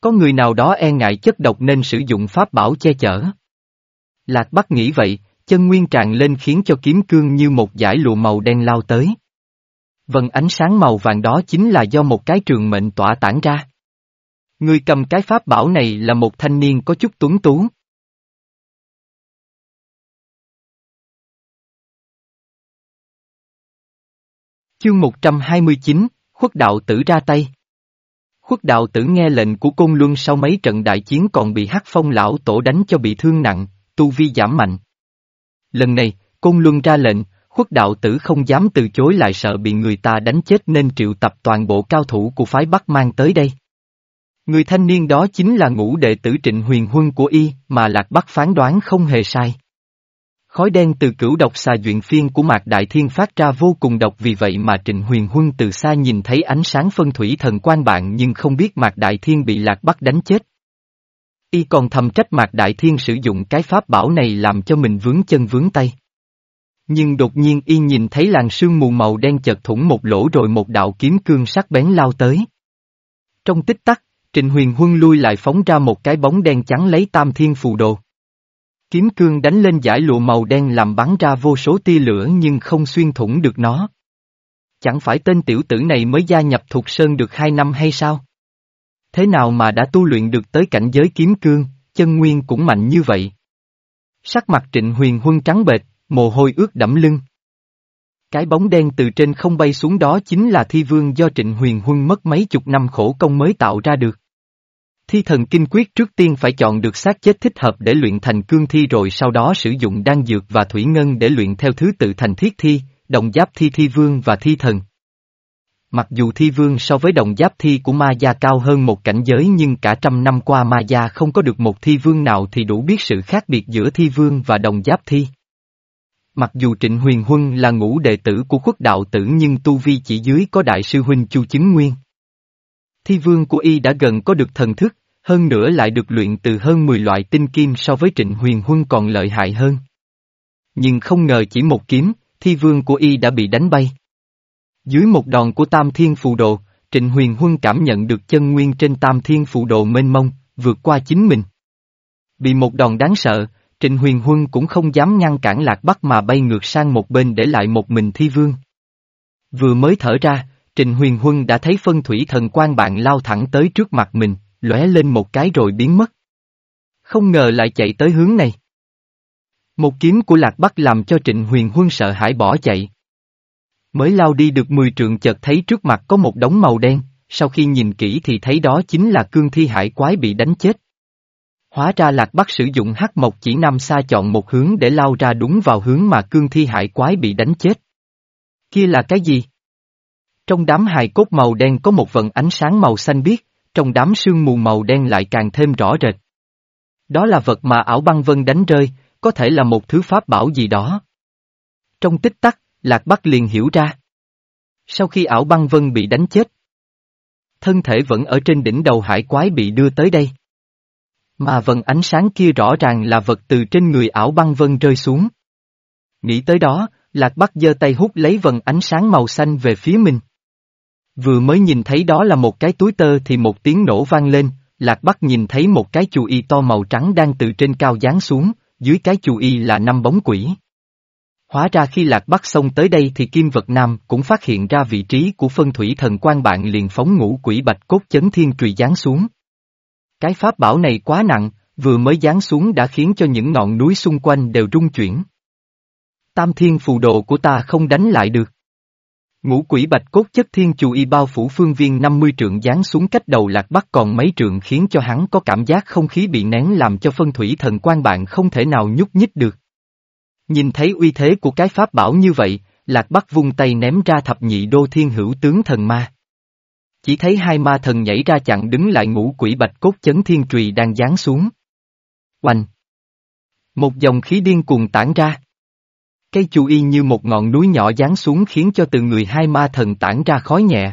Có người nào đó e ngại chất độc nên sử dụng pháp bảo che chở. Lạc Bắc nghĩ vậy, chân nguyên tràn lên khiến cho kiếm cương như một dải lụa màu đen lao tới. Vần ánh sáng màu vàng đó chính là do một cái trường mệnh tỏa tản ra. Người cầm cái pháp bảo này là một thanh niên có chút tuấn tú. Chương 129, khuất đạo tử ra tay. Khuất đạo tử nghe lệnh của Côn Luân sau mấy trận đại chiến còn bị hắc phong lão tổ đánh cho bị thương nặng, tu vi giảm mạnh. Lần này, Côn Luân ra lệnh, khuất đạo tử không dám từ chối lại sợ bị người ta đánh chết nên triệu tập toàn bộ cao thủ của phái Bắc mang tới đây. Người thanh niên đó chính là ngũ đệ tử trịnh huyền huân của y, mà Lạc Bắc phán đoán không hề sai. Khói đen từ cửu độc xà duyện phiên của Mạc Đại Thiên phát ra vô cùng độc vì vậy mà Trịnh Huyền Huân từ xa nhìn thấy ánh sáng phân thủy thần quan bạn nhưng không biết Mạc Đại Thiên bị Lạc bắt đánh chết. Y còn thầm trách Mạc Đại Thiên sử dụng cái pháp bảo này làm cho mình vướng chân vướng tay. Nhưng đột nhiên Y nhìn thấy làn sương mù màu đen chật thủng một lỗ rồi một đạo kiếm cương sắc bén lao tới. Trong tích tắc, Trịnh Huyền Huân lui lại phóng ra một cái bóng đen trắng lấy tam thiên phù đồ. Kiếm cương đánh lên giải lụa màu đen làm bắn ra vô số tia lửa nhưng không xuyên thủng được nó. Chẳng phải tên tiểu tử này mới gia nhập thuộc sơn được hai năm hay sao? Thế nào mà đã tu luyện được tới cảnh giới kiếm cương, chân nguyên cũng mạnh như vậy? Sắc mặt trịnh huyền huân trắng bệch, mồ hôi ướt đẫm lưng. Cái bóng đen từ trên không bay xuống đó chính là thi vương do trịnh huyền huân mất mấy chục năm khổ công mới tạo ra được. Thi thần kinh quyết trước tiên phải chọn được xác chết thích hợp để luyện thành cương thi rồi sau đó sử dụng đan dược và thủy ngân để luyện theo thứ tự thành thiết thi, đồng giáp thi thi vương và thi thần. Mặc dù thi vương so với đồng giáp thi của ma gia cao hơn một cảnh giới nhưng cả trăm năm qua ma gia không có được một thi vương nào thì đủ biết sự khác biệt giữa thi vương và đồng giáp thi. Mặc dù Trịnh Huyền Huân là ngũ đệ tử của khuất đạo tử nhưng tu vi chỉ dưới có đại sư huynh Chu Chứng Nguyên. Thi vương của y đã gần có được thần thức, hơn nữa lại được luyện từ hơn 10 loại tinh kim so với Trịnh Huyền Huân còn lợi hại hơn. Nhưng không ngờ chỉ một kiếm, thi vương của y đã bị đánh bay. Dưới một đòn của Tam Thiên Phù Đồ, Trịnh Huyền Huân cảm nhận được chân nguyên trên Tam Thiên Phù Đồ mênh mông, vượt qua chính mình. Bị một đòn đáng sợ, Trịnh Huyền Huân cũng không dám ngăn cản Lạc Bắc mà bay ngược sang một bên để lại một mình thi vương. Vừa mới thở ra, Trịnh Huyền Huân đã thấy phân thủy thần quan bạn lao thẳng tới trước mặt mình, lóe lên một cái rồi biến mất. Không ngờ lại chạy tới hướng này. Một kiếm của Lạc Bắc làm cho Trịnh Huyền Huân sợ hãi bỏ chạy. Mới lao đi được 10 trượng chợt thấy trước mặt có một đống màu đen, sau khi nhìn kỹ thì thấy đó chính là cương thi hải quái bị đánh chết. Hóa ra Lạc Bắc sử dụng hắc mộc chỉ nam xa chọn một hướng để lao ra đúng vào hướng mà cương thi hải quái bị đánh chết. Kia là cái gì? Trong đám hài cốt màu đen có một vận ánh sáng màu xanh biếc, trong đám sương mù màu đen lại càng thêm rõ rệt. Đó là vật mà ảo băng vân đánh rơi, có thể là một thứ pháp bảo gì đó. Trong tích tắc, Lạc Bắc liền hiểu ra. Sau khi ảo băng vân bị đánh chết, thân thể vẫn ở trên đỉnh đầu hải quái bị đưa tới đây. Mà vần ánh sáng kia rõ ràng là vật từ trên người ảo băng vân rơi xuống. Nghĩ tới đó, Lạc Bắc giơ tay hút lấy vần ánh sáng màu xanh về phía mình. Vừa mới nhìn thấy đó là một cái túi tơ thì một tiếng nổ vang lên, Lạc Bắc nhìn thấy một cái chù y to màu trắng đang từ trên cao giáng xuống, dưới cái chù y là năm bóng quỷ. Hóa ra khi Lạc Bắc xông tới đây thì Kim Vật Nam cũng phát hiện ra vị trí của phân thủy thần quan bạn liền phóng ngũ quỷ bạch cốt chấn thiên trùy giáng xuống. Cái pháp bảo này quá nặng, vừa mới giáng xuống đã khiến cho những ngọn núi xung quanh đều rung chuyển. Tam thiên phù độ của ta không đánh lại được. Ngũ quỷ bạch cốt chất thiên chù y bao phủ phương viên 50 trượng giáng xuống cách đầu lạc bắc còn mấy trượng khiến cho hắn có cảm giác không khí bị nén làm cho phân thủy thần quan bạn không thể nào nhúc nhích được. Nhìn thấy uy thế của cái pháp bảo như vậy, lạc bắc vung tay ném ra thập nhị đô thiên hữu tướng thần ma. Chỉ thấy hai ma thần nhảy ra chặn đứng lại ngũ quỷ bạch cốt chấn thiên trùy đang giáng xuống. Oanh! Một dòng khí điên cuồng tản ra. Cây chu y như một ngọn núi nhỏ giáng xuống khiến cho từ người hai ma thần tản ra khói nhẹ.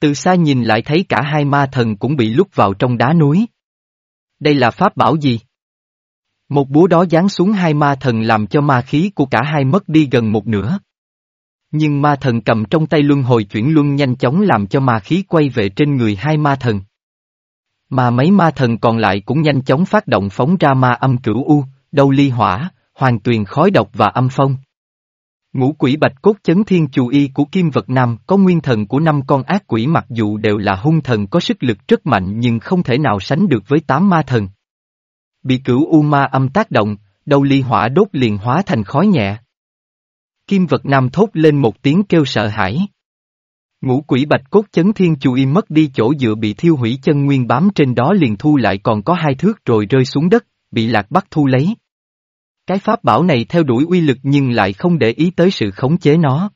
Từ xa nhìn lại thấy cả hai ma thần cũng bị lúc vào trong đá núi. Đây là pháp bảo gì? Một búa đó giáng xuống hai ma thần làm cho ma khí của cả hai mất đi gần một nửa. Nhưng ma thần cầm trong tay luân hồi chuyển luân nhanh chóng làm cho ma khí quay về trên người hai ma thần. Mà mấy ma thần còn lại cũng nhanh chóng phát động phóng ra ma âm cửu u, đầu ly hỏa, hoàng tuyền khói độc và âm phong. Ngũ quỷ bạch cốt chấn thiên chù y của Kim Vật Nam có nguyên thần của năm con ác quỷ mặc dù đều là hung thần có sức lực rất mạnh nhưng không thể nào sánh được với tám ma thần. Bị cửu u ma âm tác động, đầu ly hỏa đốt liền hóa thành khói nhẹ. Kim Vật Nam thốt lên một tiếng kêu sợ hãi. Ngũ quỷ bạch cốt chấn thiên chú y mất đi chỗ dựa bị thiêu hủy chân nguyên bám trên đó liền thu lại còn có hai thước rồi rơi xuống đất, bị lạc bắt thu lấy. Cái pháp bảo này theo đuổi uy lực nhưng lại không để ý tới sự khống chế nó.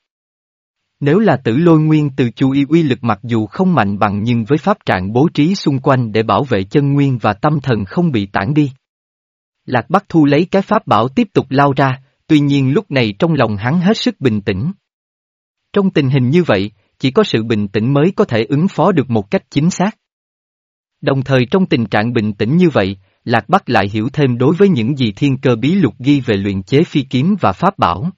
Nếu là tử lôi nguyên từ chú ý uy lực mặc dù không mạnh bằng nhưng với pháp trạng bố trí xung quanh để bảo vệ chân nguyên và tâm thần không bị tản đi. Lạc Bắc thu lấy cái pháp bảo tiếp tục lao ra, tuy nhiên lúc này trong lòng hắn hết sức bình tĩnh. Trong tình hình như vậy, chỉ có sự bình tĩnh mới có thể ứng phó được một cách chính xác. Đồng thời trong tình trạng bình tĩnh như vậy, Lạc Bắc lại hiểu thêm đối với những gì thiên cơ bí lục ghi về luyện chế phi kiếm và pháp bảo.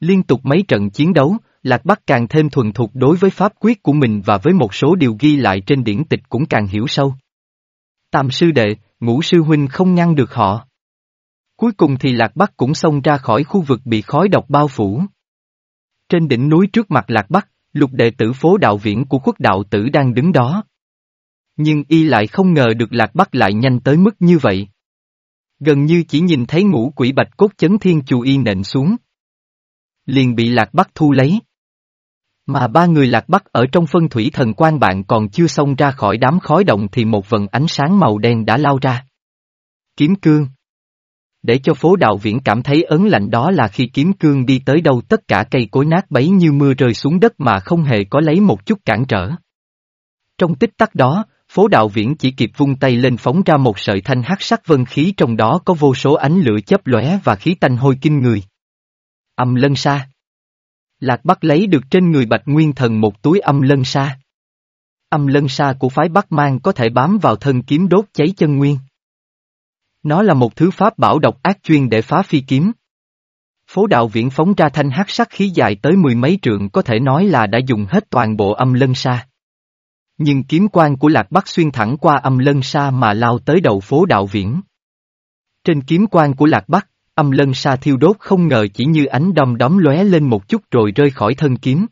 Liên tục mấy trận chiến đấu, Lạc Bắc càng thêm thuần thục đối với pháp quyết của mình và với một số điều ghi lại trên điển tịch cũng càng hiểu sâu. Tam sư đệ, ngũ sư huynh không ngăn được họ. Cuối cùng thì Lạc Bắc cũng xông ra khỏi khu vực bị khói độc bao phủ. Trên đỉnh núi trước mặt Lạc Bắc, lục đệ tử phố đạo viễn của quốc đạo tử đang đứng đó. Nhưng y lại không ngờ được Lạc Bắc lại nhanh tới mức như vậy. Gần như chỉ nhìn thấy ngũ quỷ bạch cốt chấn thiên chù y nện xuống. Liền bị Lạc Bắc thu lấy. Mà ba người Lạc Bắc ở trong phân thủy thần quan bạn còn chưa xông ra khỏi đám khói động thì một vần ánh sáng màu đen đã lao ra. Kiếm cương để cho phố đạo viễn cảm thấy ấn lạnh đó là khi kiếm cương đi tới đâu tất cả cây cối nát bấy như mưa rơi xuống đất mà không hề có lấy một chút cản trở. Trong tích tắc đó, phố đạo viễn chỉ kịp vung tay lên phóng ra một sợi thanh hắc sắc vân khí trong đó có vô số ánh lửa chấp lóe và khí tanh hôi kinh người. Âm lân sa Lạc Bắc lấy được trên người Bạch Nguyên Thần một túi âm lân sa. Âm lân sa của phái Bắc mang có thể bám vào thân kiếm đốt cháy chân nguyên. Nó là một thứ pháp bảo độc ác chuyên để phá phi kiếm. Phố đạo viễn phóng ra thanh hắc sắc khí dài tới mười mấy trượng có thể nói là đã dùng hết toàn bộ âm lân sa. Nhưng kiếm quan của Lạc Bắc xuyên thẳng qua âm lân sa mà lao tới đầu phố đạo viễn. Trên kiếm quan của Lạc Bắc, âm lân sa thiêu đốt không ngờ chỉ như ánh đom đóm lóe lên một chút rồi rơi khỏi thân kiếm.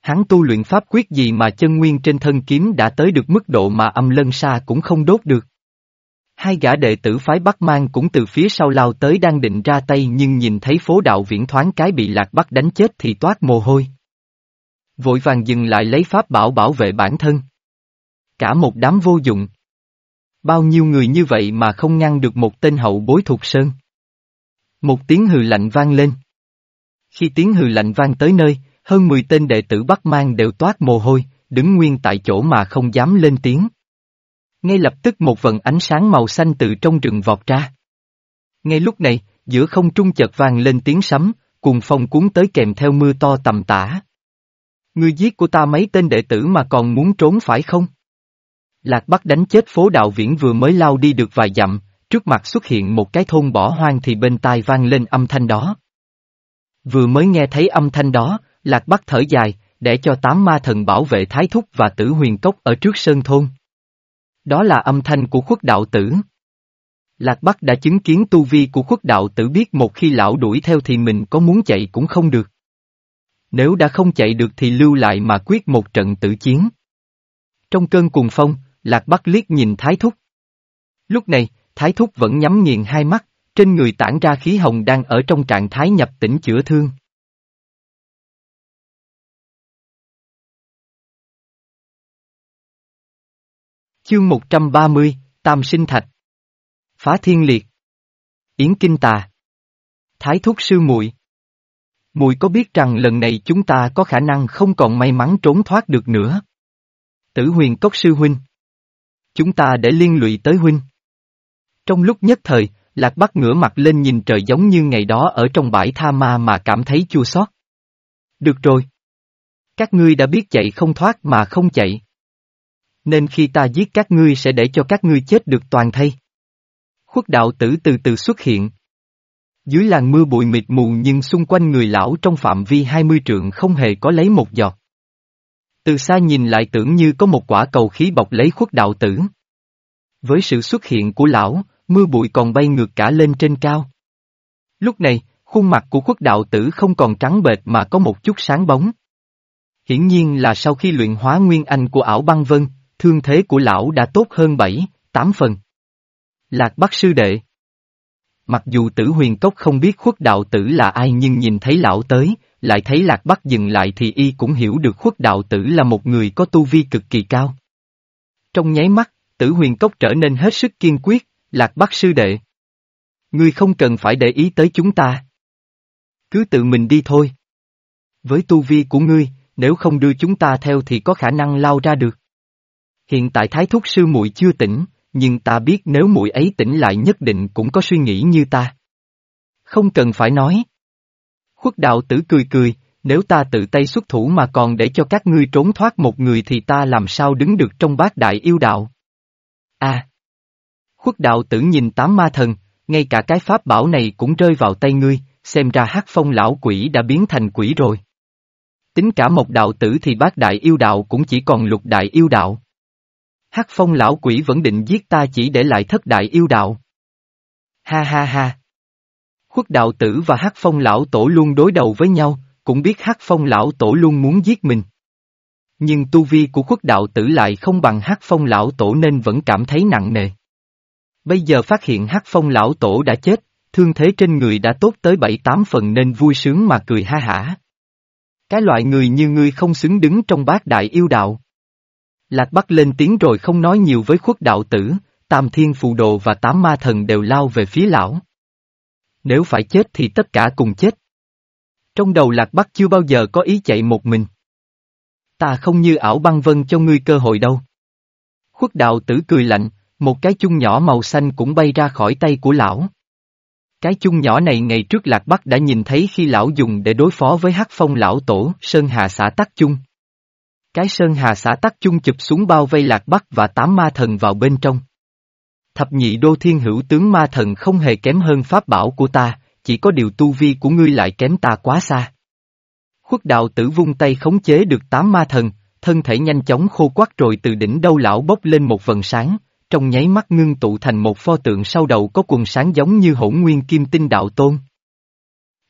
Hắn tu luyện pháp quyết gì mà chân nguyên trên thân kiếm đã tới được mức độ mà âm lân sa cũng không đốt được. Hai gã đệ tử phái Bắc Mang cũng từ phía sau lao tới đang định ra tay nhưng nhìn thấy phố đạo viễn thoáng cái bị lạc Bắc đánh chết thì toát mồ hôi. Vội vàng dừng lại lấy pháp bảo bảo vệ bản thân. Cả một đám vô dụng. Bao nhiêu người như vậy mà không ngăn được một tên hậu bối thuộc sơn. Một tiếng hừ lạnh vang lên. Khi tiếng hừ lạnh vang tới nơi, hơn 10 tên đệ tử Bắc Mang đều toát mồ hôi, đứng nguyên tại chỗ mà không dám lên tiếng. Ngay lập tức một vần ánh sáng màu xanh từ trong rừng vọt ra. Ngay lúc này, giữa không trung chợt vang lên tiếng sấm, cùng phong cuốn tới kèm theo mưa to tầm tã. Ngươi giết của ta mấy tên đệ tử mà còn muốn trốn phải không? Lạc Bắc đánh chết phố đạo viễn vừa mới lao đi được vài dặm, trước mặt xuất hiện một cái thôn bỏ hoang thì bên tai vang lên âm thanh đó. Vừa mới nghe thấy âm thanh đó, Lạc Bắc thở dài, để cho tám ma thần bảo vệ Thái Thúc và Tử Huyền Cốc ở trước sơn thôn. Đó là âm thanh của khuất đạo tử. Lạc Bắc đã chứng kiến tu vi của khuất đạo tử biết một khi lão đuổi theo thì mình có muốn chạy cũng không được. Nếu đã không chạy được thì lưu lại mà quyết một trận tử chiến. Trong cơn cuồng phong, Lạc Bắc liếc nhìn Thái Thúc. Lúc này, Thái Thúc vẫn nhắm nghiền hai mắt, trên người tản ra khí hồng đang ở trong trạng thái nhập tỉnh chữa thương. Chương 130, Tam Sinh Thạch Phá Thiên Liệt Yến Kinh Tà Thái Thúc Sư muội Mùi có biết rằng lần này chúng ta có khả năng không còn may mắn trốn thoát được nữa. Tử huyền cốc sư huynh. Chúng ta để liên lụy tới huynh. Trong lúc nhất thời, Lạc Bắc ngửa mặt lên nhìn trời giống như ngày đó ở trong bãi tha ma mà cảm thấy chua xót. Được rồi. Các ngươi đã biết chạy không thoát mà không chạy nên khi ta giết các ngươi sẽ để cho các ngươi chết được toàn thây. Khuất đạo tử từ từ xuất hiện. Dưới làn mưa bụi mịt mù nhưng xung quanh người lão trong phạm vi hai mươi trượng không hề có lấy một giọt. Từ xa nhìn lại tưởng như có một quả cầu khí bọc lấy khuất đạo tử. Với sự xuất hiện của lão, mưa bụi còn bay ngược cả lên trên cao. Lúc này, khuôn mặt của khuất đạo tử không còn trắng bệch mà có một chút sáng bóng. Hiển nhiên là sau khi luyện hóa nguyên anh của ảo băng vân, thương thế của lão đã tốt hơn bảy, tám phần. Lạc Bắc sư đệ. Mặc dù tử huyền cốc không biết khuất đạo tử là ai nhưng nhìn thấy lão tới, lại thấy Lạc Bắc dừng lại thì y cũng hiểu được khuất đạo tử là một người có tu vi cực kỳ cao. Trong nháy mắt, tử huyền cốc trở nên hết sức kiên quyết, Lạc Bắc sư đệ. Ngươi không cần phải để ý tới chúng ta. Cứ tự mình đi thôi. Với tu vi của ngươi, nếu không đưa chúng ta theo thì có khả năng lao ra được. Hiện tại thái thúc sư muội chưa tỉnh, nhưng ta biết nếu muội ấy tỉnh lại nhất định cũng có suy nghĩ như ta. Không cần phải nói. Khuất đạo tử cười cười, nếu ta tự tay xuất thủ mà còn để cho các ngươi trốn thoát một người thì ta làm sao đứng được trong bát đại yêu đạo. À! Khuất đạo tử nhìn tám ma thần, ngay cả cái pháp bảo này cũng rơi vào tay ngươi, xem ra hắc phong lão quỷ đã biến thành quỷ rồi. Tính cả một đạo tử thì bát đại yêu đạo cũng chỉ còn lục đại yêu đạo. Hắc phong lão quỷ vẫn định giết ta chỉ để lại thất đại yêu đạo. Ha ha ha. Khuất đạo tử và Hắc phong lão tổ luôn đối đầu với nhau, cũng biết Hắc phong lão tổ luôn muốn giết mình. Nhưng tu vi của khuất đạo tử lại không bằng Hắc phong lão tổ nên vẫn cảm thấy nặng nề. Bây giờ phát hiện Hắc phong lão tổ đã chết, thương thế trên người đã tốt tới bảy tám phần nên vui sướng mà cười ha hả. Cái loại người như ngươi không xứng đứng trong bát đại yêu đạo. Lạc Bắc lên tiếng rồi không nói nhiều với khuất đạo tử, Tam Thiên Phù Đồ và Tám Ma Thần đều lao về phía lão. Nếu phải chết thì tất cả cùng chết. Trong đầu Lạc Bắc chưa bao giờ có ý chạy một mình. Ta không như ảo băng vân cho ngươi cơ hội đâu. Khuất đạo tử cười lạnh, một cái chung nhỏ màu xanh cũng bay ra khỏi tay của lão. Cái chung nhỏ này ngày trước Lạc Bắc đã nhìn thấy khi lão dùng để đối phó với hắc phong lão tổ, Sơn Hà xã tắc chung. Cái Sơn Hà xã tắc chung chụp xuống bao vây Lạc Bắc và tám ma thần vào bên trong. Thập nhị đô thiên hữu tướng ma thần không hề kém hơn pháp bảo của ta, chỉ có điều tu vi của ngươi lại kém ta quá xa. Khuất đạo tử vung tay khống chế được tám ma thần, thân thể nhanh chóng khô quắc rồi từ đỉnh đâu lão bốc lên một vần sáng, trong nháy mắt ngưng tụ thành một pho tượng sau đầu có quần sáng giống như hỗn nguyên kim tinh đạo tôn.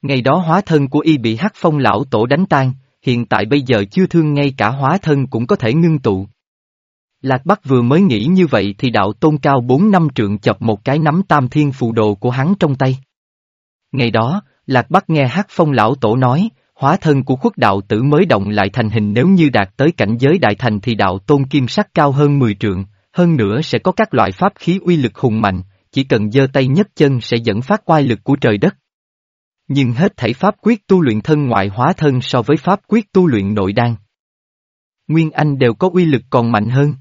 Ngày đó hóa thân của y bị hắc phong lão tổ đánh tan, hiện tại bây giờ chưa thương ngay cả hóa thân cũng có thể ngưng tụ. Lạc Bắc vừa mới nghĩ như vậy thì đạo tôn cao bốn năm trượng chập một cái nắm tam thiên phù đồ của hắn trong tay. Ngày đó, Lạc Bắc nghe hắc phong lão tổ nói, hóa thân của khuất đạo tử mới động lại thành hình nếu như đạt tới cảnh giới đại thành thì đạo tôn kim sắc cao hơn 10 trượng, hơn nữa sẽ có các loại pháp khí uy lực hùng mạnh, chỉ cần giơ tay nhấc chân sẽ dẫn phát oai lực của trời đất. Nhưng hết thảy pháp quyết tu luyện thân ngoại hóa thân so với pháp quyết tu luyện nội đan. Nguyên Anh đều có uy lực còn mạnh hơn.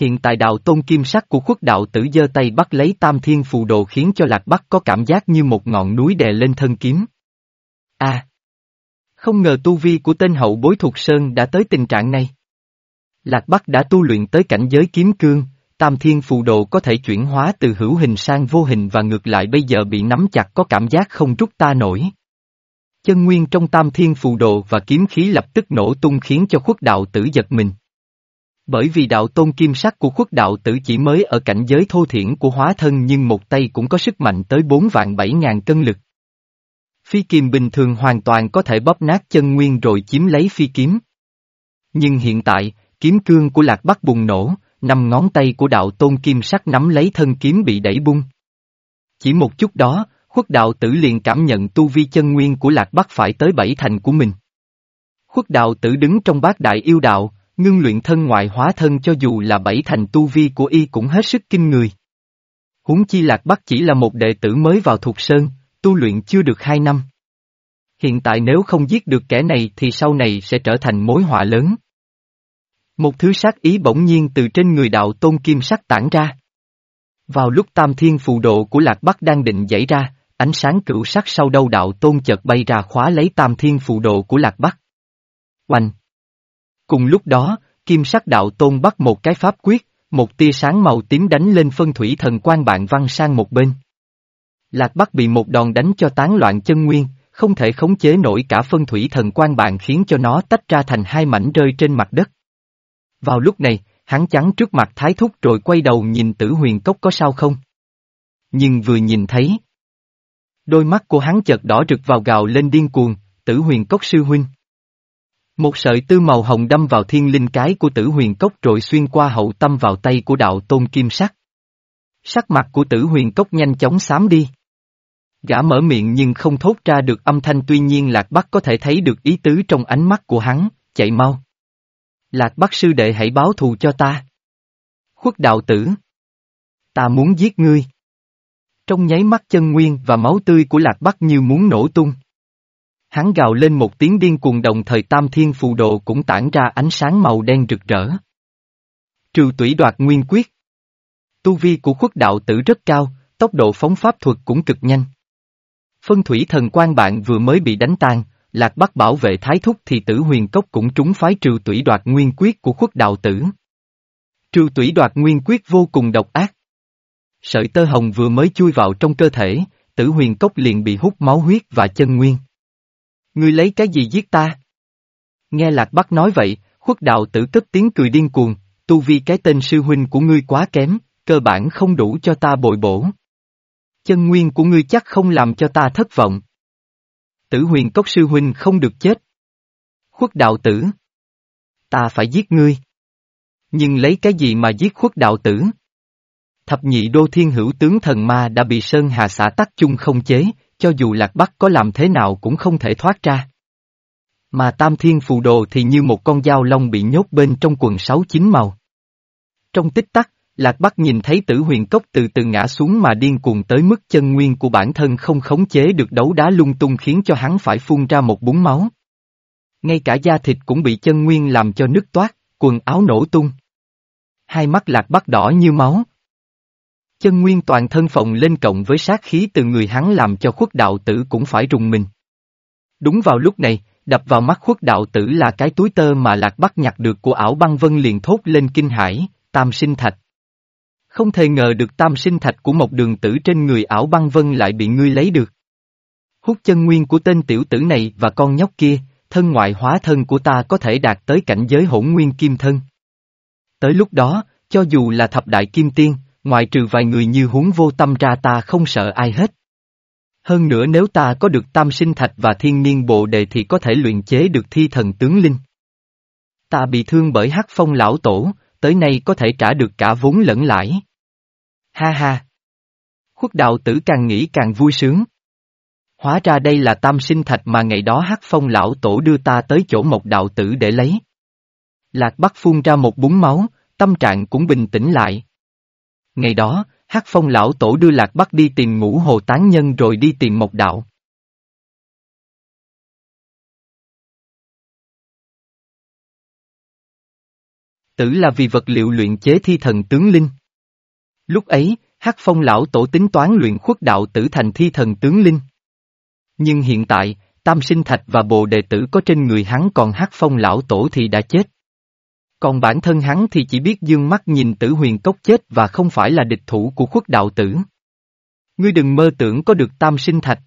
Hiện tại đạo tôn kim sắc của khuất đạo tử giơ tay bắt lấy tam thiên phù đồ khiến cho lạc bắc có cảm giác như một ngọn núi đè lên thân kiếm. a à! Không ngờ tu vi của tên hậu bối thuộc sơn đã tới tình trạng này. Lạc Bắc đã tu luyện tới cảnh giới kiếm cương, tam thiên phù đồ có thể chuyển hóa từ hữu hình sang vô hình và ngược lại bây giờ bị nắm chặt có cảm giác không rút ta nổi. Chân nguyên trong tam thiên phù đồ và kiếm khí lập tức nổ tung khiến cho khuất đạo tử giật mình. Bởi vì đạo tôn kim sắc của khuất đạo tử chỉ mới ở cảnh giới thô thiển của hóa thân nhưng một tay cũng có sức mạnh tới 4 vạn 7 ngàn cân lực. Phi kiếm bình thường hoàn toàn có thể bóp nát chân nguyên rồi chiếm lấy phi kiếm. Nhưng hiện tại, Kiếm cương của lạc bắc bùng nổ, năm ngón tay của đạo tôn kim sắc nắm lấy thân kiếm bị đẩy bung. Chỉ một chút đó, khuất đạo tử liền cảm nhận tu vi chân nguyên của lạc bắc phải tới bảy thành của mình. Khuất đạo tử đứng trong bát đại yêu đạo, ngưng luyện thân ngoại hóa thân cho dù là bảy thành tu vi của y cũng hết sức kinh người. Huống chi lạc bắc chỉ là một đệ tử mới vào thuộc sơn, tu luyện chưa được hai năm. Hiện tại nếu không giết được kẻ này thì sau này sẽ trở thành mối họa lớn. Một thứ sát ý bỗng nhiên từ trên người đạo tôn kim sắc tản ra. Vào lúc tam thiên phù độ của Lạc Bắc đang định dãy ra, ánh sáng cửu sắc sau đầu đạo tôn chợt bay ra khóa lấy tam thiên phù độ của Lạc Bắc. Oanh! Cùng lúc đó, kim sắc đạo tôn bắt một cái pháp quyết, một tia sáng màu tím đánh lên phân thủy thần quan bạn văng sang một bên. Lạc Bắc bị một đòn đánh cho tán loạn chân nguyên, không thể khống chế nổi cả phân thủy thần quan bạn khiến cho nó tách ra thành hai mảnh rơi trên mặt đất. Vào lúc này, hắn chắn trước mặt thái thúc rồi quay đầu nhìn tử huyền cốc có sao không. Nhưng vừa nhìn thấy. Đôi mắt của hắn chợt đỏ rực vào gào lên điên cuồng, tử huyền cốc sư huynh. Một sợi tư màu hồng đâm vào thiên linh cái của tử huyền cốc rồi xuyên qua hậu tâm vào tay của đạo tôn kim sắc. Sắc mặt của tử huyền cốc nhanh chóng xám đi. Gã mở miệng nhưng không thốt ra được âm thanh tuy nhiên Lạc Bắc có thể thấy được ý tứ trong ánh mắt của hắn, chạy mau. Lạc Bắc sư đệ hãy báo thù cho ta. Khuất đạo tử. Ta muốn giết ngươi. Trong nháy mắt chân nguyên và máu tươi của Lạc Bắc như muốn nổ tung. Hắn gào lên một tiếng điên cuồng đồng thời tam thiên phù đồ cũng tản ra ánh sáng màu đen rực rỡ. Trừ tủy đoạt nguyên quyết. Tu vi của khuất đạo tử rất cao, tốc độ phóng pháp thuật cũng cực nhanh. Phân thủy thần quan bạn vừa mới bị đánh tan, lạc bắc bảo vệ thái thúc thì tử huyền cốc cũng trúng phái trừ tủy đoạt nguyên quyết của khuất đạo tử. Trừ tủy đoạt nguyên quyết vô cùng độc ác. Sợi tơ hồng vừa mới chui vào trong cơ thể, tử huyền cốc liền bị hút máu huyết và chân nguyên. Ngươi lấy cái gì giết ta? Nghe Lạc Bắc nói vậy, khuất đạo tử tức tiếng cười điên cuồng, tu vi cái tên sư huynh của ngươi quá kém, cơ bản không đủ cho ta bội bổ. Chân nguyên của ngươi chắc không làm cho ta thất vọng. Tử huyền cốc sư huynh không được chết. Khuất đạo tử. Ta phải giết ngươi. Nhưng lấy cái gì mà giết khuất đạo tử? Thập nhị đô thiên hữu tướng thần ma đã bị Sơn Hà xã tắc chung không chế, cho dù Lạc Bắc có làm thế nào cũng không thể thoát ra. Mà Tam Thiên Phù Đồ thì như một con dao long bị nhốt bên trong quần sáu chín màu. Trong tích tắc, Lạc Bắc nhìn thấy tử huyền cốc từ từ ngã xuống mà điên cuồng tới mức chân nguyên của bản thân không khống chế được đấu đá lung tung khiến cho hắn phải phun ra một búng máu. Ngay cả da thịt cũng bị chân nguyên làm cho nứt toát, quần áo nổ tung. Hai mắt Lạc Bắc đỏ như máu. Chân nguyên toàn thân phồng lên cộng với sát khí từ người hắn làm cho khuất đạo tử cũng phải rùng mình. Đúng vào lúc này, đập vào mắt khuất đạo tử là cái túi tơ mà Lạc Bắc nhặt được của ảo băng vân liền thốt lên kinh hải, tam sinh thạch. Không thể ngờ được tam sinh thạch của một đường tử trên người ảo băng vân lại bị ngươi lấy được. Hút chân nguyên của tên tiểu tử này và con nhóc kia, thân ngoại hóa thân của ta có thể đạt tới cảnh giới hỗn nguyên kim thân. Tới lúc đó, cho dù là thập đại kim tiên, ngoại trừ vài người như huống vô tâm ra ta không sợ ai hết. Hơn nữa nếu ta có được tam sinh thạch và thiên niên bộ đề thì có thể luyện chế được thi thần tướng linh. Ta bị thương bởi hắc phong lão tổ, tới nay có thể trả được cả vốn lẫn lãi. Ha ha! Khuất đạo tử càng nghĩ càng vui sướng. Hóa ra đây là tam sinh thạch mà ngày đó hắc phong lão tổ đưa ta tới chỗ một đạo tử để lấy. Lạc Bắc phun ra một búng máu, tâm trạng cũng bình tĩnh lại. Ngày đó, hắc phong lão tổ đưa Lạc Bắc đi tìm ngũ hồ tán nhân rồi đi tìm một đạo. Tử là vì vật liệu luyện chế thi thần tướng linh. Lúc ấy, Hắc Phong lão tổ tính toán luyện khuất đạo tử thành thi thần tướng linh. Nhưng hiện tại, Tam Sinh Thạch và Bồ Đệ Tử có trên người hắn còn Hắc Phong lão tổ thì đã chết. Còn bản thân hắn thì chỉ biết dương mắt nhìn tử huyền cốc chết và không phải là địch thủ của khuất đạo tử. Ngươi đừng mơ tưởng có được Tam Sinh Thạch.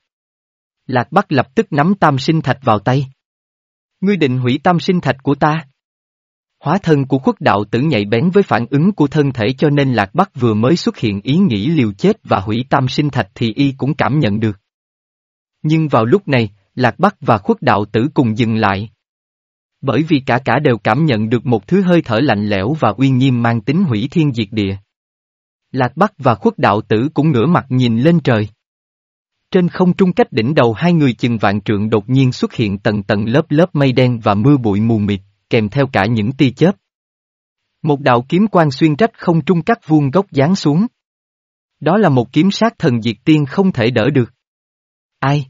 Lạc Bắc lập tức nắm Tam Sinh Thạch vào tay. Ngươi định hủy Tam Sinh Thạch của ta. Hóa thân của khuất đạo tử nhạy bén với phản ứng của thân thể cho nên Lạc Bắc vừa mới xuất hiện ý nghĩ liều chết và hủy tam sinh thạch thì y cũng cảm nhận được. Nhưng vào lúc này, Lạc Bắc và khuất đạo tử cùng dừng lại. Bởi vì cả cả đều cảm nhận được một thứ hơi thở lạnh lẽo và uy nghiêm mang tính hủy thiên diệt địa. Lạc Bắc và khuất đạo tử cũng ngửa mặt nhìn lên trời. Trên không trung cách đỉnh đầu hai người chừng vạn trượng đột nhiên xuất hiện tầng tầng lớp lớp mây đen và mưa bụi mù mịt kèm theo cả những tia chớp. Một đạo kiếm quang xuyên trách không trung cắt vuông gốc giáng xuống. Đó là một kiếm sát thần diệt tiên không thể đỡ được. Ai?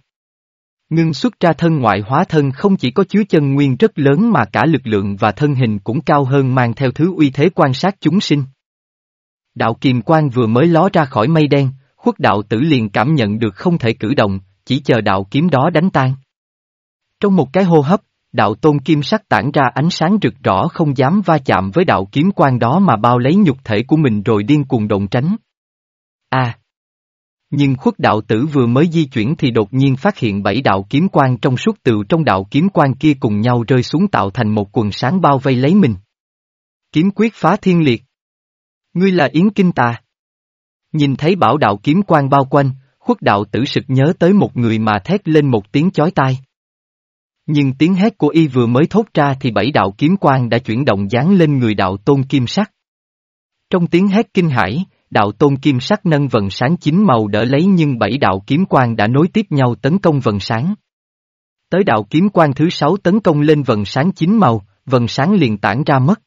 Ngưng xuất ra thân ngoại hóa thân không chỉ có chứa chân nguyên rất lớn mà cả lực lượng và thân hình cũng cao hơn mang theo thứ uy thế quan sát chúng sinh. Đạo kiềm quang vừa mới ló ra khỏi mây đen, khuất đạo tử liền cảm nhận được không thể cử động, chỉ chờ đạo kiếm đó đánh tan. Trong một cái hô hấp, đạo tôn kim sắc tản ra ánh sáng rực rõ không dám va chạm với đạo kiếm quan đó mà bao lấy nhục thể của mình rồi điên cuồng động tránh. À! Nhưng khuất đạo tử vừa mới di chuyển thì đột nhiên phát hiện bảy đạo kiếm quan trong suốt tựu trong đạo kiếm quan kia cùng nhau rơi xuống tạo thành một quần sáng bao vây lấy mình. Kiếm quyết phá thiên liệt. Ngươi là Yến Kinh ta. Nhìn thấy bảo đạo kiếm quan bao quanh, khuất đạo tử sực nhớ tới một người mà thét lên một tiếng chói tai. Nhưng tiếng hét của y vừa mới thốt ra thì bảy đạo kiếm quang đã chuyển động dán lên người đạo tôn kim sắc. Trong tiếng hét kinh hãi, đạo tôn kim sắc nâng vần sáng chín màu đỡ lấy nhưng bảy đạo kiếm quang đã nối tiếp nhau tấn công vần sáng. Tới đạo kiếm quang thứ sáu tấn công lên vần sáng chín màu, vần sáng liền tản ra mất.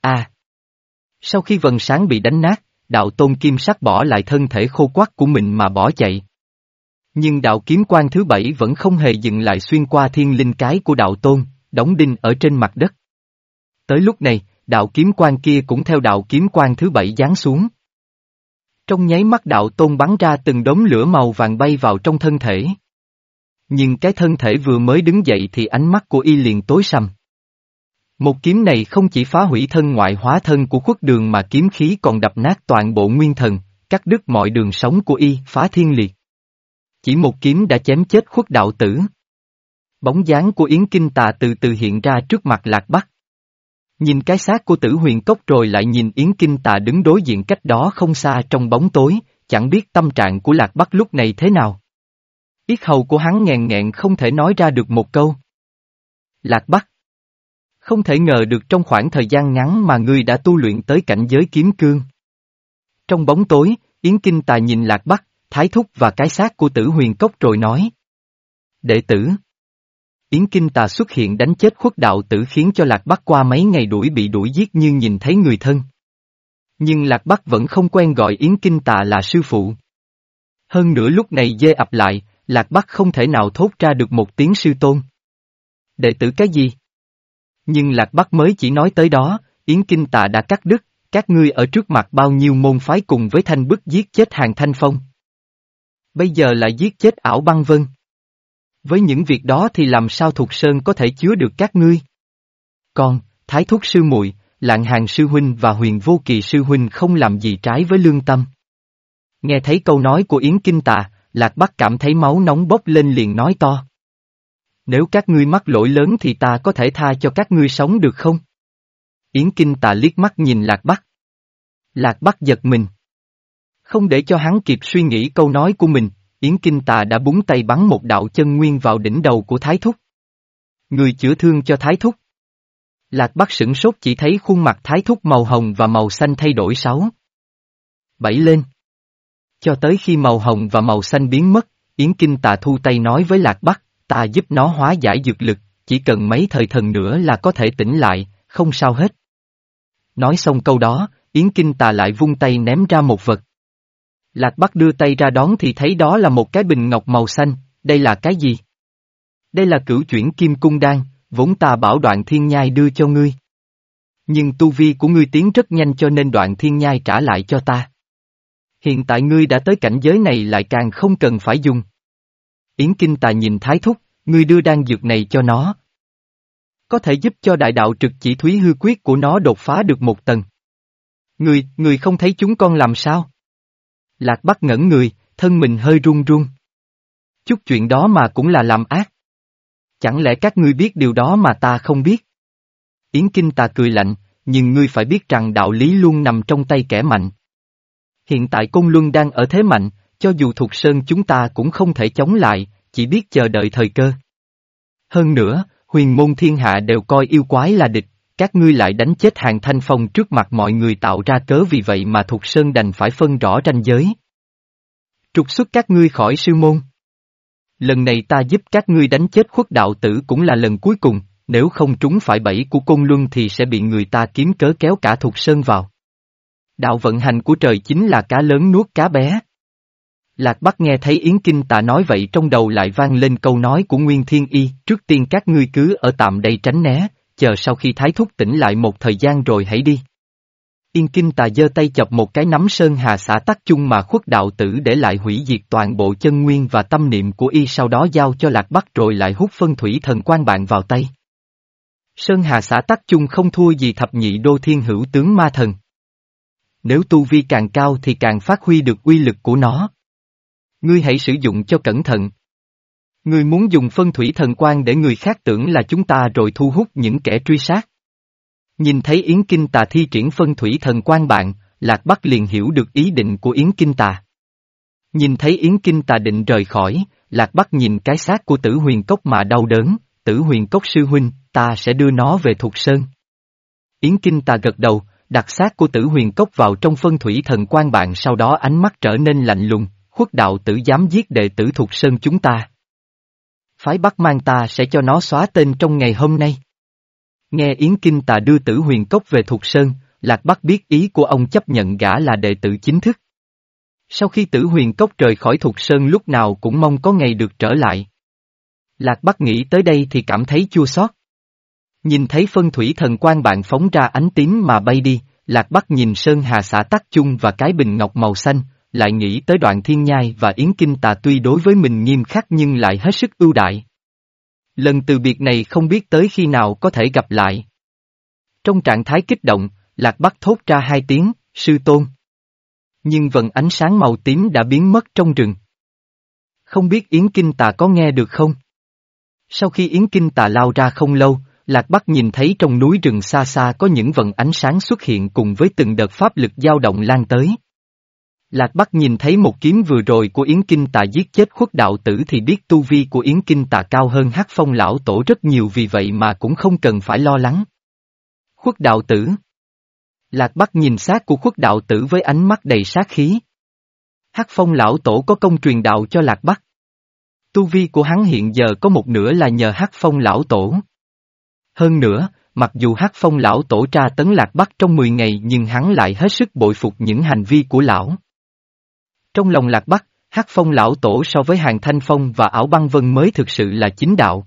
A. Sau khi vần sáng bị đánh nát, đạo tôn kim sắc bỏ lại thân thể khô quắc của mình mà bỏ chạy. Nhưng đạo kiếm quan thứ bảy vẫn không hề dừng lại xuyên qua thiên linh cái của đạo tôn, đóng đinh ở trên mặt đất. Tới lúc này, đạo kiếm quan kia cũng theo đạo kiếm quan thứ bảy giáng xuống. Trong nháy mắt đạo tôn bắn ra từng đống lửa màu vàng bay vào trong thân thể. Nhưng cái thân thể vừa mới đứng dậy thì ánh mắt của y liền tối sầm. Một kiếm này không chỉ phá hủy thân ngoại hóa thân của khuất đường mà kiếm khí còn đập nát toàn bộ nguyên thần, cắt đứt mọi đường sống của y, phá thiên liệt. Chỉ một kiếm đã chém chết khuất đạo tử. Bóng dáng của Yến Kinh Tà từ từ hiện ra trước mặt Lạc Bắc. Nhìn cái xác của tử huyền cốc rồi lại nhìn Yến Kinh Tà đứng đối diện cách đó không xa trong bóng tối, chẳng biết tâm trạng của Lạc Bắc lúc này thế nào. Yết hầu của hắn nghèn nghẹn không thể nói ra được một câu. Lạc Bắc. Không thể ngờ được trong khoảng thời gian ngắn mà ngươi đã tu luyện tới cảnh giới kiếm cương. Trong bóng tối, Yến Kinh Tà nhìn Lạc Bắc, Thái Thúc và cái xác của tử huyền cốc rồi nói. Đệ tử. Yến Kinh Tà xuất hiện đánh chết khuất đạo tử khiến cho Lạc Bắc qua mấy ngày đuổi bị đuổi giết như nhìn thấy người thân. Nhưng Lạc Bắc vẫn không quen gọi Yến Kinh Tà là sư phụ. Hơn nữa lúc này dê ập lại, Lạc Bắc không thể nào thốt ra được một tiếng sư tôn. Đệ tử cái gì? Nhưng Lạc Bắc mới chỉ nói tới đó, Yến Kinh Tà đã cắt đứt, các ngươi ở trước mặt bao nhiêu môn phái cùng với thanh bức giết chết hàng thanh phong. Bây giờ lại giết chết ảo băng vân. Với những việc đó thì làm sao Thục Sơn có thể chứa được các ngươi? Còn, Thái Thúc Sư muội Lạng Hàng Sư Huynh và Huyền Vô Kỳ Sư Huynh không làm gì trái với lương tâm. Nghe thấy câu nói của Yến Kinh Tà, Lạc Bắc cảm thấy máu nóng bốc lên liền nói to. Nếu các ngươi mắc lỗi lớn thì ta có thể tha cho các ngươi sống được không? Yến Kinh Tà liếc mắt nhìn Lạc Bắc. Lạc Bắc giật mình. Không để cho hắn kịp suy nghĩ câu nói của mình, Yến Kinh Tà đã búng tay bắn một đạo chân nguyên vào đỉnh đầu của Thái Thúc. Người chữa thương cho Thái Thúc. Lạc Bắc sửng sốt chỉ thấy khuôn mặt Thái Thúc màu hồng và màu xanh thay đổi sáu. Bảy lên. Cho tới khi màu hồng và màu xanh biến mất, Yến Kinh Tà thu tay nói với Lạc Bắc, ta giúp nó hóa giải dược lực, chỉ cần mấy thời thần nữa là có thể tỉnh lại, không sao hết. Nói xong câu đó, Yến Kinh Tà lại vung tay ném ra một vật. Lạc Bắc đưa tay ra đón thì thấy đó là một cái bình ngọc màu xanh, đây là cái gì? Đây là cửu chuyển kim cung đan, vốn ta bảo đoạn thiên nhai đưa cho ngươi. Nhưng tu vi của ngươi tiến rất nhanh cho nên đoạn thiên nhai trả lại cho ta. Hiện tại ngươi đã tới cảnh giới này lại càng không cần phải dùng. Yến Kinh Tà nhìn Thái Thúc, ngươi đưa đan dược này cho nó. Có thể giúp cho đại đạo trực chỉ thúy hư quyết của nó đột phá được một tầng. Ngươi, ngươi không thấy chúng con làm sao? Lạc Bắc ngẩn người, thân mình hơi run run. Chút chuyện đó mà cũng là làm ác. Chẳng lẽ các ngươi biết điều đó mà ta không biết? Yến Kinh ta cười lạnh, nhưng ngươi phải biết rằng đạo lý luôn nằm trong tay kẻ mạnh. Hiện tại Côn Luân đang ở thế mạnh, cho dù thuộc sơn chúng ta cũng không thể chống lại, chỉ biết chờ đợi thời cơ. Hơn nữa, huyền môn thiên hạ đều coi yêu quái là địch, các ngươi lại đánh chết hàng thanh phong trước mặt mọi người tạo ra cớ vì vậy mà thuộc sơn đành phải phân rõ ranh giới. Trục xuất các ngươi khỏi sư môn. Lần này ta giúp các ngươi đánh chết khuất đạo tử cũng là lần cuối cùng, nếu không trúng phải bẫy của côn luân thì sẽ bị người ta kiếm cớ kéo cả thuộc sơn vào. Đạo vận hành của trời chính là cá lớn nuốt cá bé. Lạc Bắc nghe thấy Yến Kinh tạ nói vậy trong đầu lại vang lên câu nói của Nguyên Thiên Y, trước tiên các ngươi cứ ở tạm đây tránh né, chờ sau khi thái thúc tỉnh lại một thời gian rồi hãy đi. Yên Kinh tà giơ tay chọc một cái nắm sơn hà xã tắc chung mà khuất đạo tử để lại hủy diệt toàn bộ chân nguyên và tâm niệm của y, sau đó giao cho lạc bắc rồi lại hút phân thủy thần quan bạn vào tay. Sơn hà xã tắc chung không thua gì thập nhị đô thiên hữu tướng ma thần. Nếu tu vi càng cao thì càng phát huy được uy lực của nó. Ngươi hãy sử dụng cho cẩn thận. Ngươi muốn dùng phân thủy thần quan để người khác tưởng là chúng ta rồi thu hút những kẻ truy sát. Nhìn thấy Yến Kinh Tà thi triển phân thủy thần quan bạn, Lạc Bắc liền hiểu được ý định của Yến Kinh Tà. Nhìn thấy Yến Kinh Tà định rời khỏi, Lạc Bắc nhìn cái xác của tử huyền cốc mà đau đớn, tử huyền cốc sư huynh, ta sẽ đưa nó về thuộc Sơn. Yến Kinh Tà gật đầu, đặt xác của tử huyền cốc vào trong phân thủy thần quan bạn sau đó ánh mắt trở nên lạnh lùng, khuất đạo tử dám giết đệ tử thuộc sơn chúng ta. Phái Bắc mang ta sẽ cho nó xóa tên trong ngày hôm nay. Nghe Yến Kinh Tà đưa tử huyền cốc về thục sơn, Lạc Bắc biết ý của ông chấp nhận gã là đệ tử chính thức. Sau khi tử huyền cốc rời khỏi thục sơn lúc nào cũng mong có ngày được trở lại. Lạc Bắc nghĩ tới đây thì cảm thấy chua xót. Nhìn thấy phân thủy thần quan bạn phóng ra ánh tím mà bay đi, Lạc Bắc nhìn Sơn Hà xã tắc chung và cái bình ngọc màu xanh, lại nghĩ tới đoạn thiên nhai và yến kinh tà tuy đối với mình nghiêm khắc nhưng lại hết sức ưu đại. Lần từ biệt này không biết tới khi nào có thể gặp lại. Trong trạng thái kích động, Lạc Bắc thốt ra hai tiếng, sư tôn. Nhưng vần ánh sáng màu tím đã biến mất trong rừng. Không biết Yến Kinh Tà có nghe được không? Sau khi Yến Kinh Tà lao ra không lâu, Lạc Bắc nhìn thấy trong núi rừng xa xa có những vần ánh sáng xuất hiện cùng với từng đợt pháp lực dao động lan tới. Lạc Bắc nhìn thấy một kiếm vừa rồi của Yến Kinh Tà giết chết khuất đạo tử thì biết tu vi của Yến Kinh Tà cao hơn hát phong lão tổ rất nhiều vì vậy mà cũng không cần phải lo lắng. Khuất đạo tử Lạc Bắc nhìn xác của khuất đạo tử với ánh mắt đầy sát khí. Hát phong lão tổ có công truyền đạo cho Lạc Bắc. Tu vi của hắn hiện giờ có một nửa là nhờ hát phong lão tổ. Hơn nữa, mặc dù hát phong lão tổ tra tấn Lạc Bắc trong 10 ngày nhưng hắn lại hết sức bội phục những hành vi của lão. Trong lòng Lạc Bắc, hát phong lão tổ so với hàng thanh phong và ảo băng vân mới thực sự là chính đạo.